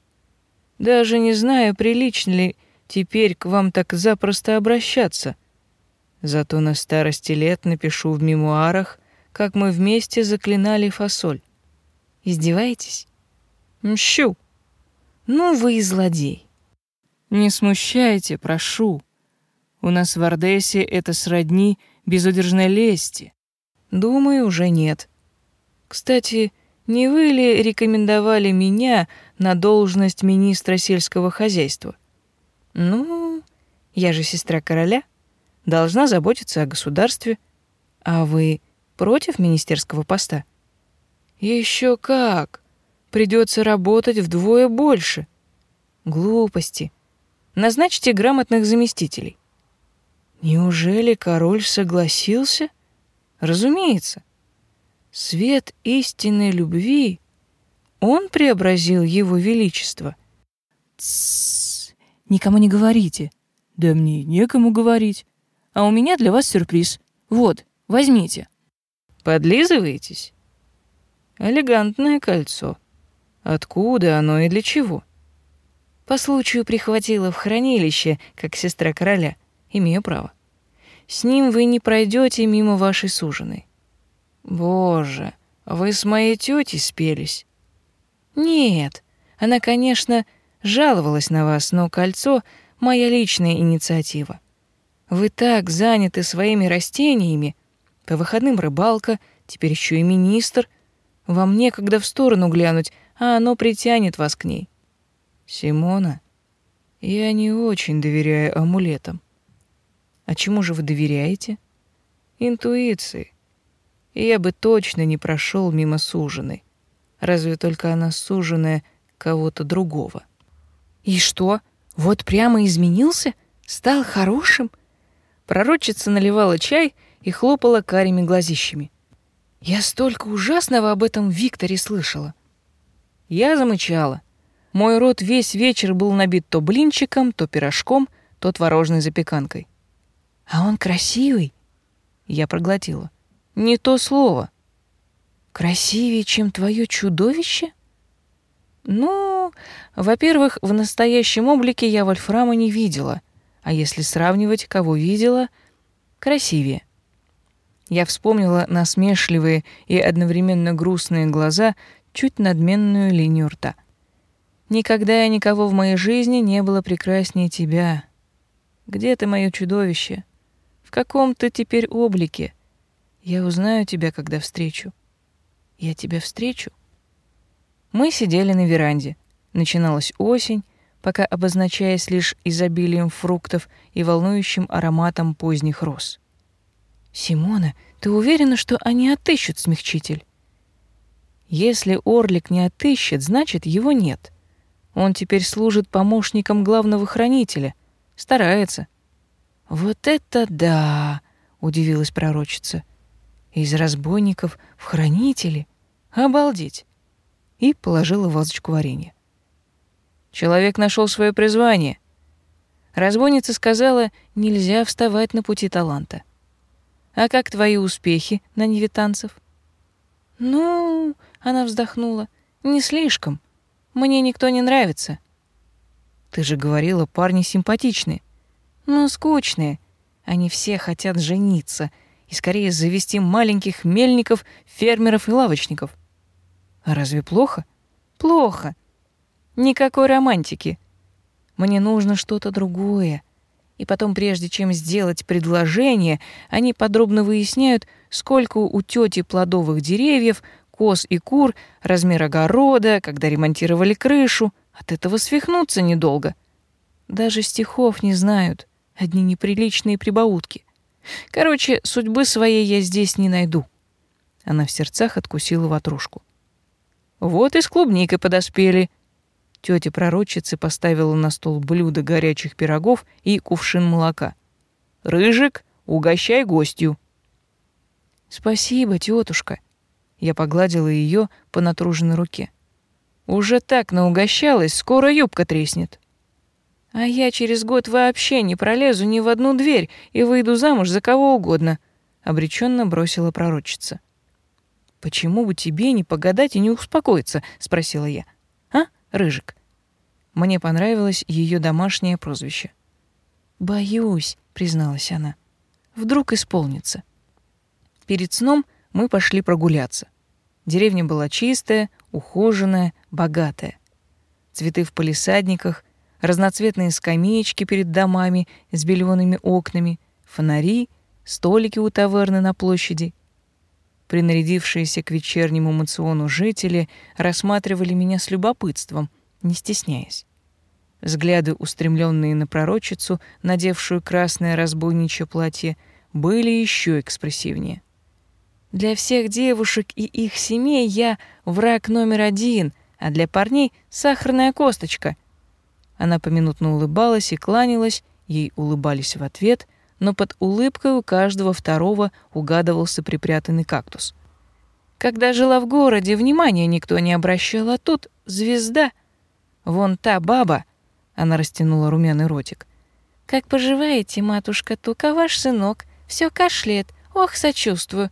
Даже не знаю, прилично ли теперь к вам так запросто обращаться. Зато на старости лет напишу в мемуарах, как мы вместе заклинали фасоль. Издеваетесь? Мщу. Ну вы и злодей. Не смущайте, прошу. У нас в Ордесе это сродни безудержной лести. Думаю, уже нет. Кстати, не вы ли рекомендовали меня на должность министра сельского хозяйства? Ну, я же сестра короля, должна заботиться о государстве. А вы против министерского поста? Еще как! Придется работать вдвое больше. Глупости. Назначьте грамотных заместителей. Неужели король согласился? Разумеется. Свет истинной любви он преобразил его величество. Тссс, никому не говорите. Да мне некому говорить. А у меня для вас сюрприз. Вот, возьмите. Подлизываетесь? Элегантное кольцо. Откуда оно и для чего? По случаю прихватила в хранилище, как сестра короля. Имею право. С ним вы не пройдете мимо вашей суженой. Боже, вы с моей тетей спелись? Нет, она, конечно, жаловалась на вас, но кольцо — моя личная инициатива. Вы так заняты своими растениями. По выходным рыбалка, теперь еще и министр — вам некогда в сторону глянуть, а оно притянет вас к ней. Симона, я не очень доверяю амулетам. А чему же вы доверяете? Интуиции. И я бы точно не прошел мимо суженой. Разве только она суженая кого-то другого. И что? Вот прямо изменился? Стал хорошим? Пророчица наливала чай и хлопала карими глазищами. Я столько ужасного об этом Викторе слышала. Я замычала. Мой рот весь вечер был набит то блинчиком, то пирожком, то творожной запеканкой. А он красивый. Я проглотила. Не то слово. Красивее, чем твое чудовище? Ну, во-первых, в настоящем облике я Вольфрама не видела, а если сравнивать, кого видела, красивее. Я вспомнила насмешливые и одновременно грустные глаза, чуть надменную линию рта. Никогда и никого в моей жизни не было прекраснее тебя. Где ты, мое чудовище? В каком ты теперь облике? Я узнаю тебя, когда встречу. Я тебя встречу. Мы сидели на веранде. Начиналась осень, пока обозначаясь лишь изобилием фруктов и волнующим ароматом поздних роз. «Симона, ты уверена, что они отыщут смягчитель?» «Если Орлик не отыщет, значит, его нет. Он теперь служит помощником главного хранителя. Старается». «Вот это да!» — удивилась пророчица. «Из разбойников в хранители? Обалдеть!» И положила вазочку варенья. Человек нашел свое призвание. Разбойница сказала, нельзя вставать на пути таланта. А как твои успехи на Неве танцев? Ну, она вздохнула, не слишком. Мне никто не нравится. Ты же говорила, парни симпатичные. Но скучные. Они все хотят жениться и скорее завести маленьких мельников, фермеров и лавочников. А разве плохо? Плохо. Никакой романтики. Мне нужно что-то другое. И потом, прежде чем сделать предложение, они подробно выясняют, сколько у тети плодовых деревьев, коз и кур, размер огорода, когда ремонтировали крышу. От этого свихнуться недолго. Даже стихов не знают, одни неприличные прибаутки. Короче, судьбы своей я здесь не найду. Она в сердцах откусила ватрушку. Вот и с клубникой подоспели — Тетя пророчицы поставила на стол блюдо горячих пирогов и кувшин молока. «Рыжик, угощай гостью!» «Спасибо, тетушка!» Я погладила ее по натруженной руке. «Уже так наугощалась, скоро юбка треснет!» «А я через год вообще не пролезу ни в одну дверь и выйду замуж за кого угодно», — обреченно бросила пророчица. «Почему бы тебе не погадать и не успокоиться?» — спросила я. Рыжик. Мне понравилось ее домашнее прозвище. «Боюсь», — призналась она. «Вдруг исполнится». Перед сном мы пошли прогуляться. Деревня была чистая, ухоженная, богатая. Цветы в палисадниках, разноцветные скамеечки перед домами с белеными окнами, фонари, столики у таверны на площади. Принарядившиеся к вечернему мациону жители рассматривали меня с любопытством, не стесняясь. Взгляды, устремленные на пророчицу, надевшую красное разбойничье платье, были еще экспрессивнее. Для всех девушек и их семей я враг номер один, а для парней — сахарная косточка. Она поминутно улыбалась и кланялась, ей улыбались в ответ, но под улыбкой у каждого второго угадывался припрятанный кактус. Когда жила в городе, внимания никто не обращал, а тут звезда. Вон та баба, она растянула румяный ротик. Как поживаете, матушка Тука, ваш сынок? Все кашляет. Ох, сочувствую.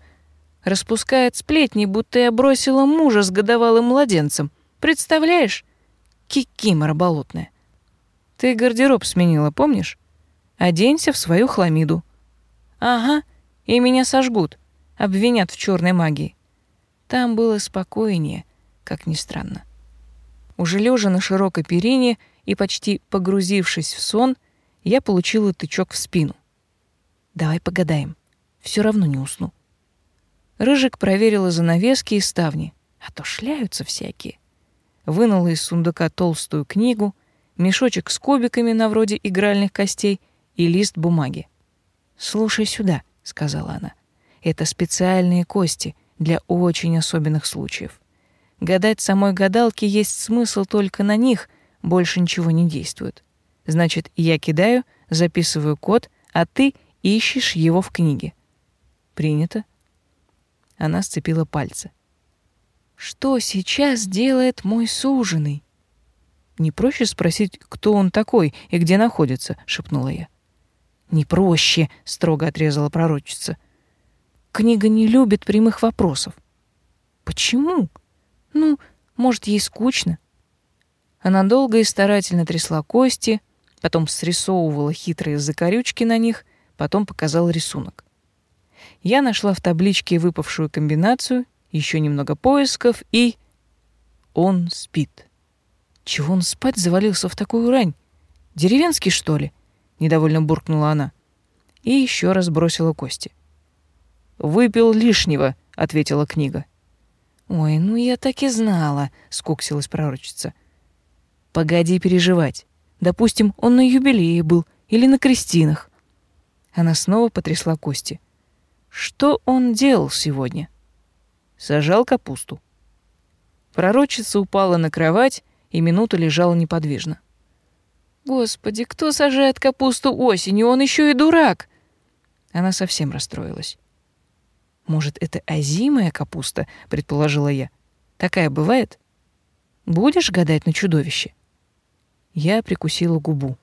Распускает сплетни, будто я бросила мужа с годовалым младенцем. Представляешь? Кикимора болотная. Ты гардероб сменила, помнишь? Оденься в свою хламиду. Ага, и меня сожгут, обвинят в черной магии. Там было спокойнее, как ни странно. Уже лежа на широкой перине и почти погрузившись в сон, я получила тычок в спину. Давай погадаем. Все равно не усну. Рыжик проверила занавески и ставни, а то шляются всякие. Вынула из сундука толстую книгу, мешочек с кубиками на вроде игральных костей и лист бумаги. «Слушай сюда», — сказала она. «Это специальные кости для очень особенных случаев. Гадать самой гадалке есть смысл только на них, больше ничего не действует. Значит, я кидаю, записываю код, а ты ищешь его в книге». «Принято». Она сцепила пальцы. «Что сейчас делает мой суженый?» «Не проще спросить, кто он такой и где находится?» — шепнула я. «Не проще», — строго отрезала пророчица. «Книга не любит прямых вопросов». «Почему? Ну, может, ей скучно?» Она долго и старательно трясла кости, потом срисовывала хитрые закорючки на них, потом показала рисунок. Я нашла в табличке выпавшую комбинацию, еще немного поисков и... Он спит. Чего он спать завалился в такую рань? Деревенский, что ли? Недовольно буркнула она. И еще раз бросила кости. «Выпил лишнего», — ответила книга. «Ой, ну я так и знала», — скуксилась пророчица. «Погоди переживать. Допустим, он на юбилее был или на крестинах». Она снова потрясла кости. «Что он делал сегодня?» «Сажал капусту». Пророчица упала на кровать и минуту лежала неподвижно. «Господи, кто сажает капусту осенью? Он еще и дурак!» Она совсем расстроилась. Может, это озимая капуста, предположила я. Такая бывает? Будешь гадать на чудовище? Я прикусила губу.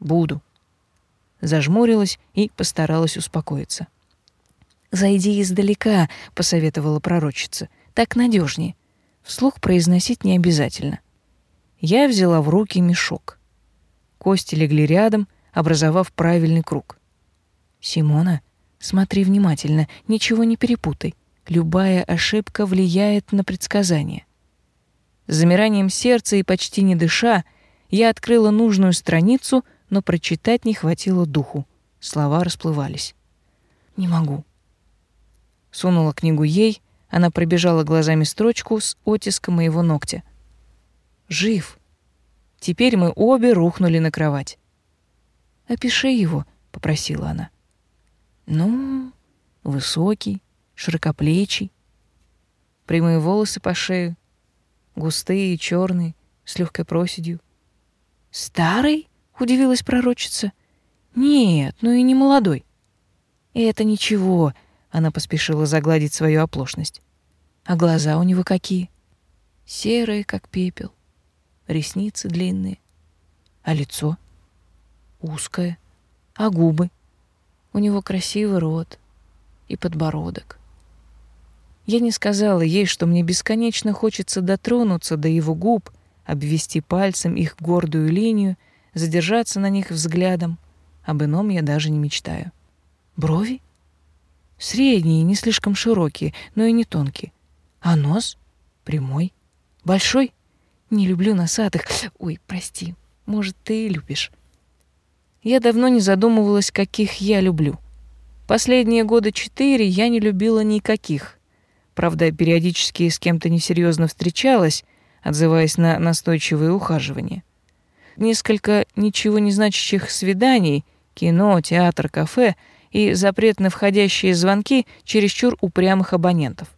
Буду. Зажмурилась и постаралась успокоиться. Зайди издалека, посоветовала пророчица. Так надежнее. Вслух произносить не обязательно. Я взяла в руки мешок. Кости легли рядом, образовав правильный круг. Симона, Смотри внимательно, ничего не перепутай. Любая ошибка влияет на предсказание. С замиранием сердца и почти не дыша, я открыла нужную страницу, но прочитать не хватило духу. Слова расплывались. «Не могу». Сунула книгу ей, она пробежала глазами строчку с оттиском моего ногтя. «Жив». Теперь мы обе рухнули на кровать. «Опиши его», — попросила она. Ну, высокий, широкоплечий, прямые волосы по шею, густые и черные, с легкой проседью. Старый? удивилась пророчица. Нет, ну и не молодой. Это ничего, она поспешила загладить свою оплошность. А глаза у него какие? Серые, как пепел, ресницы длинные. А лицо? Узкое. А губы? У него красивый рот и подбородок. Я не сказала ей, что мне бесконечно хочется дотронуться до его губ, обвести пальцем их гордую линию, задержаться на них взглядом. Об ином я даже не мечтаю. Брови? Средние, не слишком широкие, но и не тонкие. А нос? Прямой. Большой? Не люблю носатых. Ой, прости. Может, ты и любишь. Я давно не задумывалась, каких я люблю. Последние года четыре я не любила никаких. Правда, периодически с кем-то несерьезно встречалась, отзываясь на настойчивые ухаживания. Несколько ничего не значащих свиданий, кино, театр, кафе и запрет на входящие звонки чересчур упрямых абонентов.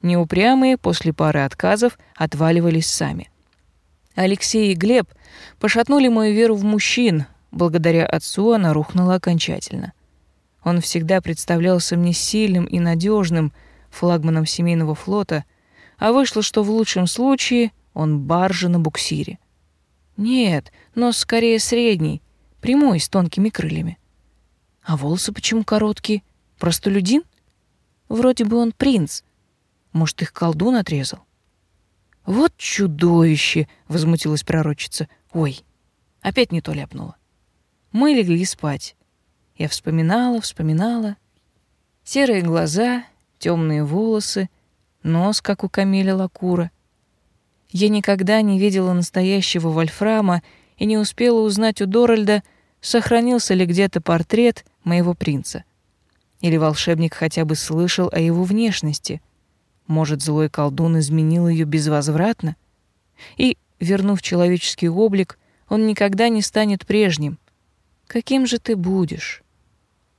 Неупрямые после пары отказов отваливались сами. Алексей и Глеб пошатнули мою веру в мужчин, Благодаря отцу она рухнула окончательно. Он всегда представлялся мне сильным и надежным флагманом семейного флота, а вышло, что в лучшем случае он баржа на буксире. Нет, но скорее средний, прямой, с тонкими крыльями. А волосы почему короткие? Простолюдин? Вроде бы он принц. Может, их колдун отрезал? Вот чудовище, возмутилась пророчица. Ой, опять не то ляпнула. Мы легли спать. Я вспоминала, вспоминала. Серые глаза, темные волосы, нос, как у Камиля Лакура. Я никогда не видела настоящего вольфрама и не успела узнать у Доральда, сохранился ли где-то портрет моего принца. Или волшебник хотя бы слышал о его внешности. Может, злой колдун изменил ее безвозвратно? И, вернув человеческий облик, он никогда не станет прежним. Каким же ты будешь?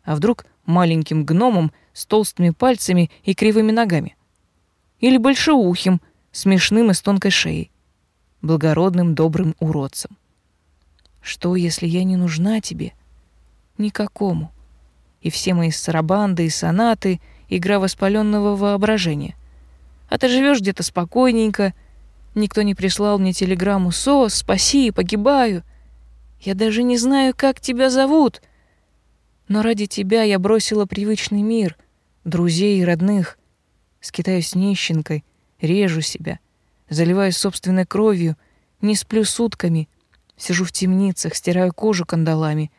А вдруг маленьким гномом с толстыми пальцами и кривыми ногами? Или большеухим, смешным и с тонкой шеей? Благородным, добрым уродцем? Что, если я не нужна тебе? Никакому. И все мои сарабанды и сонаты — игра воспаленного воображения. А ты живешь где-то спокойненько, никто не прислал мне телеграмму «СОС, спаси, погибаю», я даже не знаю, как тебя зовут. Но ради тебя я бросила привычный мир, друзей и родных. Скитаюсь нищенкой, режу себя, заливаюсь собственной кровью, не сплю сутками, сижу в темницах, стираю кожу кандалами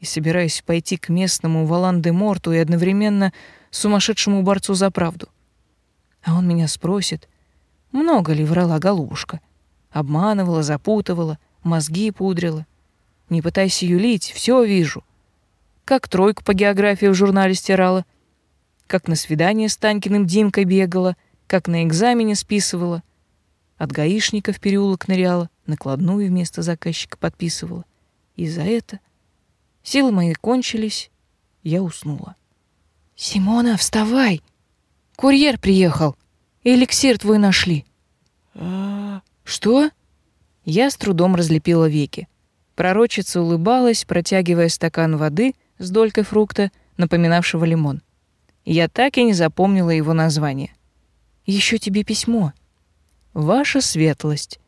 и собираюсь пойти к местному Валан-де-Морту и одновременно сумасшедшему борцу за правду. А он меня спросит, много ли врала голубушка, Обманывала, запутывала, мозги пудрила. Не пытайся юлить, все вижу. Как тройку по географии в журнале стирала, как на свидание с Танькиным Димкой бегала, как на экзамене списывала, от гаишника в переулок ныряла, накладную вместо заказчика подписывала. И за это силы мои кончились, я уснула. «Симона, вставай! Курьер приехал! Эликсир твой нашли!» «А, что?» Я с трудом разлепила веки. Пророчица улыбалась, протягивая стакан воды с долькой фрукта, напоминавшего лимон. Я так и не запомнила его название. Еще тебе письмо. Ваша светлость.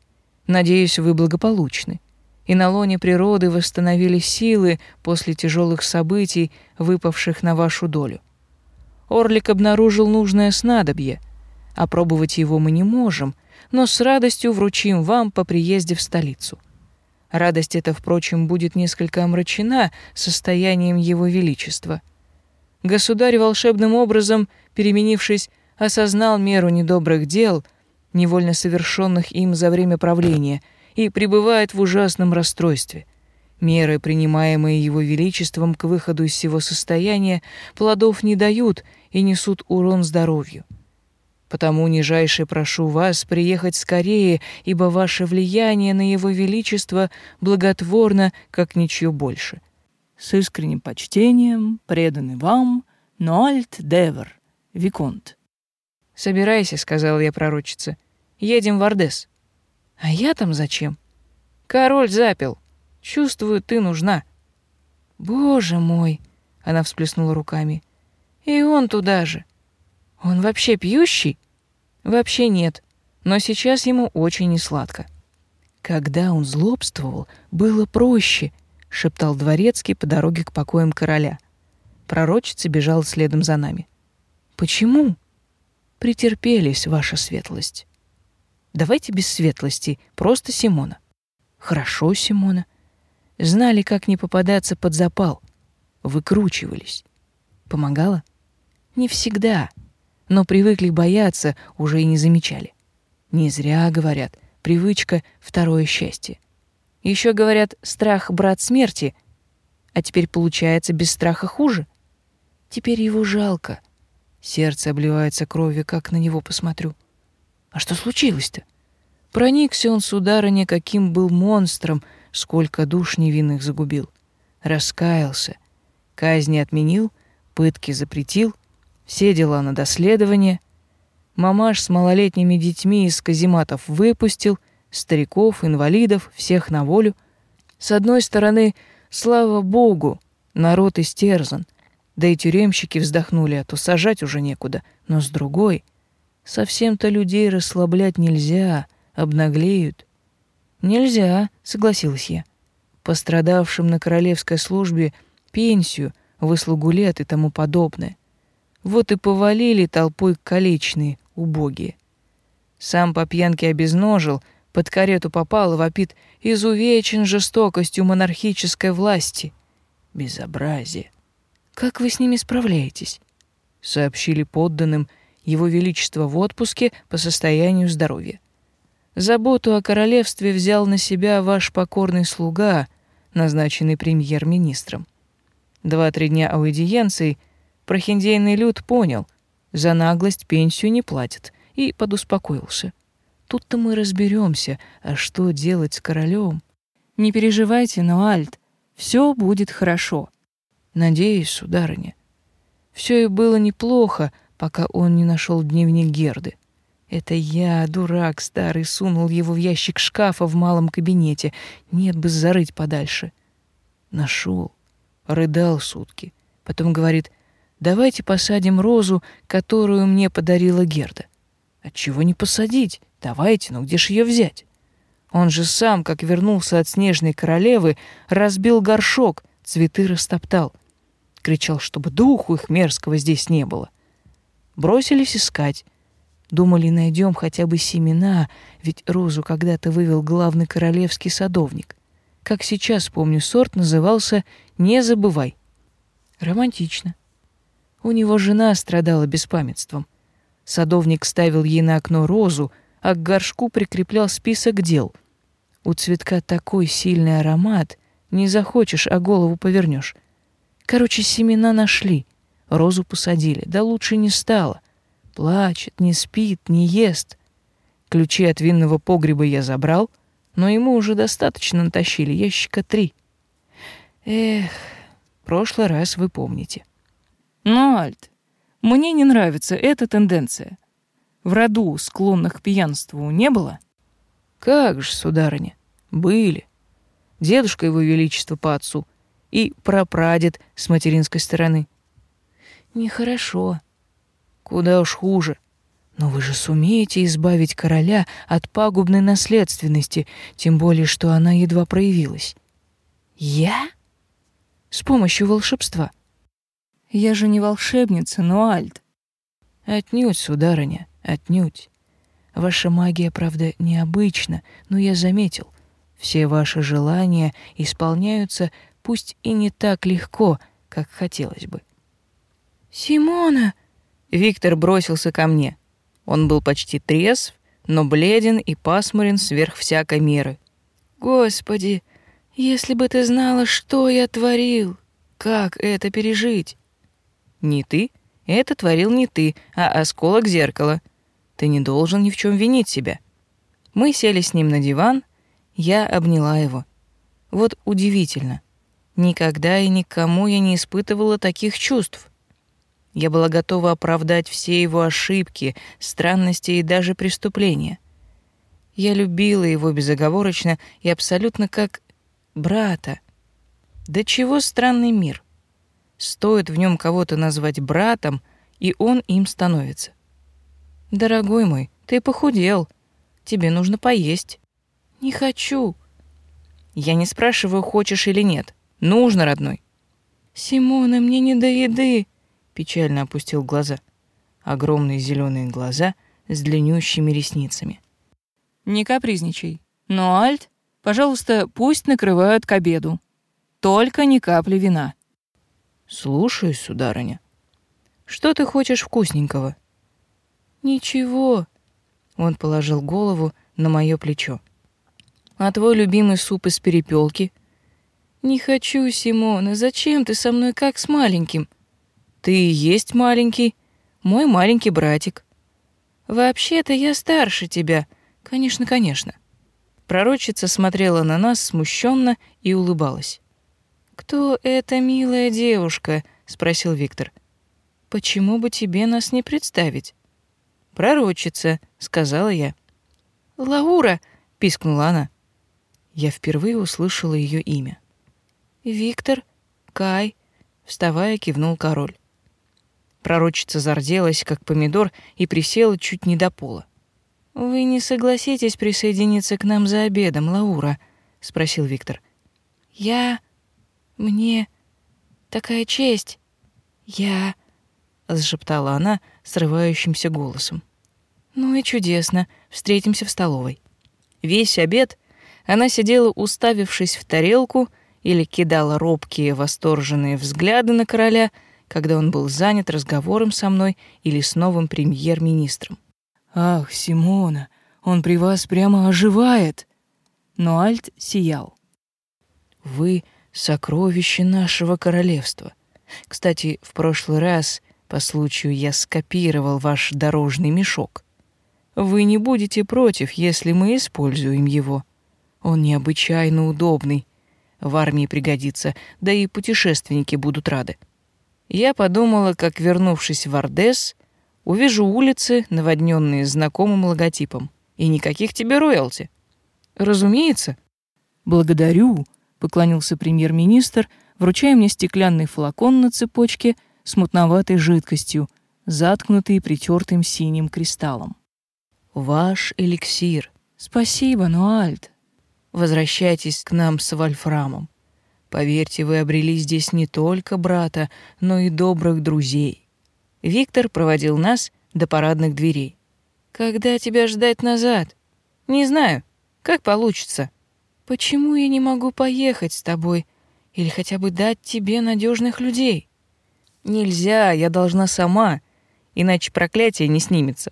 Надеюсь, вы благополучны. И на лоне природы восстановили силы после тяжелых событий, выпавших на вашу долю. Орлик обнаружил нужное снадобье. Опробовать его мы не можем, но с радостью вручим вам по приезде в столицу. Радость эта, впрочем, будет несколько омрачена состоянием его величества. Государь волшебным образом, переменившись, осознал меру недобрых дел, невольно совершенных им за время правления, и пребывает в ужасном расстройстве. Меры, принимаемые его величеством к выходу из всего состояния, плодов не дают и несут урон здоровью. Потому нижайше прошу вас приехать скорее, ибо ваше влияние на его величество благотворно, как ничего больше. С искренним почтением, преданный вам, Ноальт Девер, Виконт. «Собирайся», — сказала я пророчице. «Едем в Ордес». «А я там зачем?» «Король запил. Чувствую, ты нужна». «Боже мой!» — она всплеснула руками. «И он туда же. Он вообще пьющий?» Вообще нет, но сейчас ему очень несладко. Когда он злобствовал, было проще, шептал дворецкий по дороге к покоям короля. Пророчица бежала следом за нами. Почему? Претерпелись, ваша светлость. Давайте без светлости, просто Симона. Хорошо, Симона. Знали, как не попадаться под запал. Выкручивались. Помогала? Не всегда но привыкли бояться, уже и не замечали. Не зря говорят, привычка — второе счастье. Еще говорят, страх — брат смерти, а теперь получается без страха хуже. Теперь его жалко. Сердце обливается кровью, как на него посмотрю. А что случилось-то? Проникся он, сударыня, каким был монстром, сколько душ невинных загубил. Раскаялся, казни отменил, пытки запретил — все дела на доследование. Мамаш с малолетними детьми из казематов выпустил, стариков, инвалидов, всех на волю. С одной стороны, слава богу, народ истерзан, да и тюремщики вздохнули, а то сажать уже некуда. Но с другой, совсем-то людей расслаблять нельзя, обнаглеют. Нельзя, согласилась я. Пострадавшим на королевской службе пенсию, выслугу лет и тому подобное. Вот и повалили толпой колечные, убогие. Сам по пьянке обезножил, под карету попал и вопит изувечен жестокостью монархической власти. Безобразие. Как вы с ними справляетесь? Сообщили подданным его величество в отпуске по состоянию здоровья. Заботу о королевстве взял на себя ваш покорный слуга, назначенный премьер-министром. Два-три дня аудиенции — Прохиндейный люд понял, за наглость пенсию не платят, и подуспокоился. Тут-то мы разберемся, а что делать с королем? Не переживайте, Ноальд, все будет хорошо. Надеюсь, сударыня. Все и было неплохо, пока он не нашел дневник Герды. Это я, дурак старый, сунул его в ящик шкафа в малом кабинете. Нет бы зарыть подальше. Нашел, рыдал сутки. Потом говорит, Давайте посадим розу, которую мне подарила Герда. Отчего не посадить? Давайте, но где ж ее взять? Он же сам, как вернулся от снежной королевы, разбил горшок, цветы растоптал. Кричал, чтобы духу их мерзкого здесь не было. Бросились искать. Думали, найдем хотя бы семена, ведь розу когда-то вывел главный королевский садовник. Как сейчас помню, сорт назывался «Не забывай». Романтично. У него жена страдала беспамятством. Садовник ставил ей на окно розу, а к горшку прикреплял список дел. У цветка такой сильный аромат, не захочешь, а голову повернешь. Короче, семена нашли, розу посадили, да лучше не стало. Плачет, не спит, не ест. Ключи от винного погреба я забрал, но ему уже достаточно натащили, ящика три. Эх, прошлый раз вы помните. Ну, Альт, мне не нравится эта тенденция. В роду склонных к пьянству не было? Как же, сударыня, были. Дедушка его величества по отцу и прапрадед с материнской стороны. Нехорошо. Куда уж хуже. Но вы же сумеете избавить короля от пагубной наследственности, тем более что она едва проявилась. Я? С помощью волшебства. Я же не волшебница, но Альт. Отнюдь, сударыня, отнюдь. Ваша магия, правда, необычна, но я заметил, все ваши желания исполняются пусть и не так легко, как хотелось бы. Симона, Виктор бросился ко мне. Он был почти трезв, но бледен и пасмурен сверх всякой меры. Господи, если бы ты знала, что я творил, как это пережить? Не ты, это творил не ты, а осколок зеркала. Ты не должен ни в чем винить себя. Мы сели с ним на диван, я обняла его. Вот удивительно. Никогда и никому я не испытывала таких чувств. Я была готова оправдать все его ошибки, странности и даже преступления. Я любила его безоговорочно и абсолютно как брата. Да чего странный мир. Стоит в нем кого-то назвать братом, и он им становится. Дорогой мой, ты похудел. Тебе нужно поесть. Не хочу. Я не спрашиваю, хочешь или нет. Нужно, родной. Симона, мне не до еды печально опустил глаза. Огромные зеленые глаза с длиннющими ресницами. Не капризничай. Но, Альт, пожалуйста, пусть накрывают к обеду. Только ни капли вина. Слушаюсь, сударыня. Что ты хочешь вкусненького? Ничего. Он положил голову на мое плечо. А твой любимый суп из перепелки? Не хочу, Симона. Зачем ты со мной как с маленьким? Ты и есть маленький, мой маленький братик. Вообще-то я старше тебя. Конечно, конечно. Пророчица смотрела на нас смущенно и улыбалась. Кто эта милая девушка? спросил Виктор. Почему бы тебе нас не представить? Пророчица, сказала я. Лаура, пискнула она. Я впервые услышала ее имя. Виктор, Кай, вставая, кивнул король. Пророчица зарделась, как помидор, и присела чуть не до пола. «Вы не согласитесь присоединиться к нам за обедом, Лаура?» — спросил Виктор. «Я... мне... такая честь. Я...» — зашептала она срывающимся голосом. «Ну и чудесно. Встретимся в столовой». Весь обед она сидела, уставившись в тарелку, или кидала робкие восторженные взгляды на короля — когда он был занят разговором со мной или с новым премьер-министром. «Ах, Симона, он при вас прямо оживает!» Но Альт сиял. «Вы — сокровище нашего королевства. Кстати, в прошлый раз по случаю я скопировал ваш дорожный мешок. Вы не будете против, если мы используем его. Он необычайно удобный. В армии пригодится, да и путешественники будут рады. Я подумала, как, вернувшись в Ордес, увижу улицы, наводненные знакомым логотипом. И никаких тебе роялти. Разумеется. Благодарю, поклонился премьер-министр, вручая мне стеклянный флакон на цепочке с мутноватой жидкостью, заткнутый притертым синим кристаллом. Ваш эликсир. Спасибо, Нуальд. Возвращайтесь к нам с Вольфрамом. Поверьте, вы обрели здесь не только брата, но и добрых друзей. Виктор проводил нас до парадных дверей. Когда тебя ждать назад? Не знаю. Как получится? Почему я не могу поехать с тобой или хотя бы дать тебе надежных людей? Нельзя, я должна сама, иначе проклятие не снимется.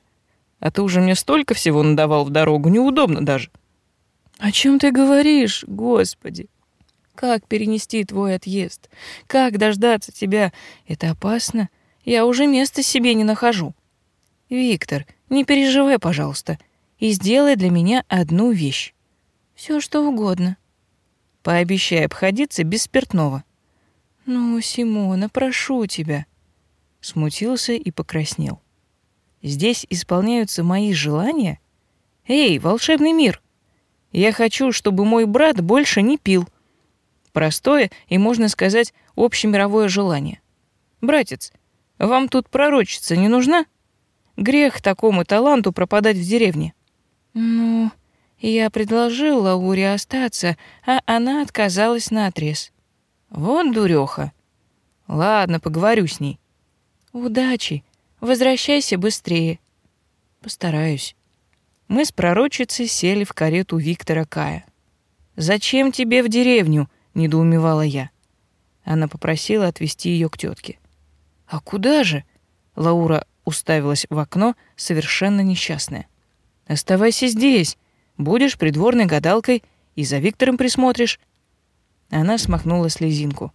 А ты уже мне столько всего надавал в дорогу, неудобно даже. О чем ты говоришь, Господи? Как перенести твой отъезд? Как дождаться тебя? Это опасно. Я уже места себе не нахожу. Виктор, не переживай, пожалуйста, и сделай для меня одну вещь. Все что угодно. Пообещай обходиться без спиртного. Ну, Симона, прошу тебя. Смутился и покраснел. Здесь исполняются мои желания? Эй, волшебный мир! Я хочу, чтобы мой брат больше не пил. Простое и, можно сказать, общемировое желание. Братец, вам тут пророчица не нужна? Грех такому таланту пропадать в деревне. Ну, я предложил Лауре остаться, а она отказалась наотрез. Вот дуреха. Ладно, поговорю с ней. Удачи. Возвращайся быстрее. Постараюсь. Мы с пророчицей сели в карету Виктора Кая. Зачем тебе в деревню? Недоумевала я. Она попросила отвезти ее к тетке. А куда же? Лаура уставилась в окно, совершенно несчастная. Оставайся здесь. Будешь придворной гадалкой и за Виктором присмотришь. Она смахнула слезинку.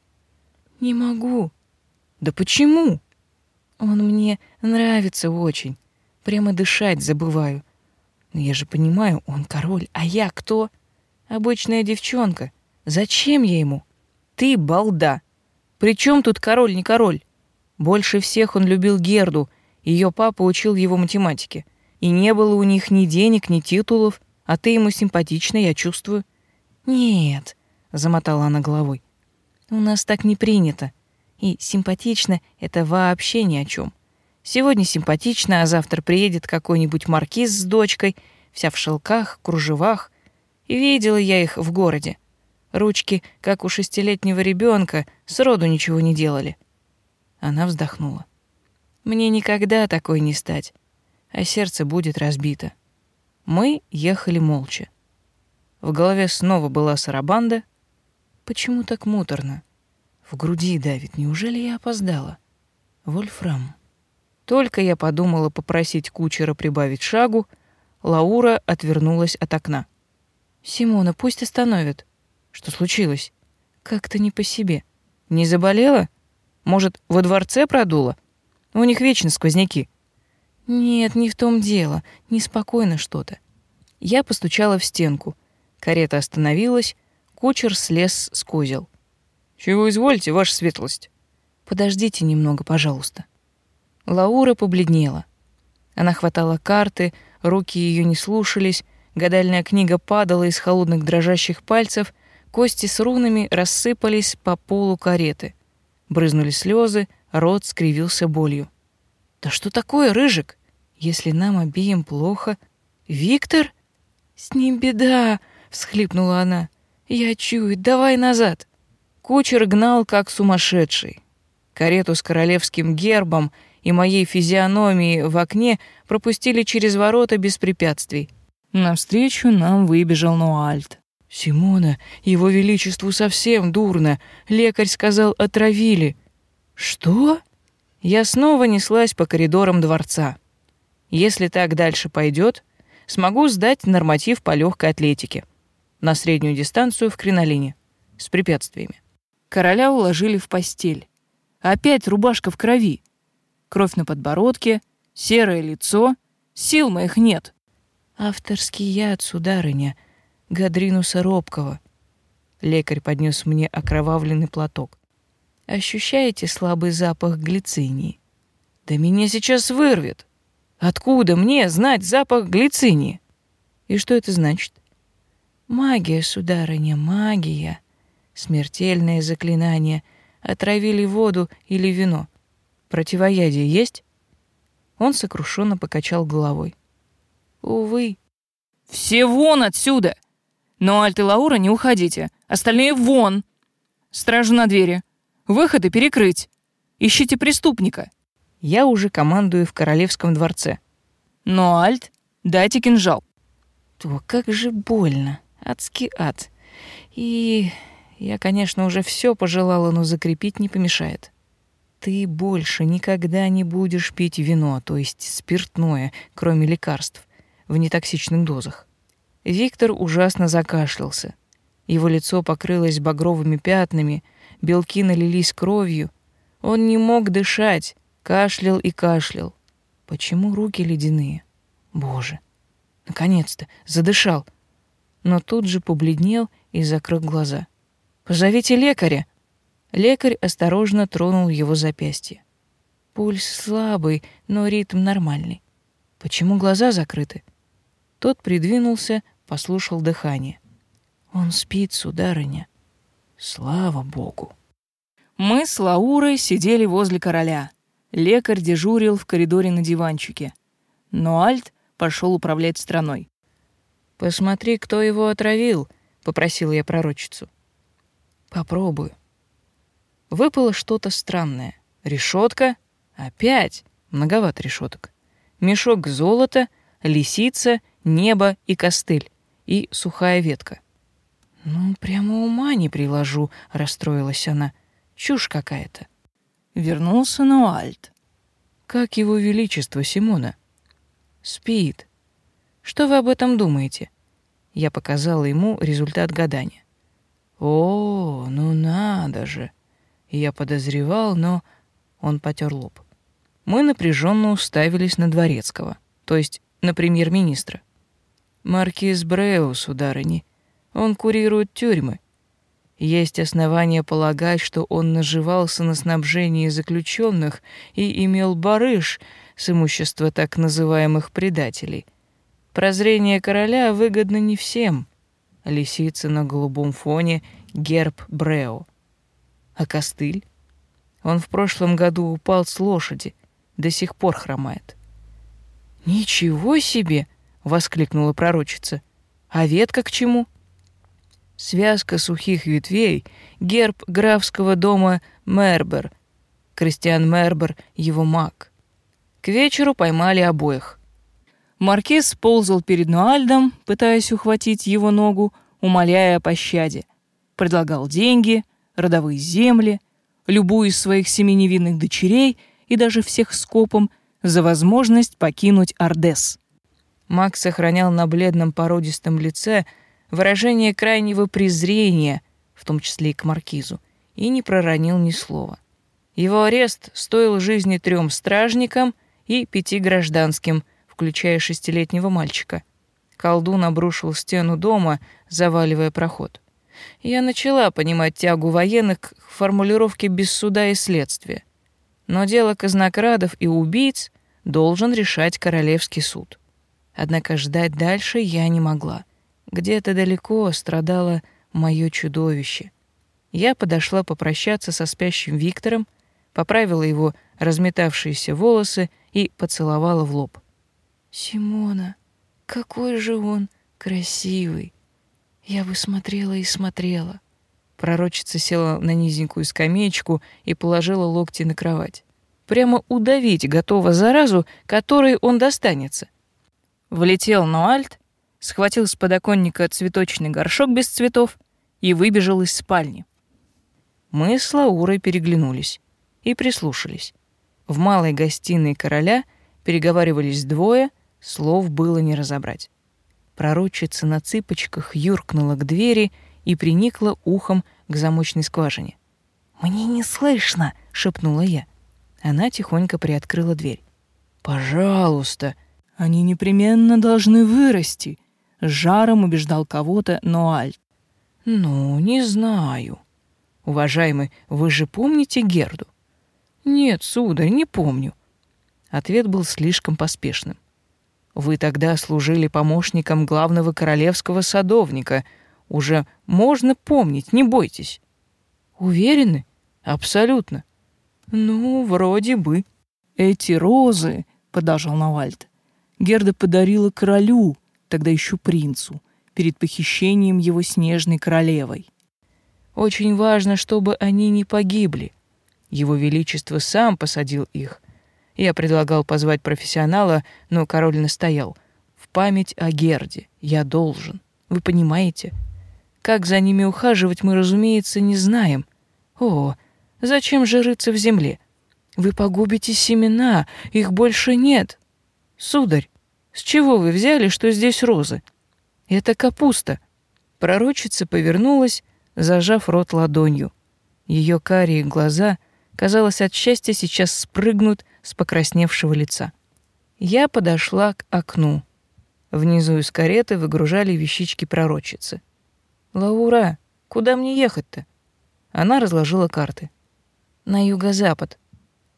Не могу. Да почему? Он мне нравится очень. Прямо дышать забываю. Но я же понимаю, он король, а я кто? Обычная девчонка. Зачем я ему? Ты балда. Причем тут король не король? Больше всех он любил Герду. Ее папа учил его математике. И не было у них ни денег, ни титулов, а ты ему симпатична, я чувствую. Нет, замотала она головой. У нас так не принято. И симпатично — это вообще ни о чем. Сегодня симпатично, а завтра приедет какой-нибудь маркиз с дочкой, вся в шелках, кружевах. Видела я их в городе. Ручки, как у шестилетнего ребенка, сроду ничего не делали. Она вздохнула. Мне никогда такой не стать, а сердце будет разбито. Мы ехали молча. В голове снова была сарабанда. Почему так муторно? В груди давит. Неужели я опоздала? Вольфрам. Только я подумала попросить кучера прибавить шагу, Лаура отвернулась от окна. «Симона, пусть остановит». «Что случилось?» «Как-то не по себе». «Не заболела? Может, во дворце продуло? У них вечно сквозняки». «Нет, не в том дело. Неспокойно что-то». Я постучала в стенку. Карета остановилась, кучер слез с козел. Чего извольте, ваша светлость? Подождите немного, пожалуйста. Лаура побледнела. Она хватала карты, руки ее не слушались, гадальная книга падала из холодных дрожащих пальцев, кости с рунами рассыпались по полу кареты. Брызнули слезы, рот скривился болью. Да что такое, рыжик? Если нам обеим плохо, Виктор? С ним беда, всхлипнула она. Я чую, давай назад. Кучер гнал как сумасшедший. Карету с королевским гербом и моей физиономией в окне пропустили через ворота без препятствий. Навстречу нам выбежал Нуальт. «Симона, его величеству совсем дурно. Лекарь сказал, отравили». «Что?» Я снова неслась по коридорам дворца. Если так дальше пойдет, смогу сдать норматив по легкой атлетике на среднюю дистанцию в кринолине с препятствиями. Короля уложили в постель. Опять рубашка в крови. Кровь на подбородке, серое лицо. Сил моих нет. Авторский яд, сударыня, Гадринуса Робкого. Лекарь поднес мне окровавленный платок. Ощущаете слабый запах глицинии? Да меня сейчас вырвет. Откуда мне знать запах глицинии? И что это значит? Магия, сударыня, магия смертельное заклинание, отравили воду или вино. Противоядие есть? Он сокрушенно покачал головой. Увы. Все вон отсюда! Но Альт и Лаура не уходите. Остальные вон! Стражу на двери. Выходы перекрыть. Ищите преступника. Я уже командую в королевском дворце. Но Альт, дайте кинжал. То как же больно. Адский ад. И я, конечно, уже все пожелала, но закрепить не помешает. Ты больше никогда не будешь пить вино, то есть спиртное, кроме лекарств, в нетоксичных дозах. Виктор ужасно закашлялся. Его лицо покрылось багровыми пятнами, белки налились кровью. Он не мог дышать, кашлял и кашлял. Почему руки ледяные? Боже, наконец-то задышал. Но тут же побледнел и закрыл глаза. «Позовите лекаря!» Лекарь осторожно тронул его запястье. Пульс слабый, но ритм нормальный. Почему глаза закрыты? Тот придвинулся, послушал дыхание. Он спит, сударыня. Слава богу. Мы с Лаурой сидели возле короля. Лекарь дежурил в коридоре на диванчике. Но Альт пошел управлять страной. «Посмотри, кто его отравил», — попросила я пророчицу. «Попробую». Выпало что-то странное. Решетка. Опять. Многовато решеток. Мешок золота, лисица, небо и костыль. И сухая ветка. «Ну, прямо ума не приложу», — расстроилась она. «Чушь какая-то». Вернулся Нуальд. «Как его величество Симона?» «Спит. Что вы об этом думаете?» Я показала ему результат гадания. «О, ну надо же!» Я подозревал, но... Он потер лоб. Мы напряженно уставились на Дворецкого, то есть на премьер-министра. Маркиз Бреу, сударыни. Он курирует тюрьмы. Есть основания полагать, что он наживался на снабжении заключенных и имел барыш с имущества так называемых предателей. Прозрение короля выгодно не всем. Лисица на голубом фоне — герб Брео. А костыль? Он в прошлом году упал с лошади, до сих пор хромает. «Ничего себе!» — воскликнула пророчица. «А ветка к чему?» Связка сухих ветвей — герб графского дома Мербер. Кристиан Мербер — его маг. К вечеру поймали обоих. Маркиз ползал перед Нуальдом, пытаясь ухватить его ногу, умоляя о пощаде. Предлагал деньги — родовые земли, любую из своих семи невинных дочерей и даже всех скопом за возможность покинуть Ордес. Макс сохранял на бледном породистом лице выражение крайнего презрения, в том числе и к маркизу, и не проронил ни слова. Его арест стоил жизни трем стражникам и пяти гражданским, включая шестилетнего мальчика. Колдун обрушил стену дома, заваливая проход я начала понимать тягу военных к формулировке без суда и следствия. Но дело казнокрадов и убийц должен решать королевский суд. Однако ждать дальше я не могла. Где-то далеко страдало мое чудовище. Я подошла попрощаться со спящим Виктором, поправила его разметавшиеся волосы и поцеловала в лоб. «Симона, какой же он красивый!» Я бы смотрела и смотрела. Пророчица села на низенькую скамеечку и положила локти на кровать. Прямо удавить готова заразу, которой он достанется. Влетел Нуальт, схватил с подоконника цветочный горшок без цветов и выбежал из спальни. Мы с Лаурой переглянулись и прислушались. В малой гостиной короля переговаривались двое, слов было не разобрать. Пророчица на цыпочках юркнула к двери и приникла ухом к замочной скважине. «Мне не слышно!» — шепнула я. Она тихонько приоткрыла дверь. «Пожалуйста!» «Они непременно должны вырасти!» — с жаром убеждал кого-то Ноаль. «Ну, не знаю. Уважаемый, вы же помните Герду?» «Нет, сударь, не помню». Ответ был слишком поспешным. Вы тогда служили помощником главного королевского садовника. Уже можно помнить, не бойтесь. Уверены? Абсолютно. Ну, вроде бы. Эти розы, продолжал Навальд, Герда подарила королю, тогда еще принцу, перед похищением его снежной королевой. Очень важно, чтобы они не погибли. Его величество сам посадил их, я предлагал позвать профессионала, но король настоял. В память о Герде я должен. Вы понимаете? Как за ними ухаживать, мы, разумеется, не знаем. О, зачем же рыться в земле? Вы погубите семена, их больше нет. Сударь, с чего вы взяли, что здесь розы? Это капуста. Пророчица повернулась, зажав рот ладонью. Ее карие глаза, казалось, от счастья сейчас спрыгнут с покрасневшего лица. Я подошла к окну. Внизу из кареты выгружали вещички пророчицы. «Лаура, куда мне ехать-то?» Она разложила карты. «На юго-запад»,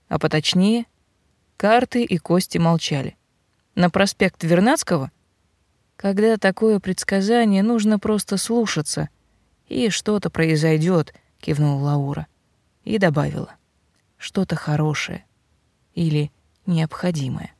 а поточнее, карты и кости молчали. На проспект Вернадского? Когда такое предсказание, нужно просто слушаться, и что-то произойдет, кивнула Лаура и добавила: что-то хорошее или необходимое.